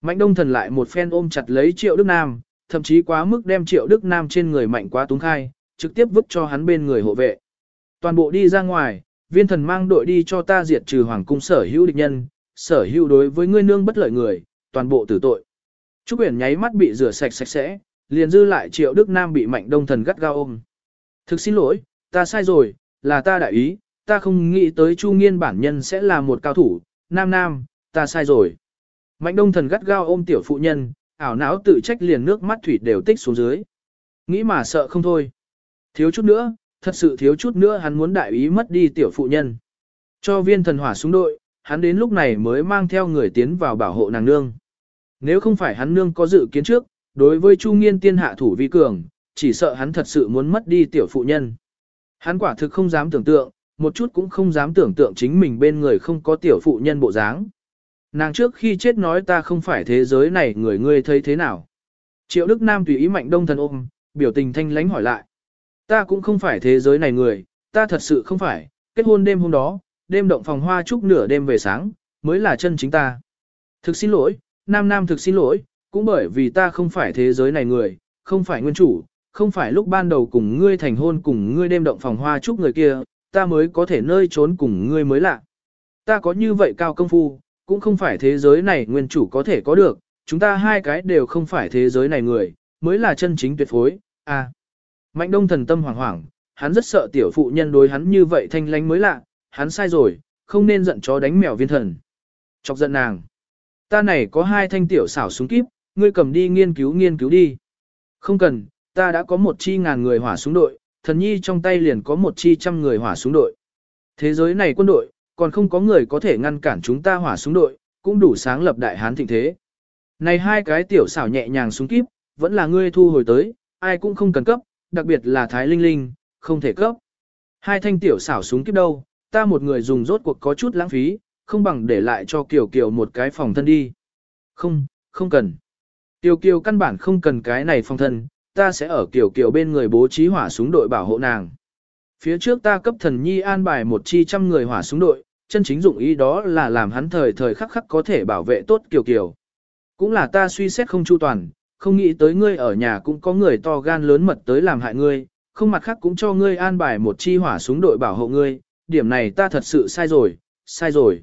Mạnh đông thần lại một phen ôm chặt lấy triệu Đức Nam, thậm chí quá mức đem triệu Đức Nam trên người mạnh quá túng khai, trực tiếp vứt cho hắn bên người hộ vệ. Toàn bộ đi ra ngoài, viên thần mang đội đi cho ta diệt trừ hoàng cung sở hữu địch nhân, sở hữu đối với ngươi nương bất lợi người, toàn bộ tử tội. Trúc Uyển nháy mắt bị rửa sạch sạch sẽ, liền dư lại triệu Đức Nam bị mạnh đông thần gắt gao ôm. Thực xin lỗi, ta sai rồi, là ta đại ý, ta không nghĩ tới Chu Nghiên bản nhân sẽ là một cao thủ, nam nam, ta sai rồi. Mạnh đông thần gắt gao ôm tiểu phụ nhân, ảo não tự trách liền nước mắt thủy đều tích xuống dưới. Nghĩ mà sợ không thôi. Thiếu chút nữa, thật sự thiếu chút nữa hắn muốn đại ý mất đi tiểu phụ nhân. Cho viên thần hỏa xuống đội, hắn đến lúc này mới mang theo người tiến vào bảo hộ nàng nương. Nếu không phải hắn nương có dự kiến trước, đối với Chu Nghiên tiên hạ thủ vi cường, chỉ sợ hắn thật sự muốn mất đi tiểu phụ nhân. Hắn quả thực không dám tưởng tượng, một chút cũng không dám tưởng tượng chính mình bên người không có tiểu phụ nhân bộ dáng. Nàng trước khi chết nói ta không phải thế giới này người ngươi thấy thế nào. Triệu Đức Nam tùy ý mạnh đông thần ôm, biểu tình thanh lánh hỏi lại. Ta cũng không phải thế giới này người, ta thật sự không phải, kết hôn đêm hôm đó, đêm động phòng hoa chúc nửa đêm về sáng, mới là chân chính ta. Thực xin lỗi, Nam Nam thực xin lỗi, cũng bởi vì ta không phải thế giới này người, không phải nguyên chủ, không phải lúc ban đầu cùng ngươi thành hôn cùng ngươi đêm động phòng hoa chúc người kia, ta mới có thể nơi trốn cùng ngươi mới lạ. Ta có như vậy cao công phu, cũng không phải thế giới này nguyên chủ có thể có được, chúng ta hai cái đều không phải thế giới này người, mới là chân chính tuyệt phối, à. Mạnh đông thần tâm hoảng hoảng, hắn rất sợ tiểu phụ nhân đối hắn như vậy thanh lánh mới lạ, hắn sai rồi, không nên giận chó đánh mèo viên thần. Chọc giận nàng. Ta này có hai thanh tiểu xảo súng kíp, ngươi cầm đi nghiên cứu nghiên cứu đi. Không cần, ta đã có một chi ngàn người hỏa súng đội, thần nhi trong tay liền có một chi trăm người hỏa súng đội. Thế giới này quân đội, còn không có người có thể ngăn cản chúng ta hỏa súng đội, cũng đủ sáng lập đại hán thịnh thế. Này hai cái tiểu xảo nhẹ nhàng súng kíp, vẫn là ngươi thu hồi tới, ai cũng không cần cấp, đặc biệt là Thái Linh Linh, không thể cấp. Hai thanh tiểu xảo súng kíp đâu, ta một người dùng rốt cuộc có chút lãng phí, không bằng để lại cho Kiều Kiều một cái phòng thân đi. Không, không cần. Kiều Kiều căn bản không cần cái này phòng thân, ta sẽ ở Kiều Kiều bên người bố trí hỏa súng đội bảo hộ nàng. Phía trước ta cấp thần nhi an bài một chi trăm người hỏa súng đội, chân chính dụng ý đó là làm hắn thời thời khắc khắc có thể bảo vệ tốt Kiều Kiều. Cũng là ta suy xét không chu toàn, không nghĩ tới ngươi ở nhà cũng có người to gan lớn mật tới làm hại ngươi, không mặt khác cũng cho ngươi an bài một chi hỏa súng đội bảo hộ ngươi, điểm này ta thật sự sai rồi, sai rồi.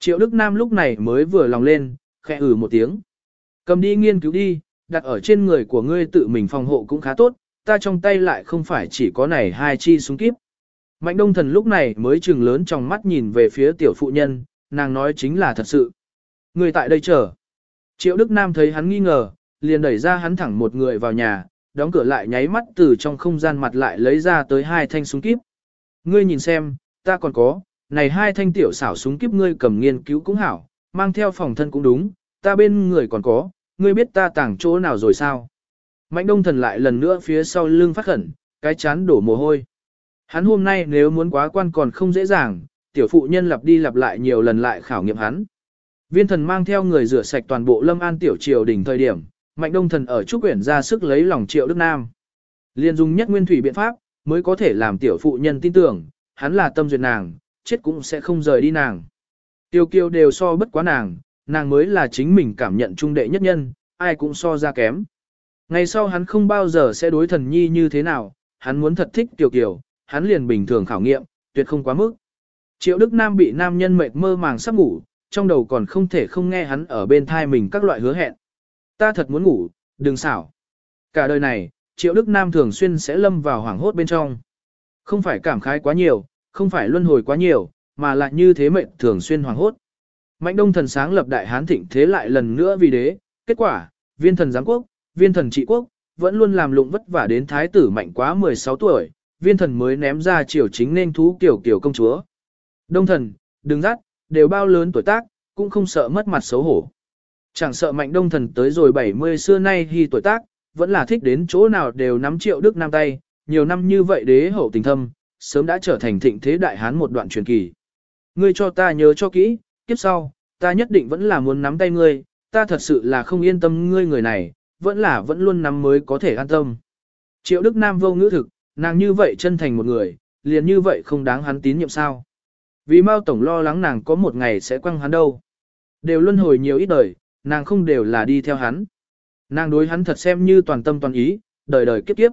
Triệu Đức Nam lúc này mới vừa lòng lên, khẽ ử một tiếng. Cầm đi nghiên cứu đi, đặt ở trên người của ngươi tự mình phòng hộ cũng khá tốt, ta trong tay lại không phải chỉ có này hai chi súng kíp. Mạnh đông thần lúc này mới trừng lớn trong mắt nhìn về phía tiểu phụ nhân, nàng nói chính là thật sự. Người tại đây chờ. Triệu Đức Nam thấy hắn nghi ngờ, liền đẩy ra hắn thẳng một người vào nhà, đóng cửa lại nháy mắt từ trong không gian mặt lại lấy ra tới hai thanh súng kíp. Ngươi nhìn xem, ta còn có, này hai thanh tiểu xảo súng kiếp ngươi cầm nghiên cứu cũng hảo, mang theo phòng thân cũng đúng, ta bên người còn có, ngươi biết ta tàng chỗ nào rồi sao? Mạnh đông thần lại lần nữa phía sau lưng phát khẩn, cái chán đổ mồ hôi. Hắn hôm nay nếu muốn quá quan còn không dễ dàng, tiểu phụ nhân lặp đi lặp lại nhiều lần lại khảo nghiệm hắn. Viên thần mang theo người rửa sạch toàn bộ lâm an tiểu triều đỉnh thời điểm, mạnh đông thần ở trúc quyển ra sức lấy lòng triệu đức nam. Liên dùng nhất nguyên thủy biện pháp, mới có thể làm tiểu phụ nhân tin tưởng, hắn là tâm duyệt nàng, chết cũng sẽ không rời đi nàng. Tiêu kiêu đều so bất quá nàng, nàng mới là chính mình cảm nhận trung đệ nhất nhân, ai cũng so ra kém. Ngày sau hắn không bao giờ sẽ đối thần nhi như thế nào, hắn muốn thật thích tiểu Kiều, hắn liền bình thường khảo nghiệm, tuyệt không quá mức. Triệu Đức Nam bị nam nhân mệt mơ màng sắp ngủ, trong đầu còn không thể không nghe hắn ở bên thai mình các loại hứa hẹn. Ta thật muốn ngủ, đừng xảo. Cả đời này, Triệu Đức Nam thường xuyên sẽ lâm vào hoảng hốt bên trong. Không phải cảm khái quá nhiều, không phải luân hồi quá nhiều, mà lại như thế mệnh thường xuyên hoàng hốt. Mạnh đông thần sáng lập đại hán thịnh thế lại lần nữa vì đế, kết quả, viên thần giáng quốc, viên thần trị quốc, vẫn luôn làm lụng vất vả đến thái tử mạnh quá 16 tuổi, viên thần mới ném ra triều chính nên thú kiểu kiểu công chúa. Đông thần, đừng dắt, đều bao lớn tuổi tác, cũng không sợ mất mặt xấu hổ. Chẳng sợ mạnh đông thần tới rồi 70 xưa nay thì tuổi tác, vẫn là thích đến chỗ nào đều nắm triệu đức nam tay, nhiều năm như vậy đế hậu tình thâm, sớm đã trở thành thịnh thế đại hán một đoạn truyền kỳ. Ngươi cho ta nhớ cho kỹ, kiếp sau, ta nhất định vẫn là muốn nắm tay ngươi, ta thật sự là không yên tâm ngươi người này, vẫn là vẫn luôn nắm mới có thể an tâm. Triệu Đức Nam vô ngữ thực, nàng như vậy chân thành một người, liền như vậy không đáng hắn tín nhiệm sao. Vì Mao Tổng lo lắng nàng có một ngày sẽ quăng hắn đâu. Đều luân hồi nhiều ít đời, nàng không đều là đi theo hắn. Nàng đối hắn thật xem như toàn tâm toàn ý, đời đời kiếp kiếp.